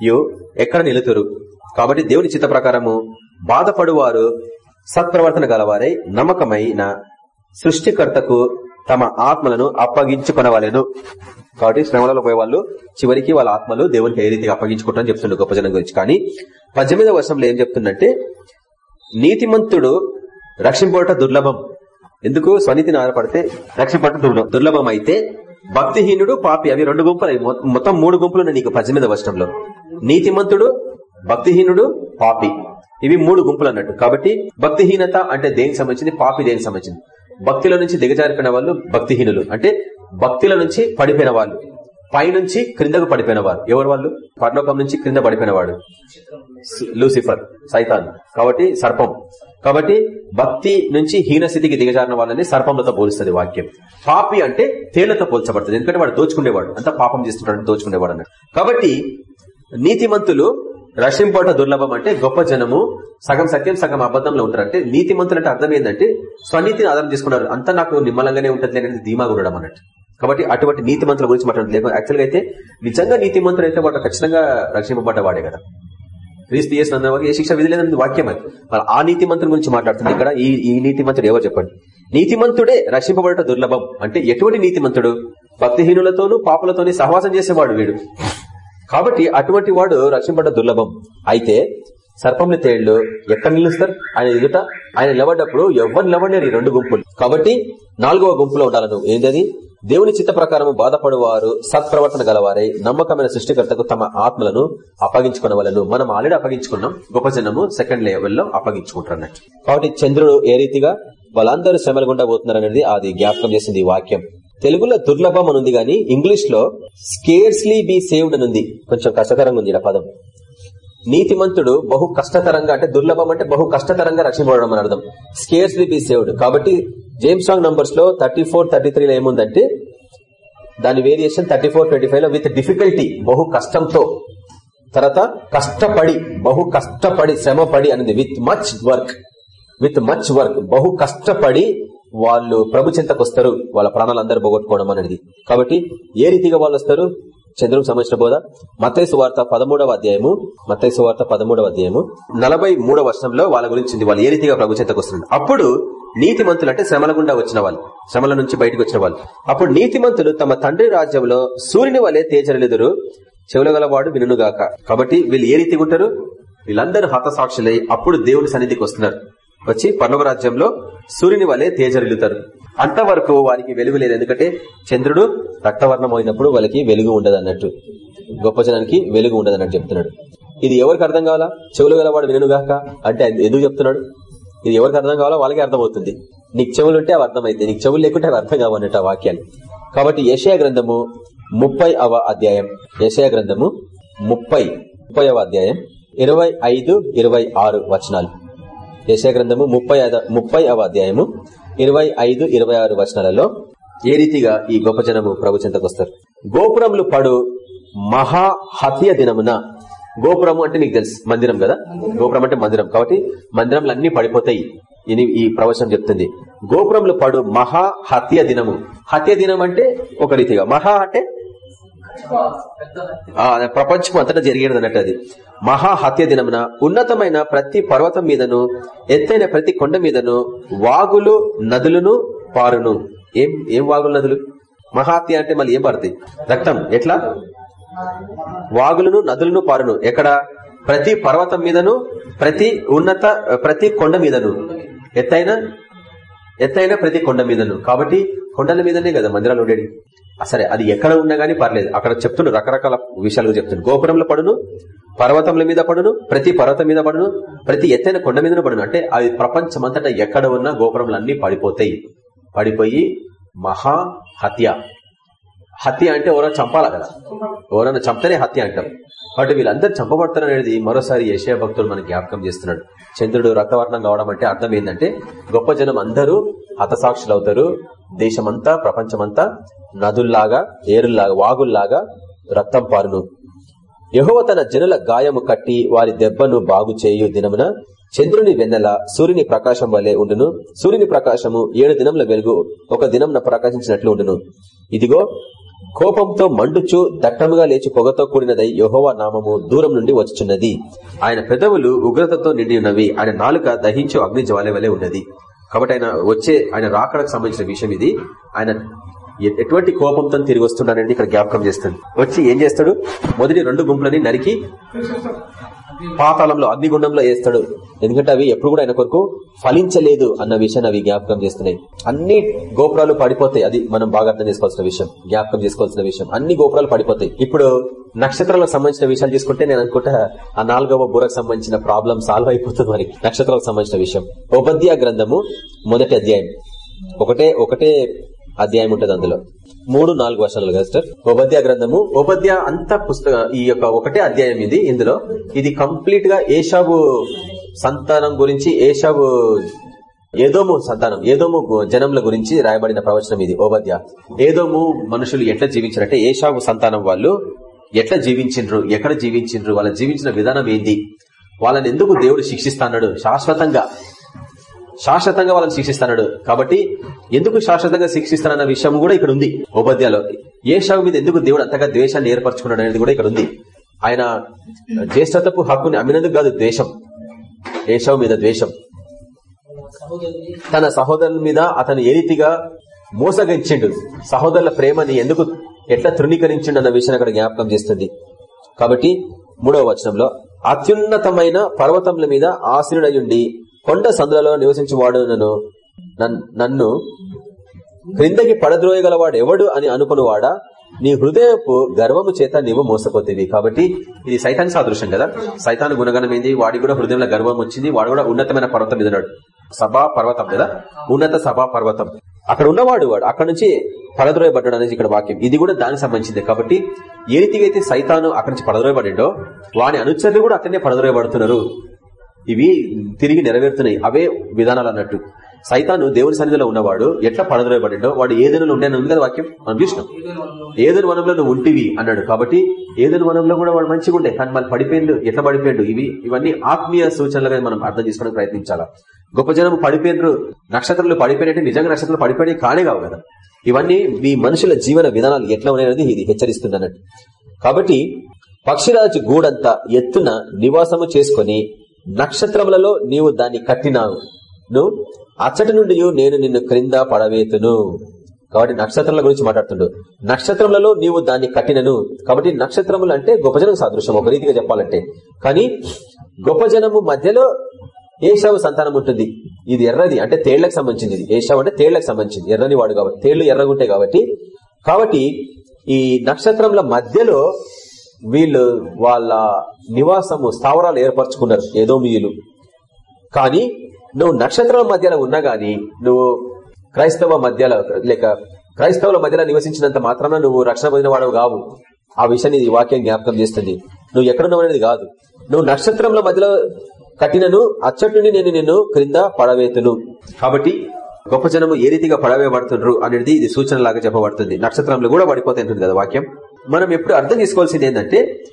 యు ఎక్కడ నిలుతురు? కాబట్టి దేవుని చిత్త ప్రకారము బాధపడువారు సత్ప్రవర్తన గలవారై నమ్మకమైన సృష్టికర్తకు తమ ఆత్మలను అప్పగించుకునవలెను. కాబట్టి శ్రమలలో పోయేవాళ్ళు చివరికి వాళ్ళ ఆత్మలు దేవునికి ఏ రీతిగా అప్పగించుకుంటారని చెప్తుండే గొప్ప జనం గురించి. కానీ పద్దెనిమిదవ వర్షంలో ఏం చెప్తుందంటే నీతిమంతుడు రక్షింపట దుర్లభం. ఎందుకు? స్వనీతిని ఆధారపడితే రక్షింపట దుర్లభం అయితే భక్తిహీనుడు పాపి. అవి రెండు గుంపులు. మొత్తం మూడు గుంపులు నీకు పద్దెనిమిదవ వర్షంలో. నీతిమంతుడు భక్తిహీనుడు పాపి. ఇవి మూడు గుంపులు అన్నట్టు. కాబట్టి భక్తిహీనత అంటే దేనికి సంబంధించింది? పాపి దేనికి సంబంధించింది? భక్తిలో నుంచి దిగజారిపోయిన వాళ్ళు భక్తిహీనులు. అంటే భక్తుల నుంచి పడిపోయిన వాళ్ళు. పైనుంచి క్రిందకు పడిపోయిన వారు. ఎవరు వాళ్ళు? పర్లోకం నుంచి క్రింద పడిపోయిన వాడు. లూసిఫర్ సైతాన్. కాబట్టి సర్పం. కాబట్టి భక్తి నుంచి హీనస్థితికి దిగజారిన వాళ్ళని సర్పంలతో పోలుస్తుంది వాక్యం. పాపి అంటే తేళ్ళతో పోల్చబడుతుంది. ఎందుకంటే వాడు దోచుకునేవాడు. అంత పాపం చేస్తుంటాడు దోచుకునేవాడు అన్నాడు కాబట్టి నీతిమంతులు రక్షింపట దుర్లభం అంటే గొప్ప జనము సగం సత్యం సగం అబద్ధంలో ఉంటారు. అంటే నీతిమంతులు అంటే అర్థం ఏంటంటే స్వనీతిని ఆధారం చేసుకున్నారు. అంతా నాకు నిమ్మలంగానే ఉంటుంది లేదంటే ధీమా ఉండడం అన్నట్టు. కాబట్టి అటువంటి నీతి మంత్రుల గురించి మాట్లాడలేదు యాక్చువల్గా అయితే నిజంగా నీతి మంతులు అయితే వాడు ఖచ్చితంగా రక్షింపబడ్డవాడే కదా. క్రీస్తు చేసిన ఏ శిక్ష విధి వాక్యం అది. మరి ఆ నీతి మంత్రుల గురించి మాట్లాడుతుంది ఇక్కడ ఈ ఈ నీతి మంత్రుడు ఎవరు చెప్పండి? నీతిమంతుడే రక్షింపబడట దుర్లభం. అంటే ఎటువంటి నీతిమంతుడు? భక్తిహీనులతోనూ పాపులతోని సహవాసం చేసేవాడు వీడు. కాబట్టి అటువంటి వాడు రక్షింపడ దుర్లభం. అయితే సర్పంల తేళ్ళు ఎక్కడ నిలుస్తారు? ఆయన ఎదుట ఆయన నిలబడ్డప్పుడు ఎవరు నిలబడలేరు ఈ రెండు గుంపులు. కాబట్టి నాలుగవ గుంపులో ఉండాలి నువ్వు ఏంటది? దేవుని చిత్త ప్రకారం బాధపడువారు సత్ప్రవర్తన గలవారై నమ్మకమైన సృష్టికర్తకు తమ ఆత్మలను అప్పగించుకున్న వాళ్ళను మనం ఆల్రెడీ అప్పగించుకున్నాం. గొప్ప జనము సెకండ్ లెవెల్లో అప్పగించుకుంటారు అన్నట్టు కాబట్టి చంద్రుడు ఏ రీతిగా వాళ్ళందరూ శ్రమలు గుండా పోతున్నారు అనేది అది జ్ఞాపకం చేసింది ఈ వాక్యం. తెలుగులో దుర్లభం అని ఉంది కానీ ఇంగ్లీష్లో స్కేర్స్లీ బీ సేవ్డ్ అని ఉంది. కొంచెం కష్టతరంగా ఉంది ఆ పదం. నీతిమంతుడు బహు కష్టతరంగా అంటే దుర్లభం అంటే బహు కష్టతరంగా రక్షింపబడడం అని అర్థం. స్కేర్స్లీ బీ సేవ్డ్ కాబట్టి జేమ్స్ రాంగ్ నంబర్స్లో థర్టీ ఫోర్ థర్టీ త్రీలో ఏముందంటే దాని వేరియేషన్ థర్టీ ఫోర్ ట్వంటీ ఫైవ్లో విత్ డిఫికల్టీ బహు కష్టంతో. తర్వాత కష్టపడి బహు కష్టపడి శ్రమపడి అనేది. With much work with much work బహు కష్టపడి వాళ్ళు ప్రభు చెంతకు వస్తారు వాళ్ళ ప్రాణాలందరూ పోగొట్టుకోవడం అనేది. కాబట్టి ఏ రీతిగా వాళ్ళు వస్తారు? చంద్రుకు సంబంధించిన బోధ. మతైసు వార్త పదమూడవ అధ్యాయము మతైసు వార్త పదమూడవ అధ్యాయము నలభై మూడవ వర్షంలో వాళ్ళ గురించి వాళ్ళు ఏ రీతిగా ప్రభు చెంతకు వస్తున్నారు? అప్పుడు నీతిమంతులు అంటే శ్రమల గుండా వచ్చిన వాళ్ళు శ్రమల నుంచి బయటకు వచ్చిన వాళ్ళు. అప్పుడు నీతిమంతులు తమ తండ్రి రాజ్యంలో సూర్యుని వలె తేజరలెదురు చెవుల గలవాడు వినుగాక కాబట్టి వీళ్ళు ఏ రీతిగా ఉంటారు? వీళ్ళందరూ హతసాక్షులై అప్పుడు దేవుని సన్నిధికి వస్తున్నారు. వచ్చి పర్లోక రాజ్యంలో సూర్యుని వలె తేజరిల్లుతారు అంతవరకు వారికి వెలుగు లేదు. ఎందుకంటే చంద్రుడు రక్తవర్ణం అయినప్పుడు వాళ్ళకి వెలుగు ఉండదు అన్నట్టు గొప్ప జనానికి వెలుగు ఉండదు అన్నట్టు చెప్తున్నాడు. ఇది ఎవరికి అర్థం కావాలా? చెవులు గలవాడు వినుగాక అంటే ఎందుకు చెప్తున్నాడు? ఇది ఎవరికి అర్థం కావాలో వాళ్ళకి అర్థమవుతుంది. నీకు చెవులు ఉంటే అవి అర్థమైతే నీకు చెవులు లేకుంటే అవి అర్థం కావన్నట్టు ఆ వాక్యాలు. కాబట్టి యశయ గ్రంథము ముప్పై అవ అధ్యాయం. యశయ గ్రంథము ముప్పై ముప్పై అధ్యాయం ఇరవై ఐదు ఇరవై ఆరు వచనాలు. యశయ గ్రంథము ముప్పై ముప్పై అవ అధ్యాయము ఇరవై ఐదు ఇరవై ఆరు వచనాలలో ఏ రీతిగా ఈ గొప్ప జనము ప్రభు చెంతకు వస్తారు? గోపురములు పడు మహా హత్య దినమున. గోపురము అంటే నీకు తెలుసు మందిరం కదా? గోపురం అంటే మందిరం. కాబట్టి మందిరంలు అన్ని పడిపోతాయి. ఇది ఈ ప్రవచనం చెప్తుంది. గోపురములు పడు మహా హత్య దినము. హత్య దినం అంటే ఒక రీతిగా. మహా అంటే ప్రపంచం అంతటా జరిగేది అన్నట్టు అది. మహా హత్య దినమున ఉన్నతమైన ప్రతి పర్వతం మీదను ఎత్తైన ప్రతి కొండ మీదను వాగులు నదులను పారును. ఏం ఏం వాగులు నదులు? మహాత్య అంటే మళ్ళీ ఏం పారుతాయి? రక్తం. ఎట్లా? వాగులను నదులను పారును. ఎక్కడ? ప్రతి పర్వతం మీదను ప్రతి ఉన్నత ప్రతి కొండ మీదను. ఎత్తైన ఎత్తైన ప్రతి కొండ మీదను. కాబట్టి కొండల మీదనే కదా మందిరాలు ఉండేది సరే అది ఎక్కడ ఉన్నా గానీ పర్లేదు. అక్కడ చెప్తుండ్రు రకరకాల విషయాలు చెప్తుండ్రు గోపురంలో పడును పర్వతముల మీద పడును ప్రతి పర్వతం మీద పడును ప్రతి ఎత్తైన కొండ మీద పడును. అంటే అది ప్రపంచమంతటా ఎక్కడ ఉన్నా గోపురములు అన్ని పడిపోతాయి. పడిపోయి మహా హత్య. హత్య అంటే ఎవరైనా చంపాలా కదా? ఎవరైనా చంపితేనే హత్య అంటాం. కాబట్టి వీళ్ళందరూ చంపబడతారు అనేది మరోసారి యశయ భక్తులు మనకి జ్ఞాపకం చేస్తున్నాడు. చంద్రుడు రక్తవర్ణం కావడం అంటే అర్థం ఏంటంటే గొప్ప జనం అందరూ హతసాక్షులు అవుతారు దేశమంతా ప్రపంచమంతా నదుల్లాగా ఏరుల్లాగా వాగుల్లాగా రక్తం పారును. యహోవ తన జనుల గాయము కట్టి వారి దెబ్బను బాగు చేయు దినమున చంద్రుని వెన్నెల సూర్యుని ప్రకాశం వలె ఉండును. సూర్యుని ప్రకాశము ఏడు దినముల వెలుగు ఒక దినంన ప్రకాశించినట్లు ఉండును. ఇదిగో కోపంతో మండుచు దట్టముగా లేచి పొగతో కూడినదై యహోవా నామము దూరం నుండి వచ్చుచున్నది. ఆయన పెదవులు ఉగ్రతతో నిండి ఉన్నవి. ఆయన నాలుక దహించు అగ్ని జ్వాల వలె ఉన్నది. కాబట్టి ఆయన వచ్చే ఆయన రాకడకు సంబంధించిన విషయం ఇది. ఆయన ఎటువంటి కోపంతో తిరిగి వస్తున్నాడని ఇక్కడ జ్ఞాపకం చేస్తుంది. వచ్చి ఏం చేస్తాడు? మొదటి రెండు గుంపులని నరికి పాతాళంలో అగ్నిగుండంలో వేస్తాడు. ఎందుకంటే అవి ఎప్పుడు కూడా ఆయన కొరకు ఫలించలేదు అన్న విషయాన్ని అవి జ్ఞాపకం చేస్తున్నాయి. అన్ని గోపురాలు పడిపోతాయి. అది మనం బాగా అర్థం చేసుకోవాల్సిన విషయం. జ్ఞాపకం చేసుకోవాల్సిన విషయం. అన్ని గోపురాలు పడిపోతాయి. ఇప్పుడు నక్షత్రాలకు సంబంధించిన విషయాలు తీసుకుంటే నేను అనుకుంటా ఆ నాలుగవ బూరకు సంబంధించిన ప్రాబ్లం సాల్వ్ అయిపోతుంది మరి. నక్షత్రాలకు సంబంధించిన విషయం. ఉపద్య గ్రంథము మొదటి అధ్యాయం. ఒకటే ఒకటే అధ్యాయం ఉంటుంది అందులో. మూడు నాలుగు వర్షాలు కదా సార్ గ్రంథము. ఉపద్య అంత పుస్తక ఈ యొక్క ఒకటే అధ్యాయం ఇది ఇందులో. ఇది కంప్లీట్గా ఏషాబు సంతానం గురించి ఏషాబు ఏదోము సంతానం ఏదోము జనముల గురించి రాయబడిన ప్రవచనం ఇది ఓబద్య ఏదోము మనుషులు ఎట్లా జీవించారంటే ఏషాబు సంతానం వాళ్ళు ఎట్లా జీవించిండ్రు ఎక్కడ జీవించిండ్రు వాళ్ళ జీవించిన విధానం ఏంది వాళ్ళని ఎందుకు దేవుడు శిక్షిస్తాడు శాశ్వతంగా. శాశ్వతంగా వాళ్ళని శిక్షిస్తాడు కాబట్టి ఎందుకు శాశ్వతంగా శిక్షిస్తానన్న విషయం కూడా ఇక్కడ ఉంది. ఉపద్యాలో ఏ మీద ఎందుకు దేవుడు అంతగా ద్వేషాన్ని ఏర్పరచుకున్నాడు అనేది కూడా ఇక్కడ ఉంది. ఆయన జ్యేష్ఠతపు హక్కుని అమ్మినందుకు కాదు ద్వేషం. ఏషావు మీద ద్వేషం. తన సహోదరుల మీద అతను ఏ రీతిగా మోసగించిండు. సహోదరుల ప్రేమని ఎందుకు ఎట్లా తృణీకరించిండు అన్న విషయాన్ని అక్కడ జ్ఞాపకం చేస్తుంది. కాబట్టి మూడవ వచనంలో అత్యున్నతమైన పర్వతముల మీద ఆశ్రుడయుండి కొండ సందులలో నివసించేవాడు నన్ను నన్ను క్రిందకి పడద్రోయగలవాడు ఎవడు అని అనుకునివాడా? నీ హృదయపు గర్వము చేత నీవు మోసపోతేవి. కాబట్టి ఇది సైతాన్ సాదృశ్యం కదా? సైతాన్ గుణగణం ఏంది? వాడి కూడా హృదయంలో గర్వం వచ్చింది. వాడు కూడా ఉన్నతమైన పర్వతం ఎదురాడు సభా పర్వతం కదా? ఉన్నత సభా పర్వతం. అక్కడ ఉన్నవాడు వాడు. అక్కడ నుంచి పడద్రోయబడ్డాడు అనేది ఇక్కడ వాక్యం. ఇది కూడా దానికి సంబంధించింది. కాబట్టి ఏ రీతిగా అయితే సైతాను అక్కడి నుంచి పడద్రోయబడిండో వాని అనుచరులు కూడా అక్కడనే పడద్రోయబడుతున్నారు. ఇవి తిరిగి నెరవేరుతున్నాయి. అవే విధానాలు అన్నట్టు సైతాను దేవుని సన్నిధిలో ఉన్నవాడు ఎట్లా పడద్రోయబడిండో వాడు ఏదైనా ఉండే ఉంది కదా వాక్యం? మనం చూసినాం ఏదైనా వనంలో నువ్వు ఉంటివి అన్నాడు. కాబట్టి ఏదైనా వనంలో కూడా వాడు మంచిగా ఉండే. కానీ మళ్ళీ పడిపోయిండు. ఎట్లా పడిపోయిండు? ఇవి ఇవన్నీ ఆత్మీయ సూచనలుగా మనం అర్థం చేసుకోవడానికి ప్రయత్నించాలా? గొప్ప జనం పడిపోయినరు. నక్షత్రాలు పడిపోయినట్టు నిజంగా నక్షత్రాలు పడిపోయి కానే కావు కదా. ఇవన్నీ మీ మనుషుల జీవన విధానాలు ఎట్లా ఉన్నాయనేది ఇది హెచ్చరిస్తుంది అన్నట్టు కాబట్టి పక్షిరాజు గూడంతా ఎత్తున నివాసము చేసుకొని నక్షత్రములలో నీవు దాన్ని కట్టినావు. నువ్వు అచ్చటి నుండి నేను నిన్ను క్రింద పడవేతును. కాబట్టి నక్షత్రముల గురించి మాట్లాడుతుండు. నక్షత్రములలో నీవు దాన్ని కట్టినను. కాబట్టి నక్షత్రములు అంటే గొప్ప సాదృశ్యం. ఒక రీతిగా చెప్పాలంటే. కానీ గొప్పజనము మధ్యలో ఏషావు సంతానం ఉంటుంది. ఇది ఎర్రది అంటే తేళ్ళకు సంబంధించింది ఇది ఏషావు అంటే తేళ్ళకు సంబంధించింది ఎర్రని వాడు కాబట్టి తేళ్ళు ఎర్రగుంటాయి కాబట్టి. కాబట్టి ఈ నక్షత్రంల మధ్యలో వీళ్ళు వాళ్ళ నివాసము స్థావరాలు ఏర్పరచుకున్నారు ఏదో మీలు కానీ నువ్వు నక్షత్రాల మధ్యలో ఉన్నా గాని నువ్వు క్రైస్తవ మధ్యలో లేక క్రైస్తవుల మధ్యలో నివసించినంత మాత్రాన నువ్వు రక్షణ పొందిన వాడవు కావు. ఆ విషయాన్ని ఈ వాక్యం జ్ఞాపకం చేస్తుంది. నువ్వు ఎక్కడున్నావు అనేది కాదు. నువ్వు నక్షత్రంలో మధ్యలో కట్టినను అచ్చటి నేను నిన్ను క్రింద పడవేతును. కాబట్టి గొప్ప జనము ఏ రీతిగా పడవేయబడుతుండ్రు అనేది ఇది సూచన లాగా చెప్పబడుతుంది. నక్షత్రంలో కూడా పడిపోతాయి కదా వాక్యం. మనం ఎప్పుడు అర్థం చేసుకోవాల్సింది ఏంటంటే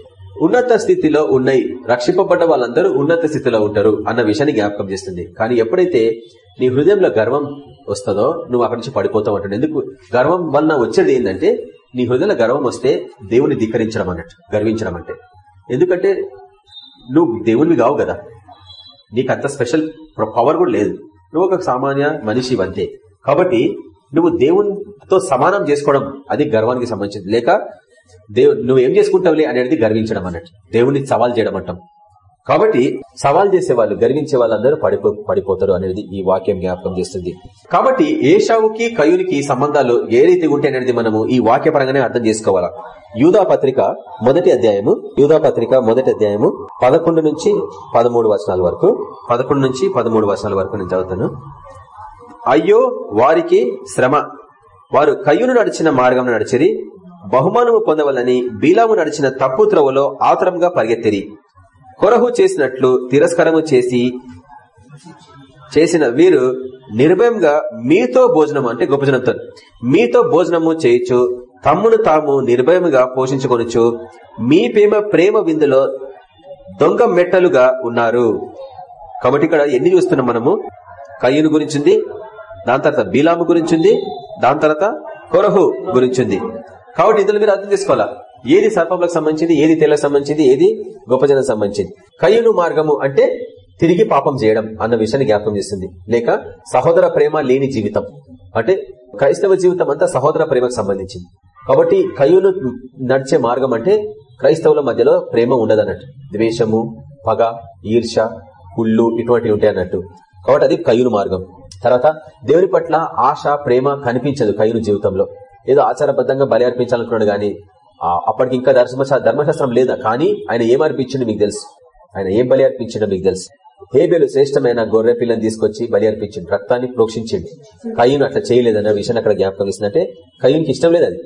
ఉన్నత స్థితిలో ఉన్నాయి రక్షింపబడ్డ వాళ్ళందరూ ఉన్నత స్థితిలో ఉంటారు అన్న విషయాన్ని జ్ఞాపకం చేస్తుంది. కానీ ఎప్పుడైతే నీ హృదయంలో గర్వం వస్తుందో నువ్వు అక్కడి నుంచి పడిపోతావు అంటాడు. ఎందుకు? గర్వం వలన వచ్చేది ఏంటంటే నీ హృదయంలో గర్వం వస్తే దేవుని ధిక్కరించడం అన్నట్టు గర్వించడం అంటే. ఎందుకంటే నువ్వు దేవునివి కావు కదా. నీకు అంత స్పెషల్ పవర్ కూడా లేదు. నువ్వు ఒక సామాన్య మనిషి అంతే. కాబట్టి నువ్వు దేవునితో సమానం చేసుకోవడం అది గర్వానికి సంబంధించింది. లేక దేవు నువ్వేం చేసుకుంటావులే అనేది గర్వించడం అన్నట్టు. దేవుడిని సవాల్ చేయడం అంటాం. కాబట్టి సవాల్ చేసే వాళ్ళు గర్వించే వాళ్ళందరూ పడిపో పడిపోతారు అనేది ఈ వాక్యం జ్ఞాపకం చేస్తుంది. కాబట్టి ఏషావుకి కయునికి సంబంధాలు ఏ రీతి ఉంటే అనేది మనము ఈ వాక్య పరంగానే అర్థం చేసుకోవాలా? యూదా పత్రిక మొదటి అధ్యాయము యూదా పత్రిక మొదటి అధ్యాయము పదకొండు నుంచి పదమూడు వచనాల వరకు పదకొండు నుంచి పదమూడు వచనాల వరకు నేను చదువుతాను. అయ్యో వారికి శ్రమ. వారు కయ్యును నడిచిన మార్గం నడిచిరి బహుమానము పొందవలని బీలాము నడిచిన తప్పు త్రవలో ఆతరంగా పరిగెత్తిరి. కొరహు చేసినట్లు తిరస్కరము చేసి చేసిన వీరు నిర్భయంగా మీతో భోజనం అంటే గొప్పజనంతో మీతో భోజనము చేయొచ్చు తమ్మును తాము నిర్భయముగా పోషించుకొనొచ్చు మీ ప్రేమ ప్రేమ విందులో దొంగ మెట్టలుగా ఉన్నారు. కాబట్టి ఇక్కడ ఎన్ని చూస్తున్నాం మనము? కయ్యూను గురించింది దాని తర్వాత బీలాము గురించింది దాని తర్వాత కొరహు గురించింది. కాబట్టి ఇందులో మీరు అర్థం చేసుకోవాలా? ఏది సర్పంలకు సంబంధించింది ఏది తెల్లకు సంబంధించింది ఏది గొప్ప జనం సంబంధించింది? కయ్యను మార్గము అంటే తిరిగి పాపం చేయడం అన్న విషయాన్ని జ్ఞాపకం చేస్తుంది. లేక సహోదర ప్రేమ లేని జీవితం. అంటే క్రైస్తవ జీవితం అంతా సహోదర ప్రేమకు సంబంధించింది. కాబట్టి కయ్యూను నడిచే మార్గం అంటే క్రైస్తవుల మధ్యలో ప్రేమ ఉండదన్నట్టు. ద్వేషము పగ ఈర్ష కుళ్ళు ఇటువంటివి ఉంటాయి అన్నట్టు. కాబట్టి అది కయ్యూను మార్గం. తర్వాత దేవుని పట్ల ఆశ ప్రేమ కనిపించదు కయ్యూను జీవితంలో. ఏదో ఆచారబద్ధంగా బలి అర్పించాలనుకున్నాడు కానీ అప్పటికి ఇంకా ధర్మ ధర్మశాస్త్రం లేదా కానీ ఆయన ఏం మీకు తెలుసు. ఆయన ఏం బలి అర్పించిండో మీకు తెలుసు. హేబేలు శ్రేష్టమైన గొర్రె పిల్లని తీసుకొచ్చి బలి అర్పించిండు రక్తాన్ని ప్రోక్షించండి. కయ్యూను అట్లా చేయలేదన్న విషయాన్ని అక్కడ జ్ఞాపకం ఇస్తుందంటే కయ్యూనికి ఇష్టం లేదు అది.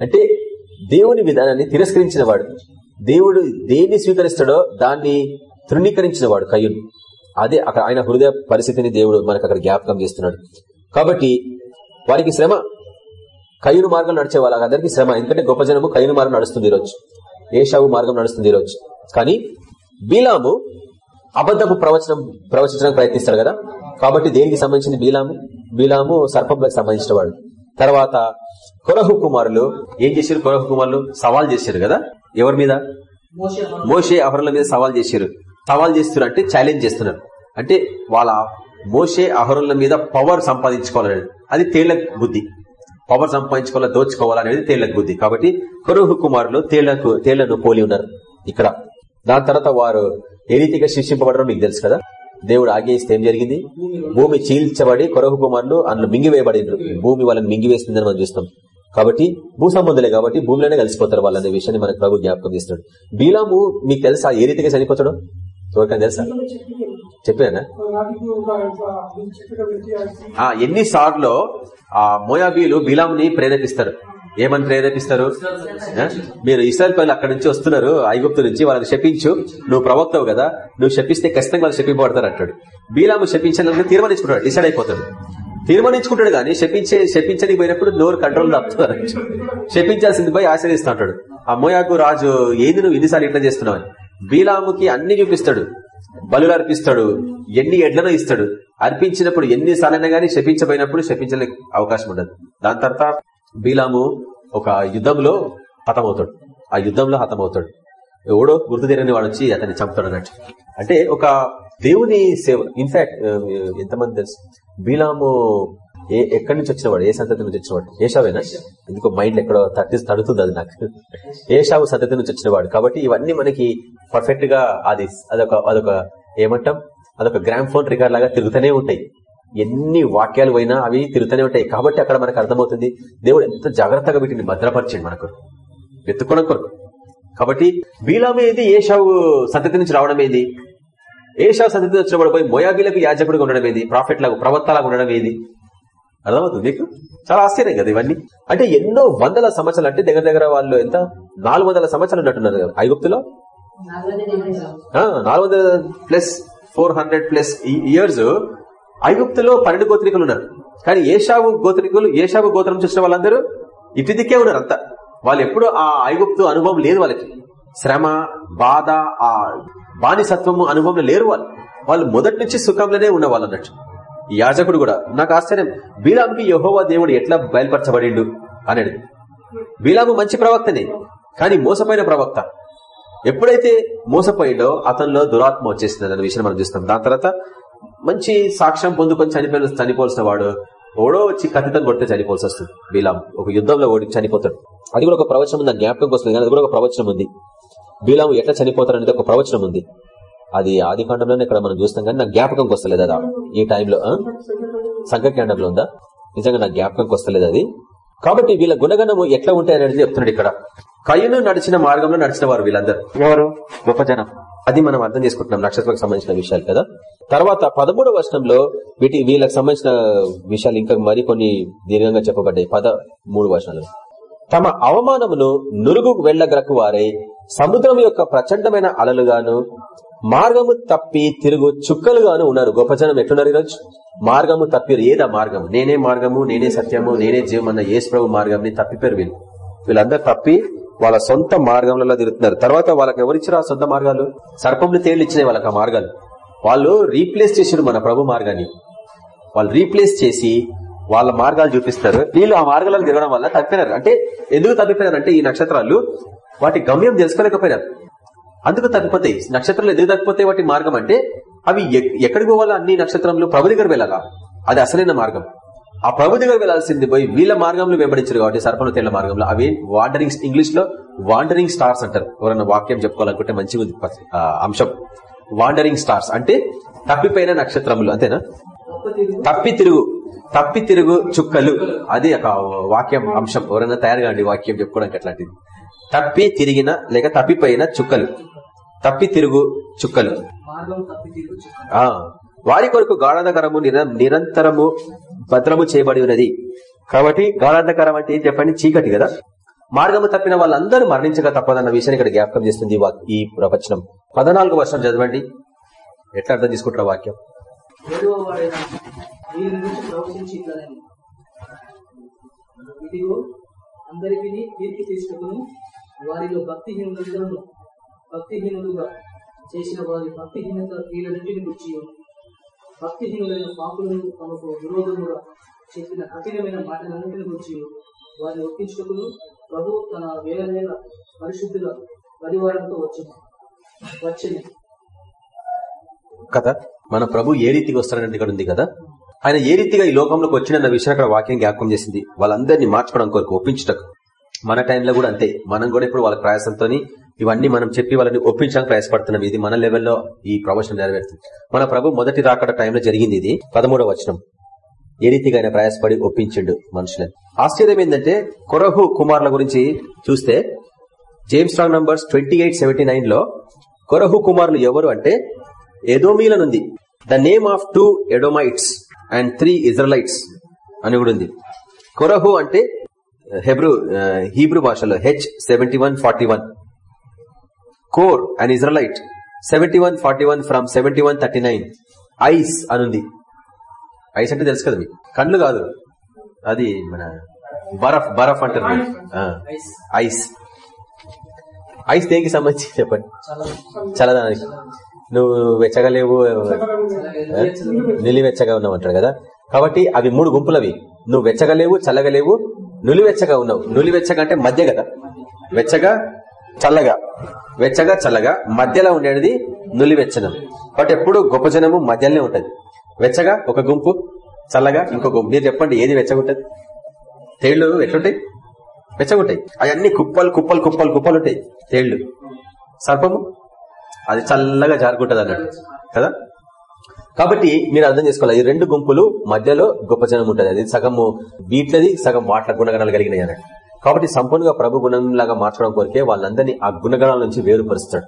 అంటే దేవుని విధానాన్ని తిరస్కరించిన వాడు దేవుడు దేన్ని స్వీకరిస్తాడో దాన్ని తృణీకరించిన వాడు కయ్యూను అదే అక్కడ ఆయన హృదయ పరిస్థితిని దేవుడు మనకు అక్కడ జ్ఞాపకం చేస్తున్నాడు. కాబట్టి వారికి శ్రమ కయ్యూను మార్గం నడిచే వాళ్ళందరికీ శ్రమ. ఎందుకంటే గొప్ప జనము కయ్యూను మార్గం నడుస్తుంది ఈరోజు. ఏషావు మార్గం నడుస్తుంది ఈరోజు. కానీ బీలాము అబద్ధపు ప్రవచనం ప్రవచించడానికి ప్రయత్నిస్తాడు కదా. కాబట్టి దేనికి సంబంధించింది బీలాము? బీలాము సర్పంలకు సంబంధించిన వాడు తర్వాత కొరహు కుమారులు ఏం చేశారు? కొరహు కుమారులు సవాల్ చేశారు కదా. ఎవరి మీద? మోషే అహరుల మీద. సవాల్ చేశారు. సవాల్ చేస్తున్నారు అంటే ఛాలెంజ్ చేస్తున్నారు. అంటే వాళ్ళ మోషే అహరుల మీద పవర్ సంపాదించుకోవాలనేది. అది తేళ్ళ బుద్ధి. పవర్ సంపాదించుకోవాలా దోచుకోవాలనేది తేళ్ళకు బుద్ధి. కాబట్టి కొరుహు కుమారులు తేళ్ళకు తేళ్ళను పోలి ఉన్నారు ఇక్కడ. దాని తర్వాత వారు ఏ రీతిగా శిక్షింపబడడం మీకు తెలుసు కదా? దేవుడు ఆగేస్తే ఏం జరిగింది? భూమి చీల్చబడి కొరహు కుమారులు అందులో మింగివేయబడిండ్రు భూమి వాళ్ళని మింగివేస్తుందని మనం చూస్తాం. కాబట్టి భూ సంబంధులే కాబట్టి భూమిలోనే కలిసిపోతారు వాళ్ళనే విషయాన్ని మనకు ప్రభు జ్ఞాపకం చేస్తున్నాడు. బీలాము మీకు తెలుసా ఏ రీతిగా చనిపోతాడు? ఎవరికైనా తెలుసా? చెప్పానా? ఎన్ని సార్లు ఆ మోయాబీలు బిలాంని ప్రేరేపిస్తారు? ఏమని ప్రేరేపిస్తారు? మీరు ఇస్రాయల్ పనులు అక్కడి నుంచి వస్తున్నారు ఐగుప్తు నుంచి వాళ్ళని శపించు నువ్వు ప్రవక్తవు కదా నువ్వు శపిస్తే ఖచ్చితంగా వాళ్ళు శపింపబడతారు అంటాడు. బీలాము శపించాలని తీర్మానించుకుంటాడు డిసైడ్ అయిపోతాడు. తీర్మానించుకుంటాడు కానీ శపించే శపించడానికి పోయినప్పుడు నోరు కంట్రోల్ తప్పుతారు శపించాల్సింది పోయి ఆశ్రయిస్తూ ఉంటాడు ఆ మోయాకు రాజు ఏంది నువ్వు ఇన్నిసార్లు ఇట్లా చేస్తున్నావు బీలాముకి అన్ని చూపిస్తాడు బలు అర్పిస్తాడు ఎన్ని ఎడ్లను ఇస్తాడు. అర్పించినప్పుడు ఎన్ని సార్లైనా గానీ శపించబోయినప్పుడు శపించలే అవకాశం ఉండదు. దాని తర్వాత బీలాము ఒక యుద్ధంలో హతమవుతాడు. ఆ యుద్ధంలో హతమవుతాడు. ఎవడో గుర్తు తెలియని వాడు వచ్చి అతన్ని చంపుతాడు అన్నట్టు. అంటే ఒక దేవుని సేవ ఇన్ఫాక్ట్ ఎంతమంది తెలుసు? బీలాము ఏ ఎక్కడి నుంచి వచ్చినవాడు? ఏ సంతతి నుంచి వచ్చినవాడు? ఏషావేనా? ఎందుకో మైండ్ ఎక్కడో తట్టి తడుతుంది అది నాకు. ఏషావు సంతతి నుంచి వచ్చినవాడు. కాబట్టి ఇవన్నీ మనకి పర్ఫెక్ట్గా అది అదొక అదొక ఏమంటాం? అదొక గ్రామ్ ఫోన్ రికార్డ్ లాగా తిరుగుతూనే ఉంటాయి. ఎన్ని వాక్యాలు పోయినా అవి తిరుగుతూనే ఉంటాయి. కాబట్టి అక్కడ మనకు అర్థమవుతుంది దేవుడు ఎంత జాగ్రత్తగా వీటిని భద్రపరిచింది మనకు. వెతుక్కోవడం కొరకు. కాబట్టి బీలామేది ఏషావు సంతతి నుంచి రావడం ఏది? ఏషావు సంతతి వచ్చినప్పుడు పోయి మొయాబీలకు యాజకుడిగా ఉండడం ఏది? ప్రాఫిట్ లాగా ప్రవక్తలాగా ఉండడం ఏది? అర్థమవుతుంది మీకు చాలా ఆశ్చర్యం కదా ఇవన్నీ. అంటే ఎన్నో వందల సంవత్సరాలు అంటే దగ్గర దగ్గర వాళ్ళు ఎంత? నాలుగు వందల సంవత్సరాలు ఉన్నట్టున్నారు కదా ఐగుప్తులో? నాలుగు వందల plus four hundred plus years ఐగుప్తులో పన్నెండు గోత్రికులు ఉన్నారు. కానీ ఏషావు గోత్రికులు ఏషావు గోత్రం చూసిన వాళ్ళందరూ ఇటు దిక్కే ఉన్నారు అంతా. వాళ్ళు ఎప్పుడు ఆ ఐగుప్తు అనుభవం లేదు వాళ్ళకి. శ్రమ బాధ ఆ బానిసత్వము అనుభవం లేరు వాళ్ళు. వాళ్ళు మొదటి నుంచి సుఖంలోనే ఉన్న వాళ్ళు అన్నట్టు. యాజకుడు కూడా నాకు ఆశ్చర్యం. బీలాంకి యహోవా దేవుడు ఎట్లా బయలుపరచబడిండు? అనేది బీలాము మంచి ప్రవక్తనే కానీ మోసపోయిన ప్రవక్త. ఎప్పుడైతే మోసపోయిండో అతనిలో దురాత్మ వచ్చేసింది అనే విషయం మనం చూస్తాం. దాని తర్వాత మంచి సాక్ష్యం పొందుకొని చనిపోయిన చనిపోవాల్సిన వాడు ఓడో వచ్చి కథితం కొడితే చనిపోవాల్సి వస్తుంది. బీలాం ఒక యుద్ధంలో ఓడి చనిపోతాడు. అది కూడా ఒక ప్రవచనం ఉంది. జ్ఞాపకం వస్తుంది కానీ అది కూడా ఒక ప్రవచనం ఉంది. బీలాము ఎట్లా చనిపోతారు అనేది ఒక ప్రవచనం ఉంది. అది ఆది కాండంలోనే ఇక్కడ మనం చూస్తాం కానీ నాకు జ్ఞాపకంకి వస్తలేదు అదా. ఈ టైంలో సంఘకాండంలో ఉందా? నిజంగా నాకు జ్ఞాపకంకి వస్తలేదు అది. కాబట్టి వీళ్ళ గుణగణము ఎట్లా ఉంటాయి అనేది చెప్తున్నాడు ఇక్కడ. కయ్యను నడిచిన మార్గంలో నడిచిన వారు వీళ్ళందరూ. ఎవరు? గొప్ప జనం. అది మనం అర్థం చేసుకుంటున్నాం. నక్షత్రాలకు సంబంధించిన విషయాలు కదా. తర్వాత పదమూడవ వర్షంలో వీటి వీళ్ళకి సంబంధించిన విషయాలు ఇంకా మరికొన్ని దీర్ఘంగా చెప్పబడ్డాయి. పద మూడు వర్షాలు తమ అవమానమును నురుగు వెళ్ళగ్రకు వారై సముద్రం యొక్క ప్రచండమైన అలలుగాను మార్గము తప్పి తిరుగు చుక్కలుగాను ఉన్నారు. గొప్ప జనం ఎట్లున్నారు ఈరోజు? మార్గము తప్పిరు. ఏదా మార్గం నేనే మార్గము నేనే సత్యము నేనే జీవమన్న ఏసు ప్రభు మార్గంని తప్పిపోయారు వీళ్ళు. వీళ్ళందరూ తప్పి వాళ్ళ సొంత మార్గంలో తిరుగుతున్నారు. తర్వాత వాళ్ళకి ఎవరిచ్చారు ఆ సొంత మార్గాలు? సర్పంలు తేళ్ళు ఇచ్చినాయి వాళ్ళకి ఆ మార్గాలు. వాళ్ళు రీప్లేస్ చేసారు మన ప్రభు మార్గాన్ని. వాళ్ళు రీప్లేస్ చేసి వాళ్ళ మార్గాలు చూపిస్తారు. వీళ్ళు ఆ మార్గాలను తిరగడం వల్ల తప్పినారు. అంటే ఎందుకు తప్పిపోయినారు అంటే ఈ నక్షత్రాలు వాటి గమ్యం తెలుసుకోలేకపోయినారు. అందుకు తగ్గిపోతాయి నక్షత్రాలు ఎందుకు తప్పిపోతాయి? వాటి మార్గం అంటే అవి ఎక్కడికి పోవాలో అన్ని నక్షత్రంలో ప్రభు దగ్గర వెళ్ళాలా? అది అసలైన మార్గం. ఆ ప్రభు దగ్గర వెళ్ళాల్సింది పోయి వీళ్ళ మార్గంలో వెంబడించారు కాబట్టి సర్పణ తెల్ల మార్గంలో. అవి వాండరింగ్ ఇంగ్లీష్లో వాండరింగ్ స్టార్స్ అంటారు. ఎవరన్నా వాక్యం చెప్పుకోవాలనుకుంటే మంచిగా ఉంది అంశం. వాండరింగ్ స్టార్స్ అంటే తప్పిపోయిన నక్షత్రములు. అంతేనా? తప్పి తిరుగు. తప్పి తిరుగు చుక్కలు. అది ఒక వాక్యం అంశం. ఎవరైనా తయారుగా అండి వాక్యం చెప్పుకోవడానికి అట్లాంటిది. తప్పి తిరిగిన లేక తప్పిపోయిన చుక్కలు. తప్పి తిరుగు చుక్కలు. ఆ వారి కొరకు గాఢాంధకరము నిరంతరము భద్రము చేయబడి ఉన్నది. కాబట్టి గాఢాంధకరం అంటే ఏం చెప్పండి? చీకటి కదా. మార్గము తప్పిన వాళ్ళందరూ మరణించక తప్పదన్న విషయాన్ని ఇక్కడ జ్ఞాపకం చేస్తుంది ఈ ప్రవచనం. పద్నాలుగు వర్షం చదవండి. ఎట్లా అర్థం తీసుకుంటారు వాక్యం? ఇదిగో అందరికీ తీర్పు తీసుకును వారిలో భక్తిహీనులను భక్తిహీనులుగా చేసిన వారి భక్తిహీనత క్రియలన్నింటిని గుర్చి భక్తిహీనులైన పాపులను తమకు విరోధముగా చెప్పిన కఠినమైన మాటలన్నింటిని గురించి వారిని ఒప్పించుటకును ప్రభు తన వేల వేల పరిశుద్ధుల పరివారంతో వచ్చింది వచ్చింది కదా? మన ప్రభు ఏ రీతికి వస్తారని ఇక్కడ ఉంది కదా? ఆయన ఏ రీతిగా ఈ లోకంలోకి వచ్చిన విషయం అక్కడ వాక్యం జ్ఞాపకం చేసింది. వాళ్ళందరినీ మార్చుకోవడం కొరకు ఒప్పించటకు. మన టైంలో కూడా అంతే. మనం కూడా ఇప్పుడు వాళ్ళ ప్రయాసంతో ఇవన్నీ మనం చెప్పి వాళ్ళని ఒప్పించడానికి ప్రయాసపడుతున్నాం. ఇది మన లెవెల్లో ఈ ప్రవచనం నెరవేరుతుంది. మన ప్రభు మొదటి రాకడ టైంలో జరిగింది ఇది. పదమూడవ వచనం. ఏ రీతిగా ఆయన ప్రయాసపడి ఒప్పించిండు మనుషులని. ఆశ్చర్యం ఏంటంటే కొరహు కుమార్ల గురించి చూస్తే James Strong numbers twenty eight seventy నైన్లో కొరహు కుమారులు ఎవరు అంటే ఎదోమీలనుంది the name of two Edomites and three Israelites అని కూడా ఉంది. కొరహు అంటే హెబ్రూ హీబ్రూ భాషలో H seventy one forty one Kore and Israelite seventy one forty one from seventy one thirty nine ice అనుంది. ఐస్ అంటే తెలుసు కదా మీకు? కండ్లు కాదు. అది మన బరఫ్ బరఫ్ అంటారు ఐస్. ఐస్. దేనికి సంబంధించి చెప్పండి? చల్లదానికి నువ్వు వెచ్చగా లేవు నిలివెచ్చగా ఉన్నావు అంటాడు కదా. కాబట్టి అవి మూడు గుంపులవి. నువ్వు వెచ్చగా లేవు చల్లగా లేవు నులివెచ్చగా ఉన్నావు. నులివెచ్చగా అంటే మధ్య కదా. వెచ్చగా చల్లగా. వెచ్చగా చల్లగా. మధ్యలో ఉండేది నులివెచ్చనం బట్ ఎప్పుడు గొప్ప జనము మధ్యలోనే ఉంటది. వెచ్చగా ఒక గుంపు చల్లగా ఇంకో గుంపు. మీరు చెప్పండి ఏది వెచ్చగుంటది తేళ్ళు ఎట్లుంటాయి? వెచ్చగుంటాయి అవన్నీ కుప్పలు కుప్పలు కుప్పలు కుప్పలు ఉంటాయి. తేళ్ళు. సర్పము? అది చల్లగా జారుకుంటది అన్నట్టు కదా? కాబట్టి మీరు అర్థం చేసుకోవాలి ఈ రెండు గుంపులు మధ్యలో గొప్ప జనం ఉంటుంది. అది సగము వీట్లది సగం వాట్ల గుణగణాలు కలిగినాయి అన్నట్టు. కాబట్టి సంపూర్ణంగా ప్రభు గుణంలాగా మార్చడం కోరికే వాళ్ళందరినీ ఆ గుణగణాల నుంచి వేరుపరుస్తాడు.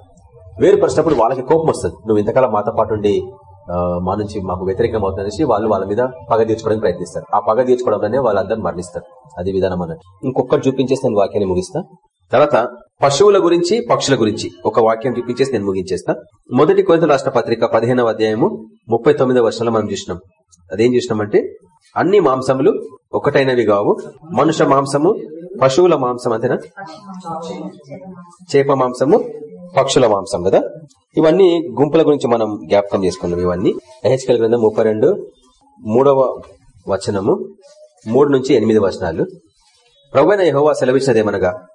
వేరుపరిచినప్పుడు వాళ్ళకి కోపం వస్తుంది. నువ్వు ఇంతకాలం మాతో పాటు ఉండి మా నుంచి మాకు వ్యతిరేకం అవుతుందనేసి వాళ్ళు వాళ్ళ మీద పగ తీర్చుకోవడానికి ప్రయత్నిస్తారు. ఆ పగ తీర్చుకోవడంలోనే వాళ్ళందరూ మరణిస్తారు. అది విధానం అన్నట్టు. ఇంకొకటి చూపించేసి నేను వాక్యాన్ని ముగిస్తా. తర్వాత పశువుల గురించి పక్షుల గురించి ఒక వాక్యం చూపించేసి నేను ముగించేస్తా. మొదటి కొరింత రాష్ట్ర పత్రిక పదిహేనవ అధ్యాయము ముప్పై తొమ్మిదవ వర్షంలో మనం చూసినాం. అదేం చూసినామంటే అన్ని మాంసములు ఒకటైనవి కావు. మనుష్య మాంసము పశువుల మాంసం అంతేనా? చేప మాంసము పక్షుల మాంసం కదా? ఇవన్నీ గుంపుల గురించి మనం జ్ఞాపకం చేసుకున్నాం ఇవన్నీ. ఎహెచ్కల్ గ్రంథం ముప్పై రెండు మూడవ వచనము మూడు నుంచి ఎనిమిది వచనాలు. ప్రవైన యహోవా సెలవిచ్చినదేమనగా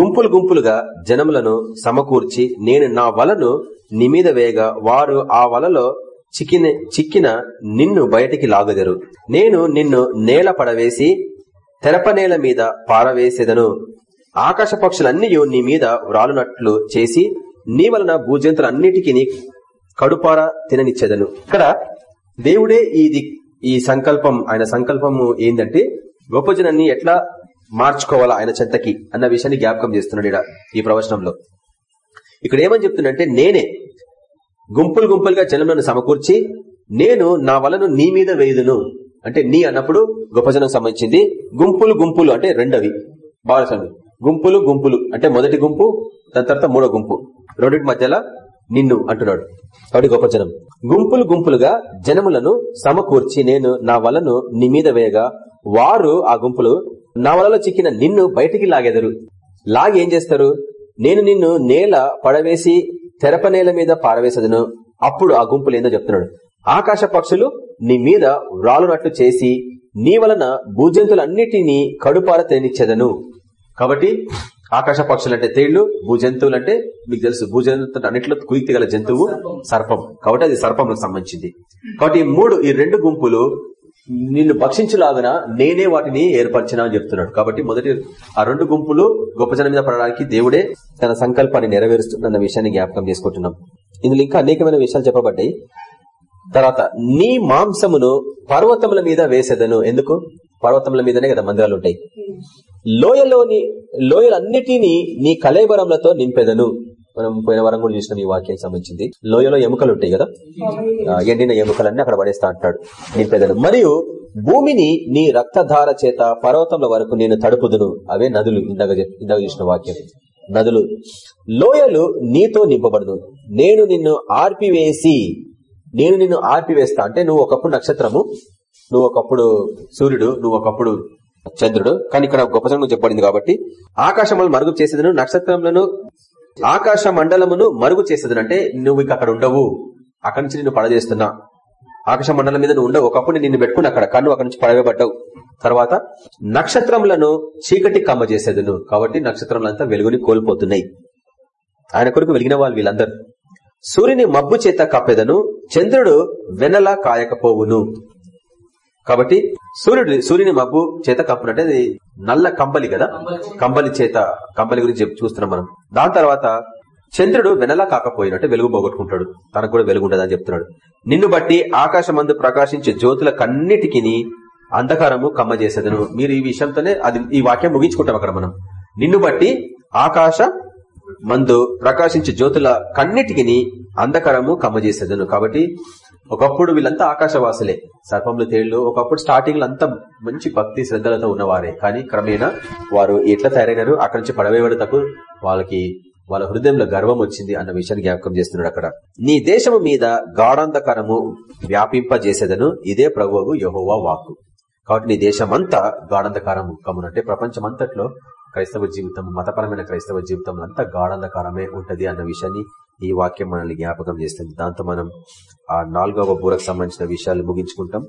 గుంపులు గుంపులుగా జనములను సమకూర్చి నేను నా వలను నీ మీద వేయగా వారు ఆ వలలో చిక్కిన చిక్కిన నిన్ను బయటికి లాగుదరు. నేను నిన్ను నేల పడవేసి తెరపనేల మీద పారవేసేదను. ఆకాశ పక్షులన్నీ నీ మీద వ్రాలునట్లు చేసి నీ వలన భూజంతులన్నిటికీ కడుపార తిననిచ్చేదను. ఇక్కడ దేవుడే ఇది ఈ సంకల్పం ఆయన సంకల్పము ఏంటంటే గొప్ప జనాన్ని ఎట్లా మార్చుకోవాలా ఆయన చెంతకి అన్న విషయాన్ని జ్ఞాపకం చేస్తున్నాడు ఈడ ఈ ప్రవచనంలో. ఇక్కడ ఏమని చెప్తుందంటే నేనే గుంపులు గుంపులుగా జనంలను సమకూర్చి నేను నా వలను నీ మీద వేయుదును. అంటే నీ అన్నప్పుడు గొప్ప జనం సంబంధించింది. గుంపులు గుంపులు అంటే రెండవి. బాగా గుంపులు గుంపులు అంటే మొదటి గుంపు దాని తర్వాత మూడో గుంపు. రెండింటి మధ్యలో నిన్ను అంటున్నాడు. కాబట్టి గొప్ప జనం. గుంపులు గుంపులుగా జనములను సమకూర్చి నేను నా వలను నీ మీద వేయగా వారు ఆ గుంపులు నా వలలో చిక్కిన నిన్ను బయటికి లాగెదరు. లాగి ఏం చేస్తారు? నేను నిన్ను నేల పడవేసి తెరప నేల మీద పారవేసదును. అప్పుడు ఆ గుంపులు ఏందో చెప్తున్నాడు. ఆకాశ పక్షులు నీ మీద రాలునట్లు చేసి నీ వలన భూజంతులన్నిటినీ కడుపార తేనిచ్చేదను. కాబట్టి ఆకాశ పక్షులు అంటే తేళ్ళు భూజంతువులు అంటే మీకు తెలుసు భూజంతువులు అన్నింటిలో కుయితి గల జంతువు సర్పం. కాబట్టి అది సర్పంకు సంబంధించింది. కాబట్టి ఈ మూడు ఈ రెండు గుంపులు నిన్ను భక్షించులాగన నేనే వాటిని ఏర్పరిచినా అని చెప్తున్నాడు. కాబట్టి మొదటి ఆ రెండు గుంపులు గొప్ప జనం మీద పడడానికి దేవుడే తన సంకల్పాన్ని నెరవేరుస్తున్న విషయాన్ని జ్ఞాపకం చేసుకుంటున్నాం. ఇందులో ఇంకా అనేకమైన విషయాలు చెప్పబడ్డాయి. తర్వాత నీ మాంసమును పర్వతముల మీద వేసేదను. ఎందుకు? పర్వతముల మీదనే కదా మందిరాలు ఉంటాయి. లోయలోని లోయలన్నిటినీ నీ కలేబరములతో నింపెదను. మనం పోయిన వారం కూడా చూసినాం ఈ వాక్యం సంబంధించింది. లోయలో ఎముకలు ఉంటాయి కదా? ఎండిన ఎముకలన్నీ అక్కడ పడేస్తా అంటాడు నింపెదను మరియు భూమిని నీ రక్తధార చేత పర్వతముల వరకు నేను తడుపుదును. అవే నదులు. ఇందాక ఇందాక చూసిన వాక్యం. నదులు. లోయలు నీతో నింపబడదు. నేను నిన్ను ఆర్పివేసి నేను నిన్ను ఆర్పివేస్తా. అంటే నువ్వు ఒకప్పుడు నక్షత్రము నువ్వు ఒకప్పుడు సూర్యుడు నువ్వు ఒకప్పుడు చంద్రుడు. కానీ ఇక్కడ గొప్ప సంఘం చెప్పబడింది కాబట్టి ఆకాశములు మరుగు చేసేదను నక్షత్రములను ఆకాశ మండలమును మరుగు చేసేది అంటే నువ్వు ఇక అక్కడ ఉండవు. అక్కడి నుంచి నిన్ను పడజేస్తున్నా. ఆకాశ మండలం మీద నువ్వు ఉండవు. ఒకప్పుడు నిన్ను పెట్టుకుని అక్కడ కన్ను అక్కడి నుంచి పడవేయబడ్డావు. తర్వాత నక్షత్రములను చీకటి కమ్మ చేసేదను కాబట్టి నక్షత్రములంతా వెలుగుని కోల్పోతున్నాయి. ఆయన కొరకు వెలిగిన వాళ్ళు వీళ్ళందరూ. సూర్యుని మబ్బు చేత కప్పెదను. చంద్రుడు వెనలా కాయకపోవును. కాబట్టి సూర్యుడు సూర్యుని మబ్బు చేత కప్పునంటే అది నల్ల కంబలి కదా? కంబలి చేత. కంబలి గురించి చూస్తున్నాం మనం. దాని తర్వాత చంద్రుడు వెనలా కాకపోయినట్టే వెలుగు పోగొట్టుకుంటాడు. తనకు కూడా వెలుగు ఉండదని చెప్తున్నాడు. నిన్ను బట్టి ఆకాశమందు ప్రకాశించే జ్యోతుల కన్నిటికి అంధకారము కమ్మ చేసేదను మీరు ఈ విషయంతోనే అది ఈ వాక్యం ముగించుకుంటాం అక్కడ మనం. నిన్ను బట్టి ఆకాశ మందు ప్రకాశించే జ్యోతుల కన్నిటికి అంధకారము కమ్మ చేసేదను కాబట్టి ఒకప్పుడు వీళ్ళంతా ఆకాశవాసులే. సర్పంలో తేళ్ళు ఒకప్పుడు స్టార్టింగ్లో అంతా మంచి భక్తి శ్రద్ధలతో ఉన్నవారే. కానీ క్రమేణా వారు ఎట్లా తయారైనారు అక్కడి నుంచి పడవేయబడటకు వాళ్ళకి వాళ్ళ హృదయంలో గర్వం వచ్చింది అన్న విషయాన్ని జ్ఞాపకం చేస్తున్నాడు అక్కడ. నీ దేశము మీద గాఢాంధకరము వ్యాపింపజేసేదను ఇదే ప్రభువు యహోవా వాక్కు. కాబట్టి నీ దేశమంతా గాఢంధకారం కమ్మునంటే ప్రపంచమంతట్లో క్రైస్తవ జీవితం మతపరమైన క్రైస్తవ జీవితం అంతా గాఢంధకారమే ఉంటది అన్న విషయాన్ని ఈ వాక్యం మనల్ని జ్ఞాపకం చేస్తుంది. దాంతో మనం ఆ నాలుగవ బూరకు సంబంధించిన విషయాలు ముగించుకుంటాం.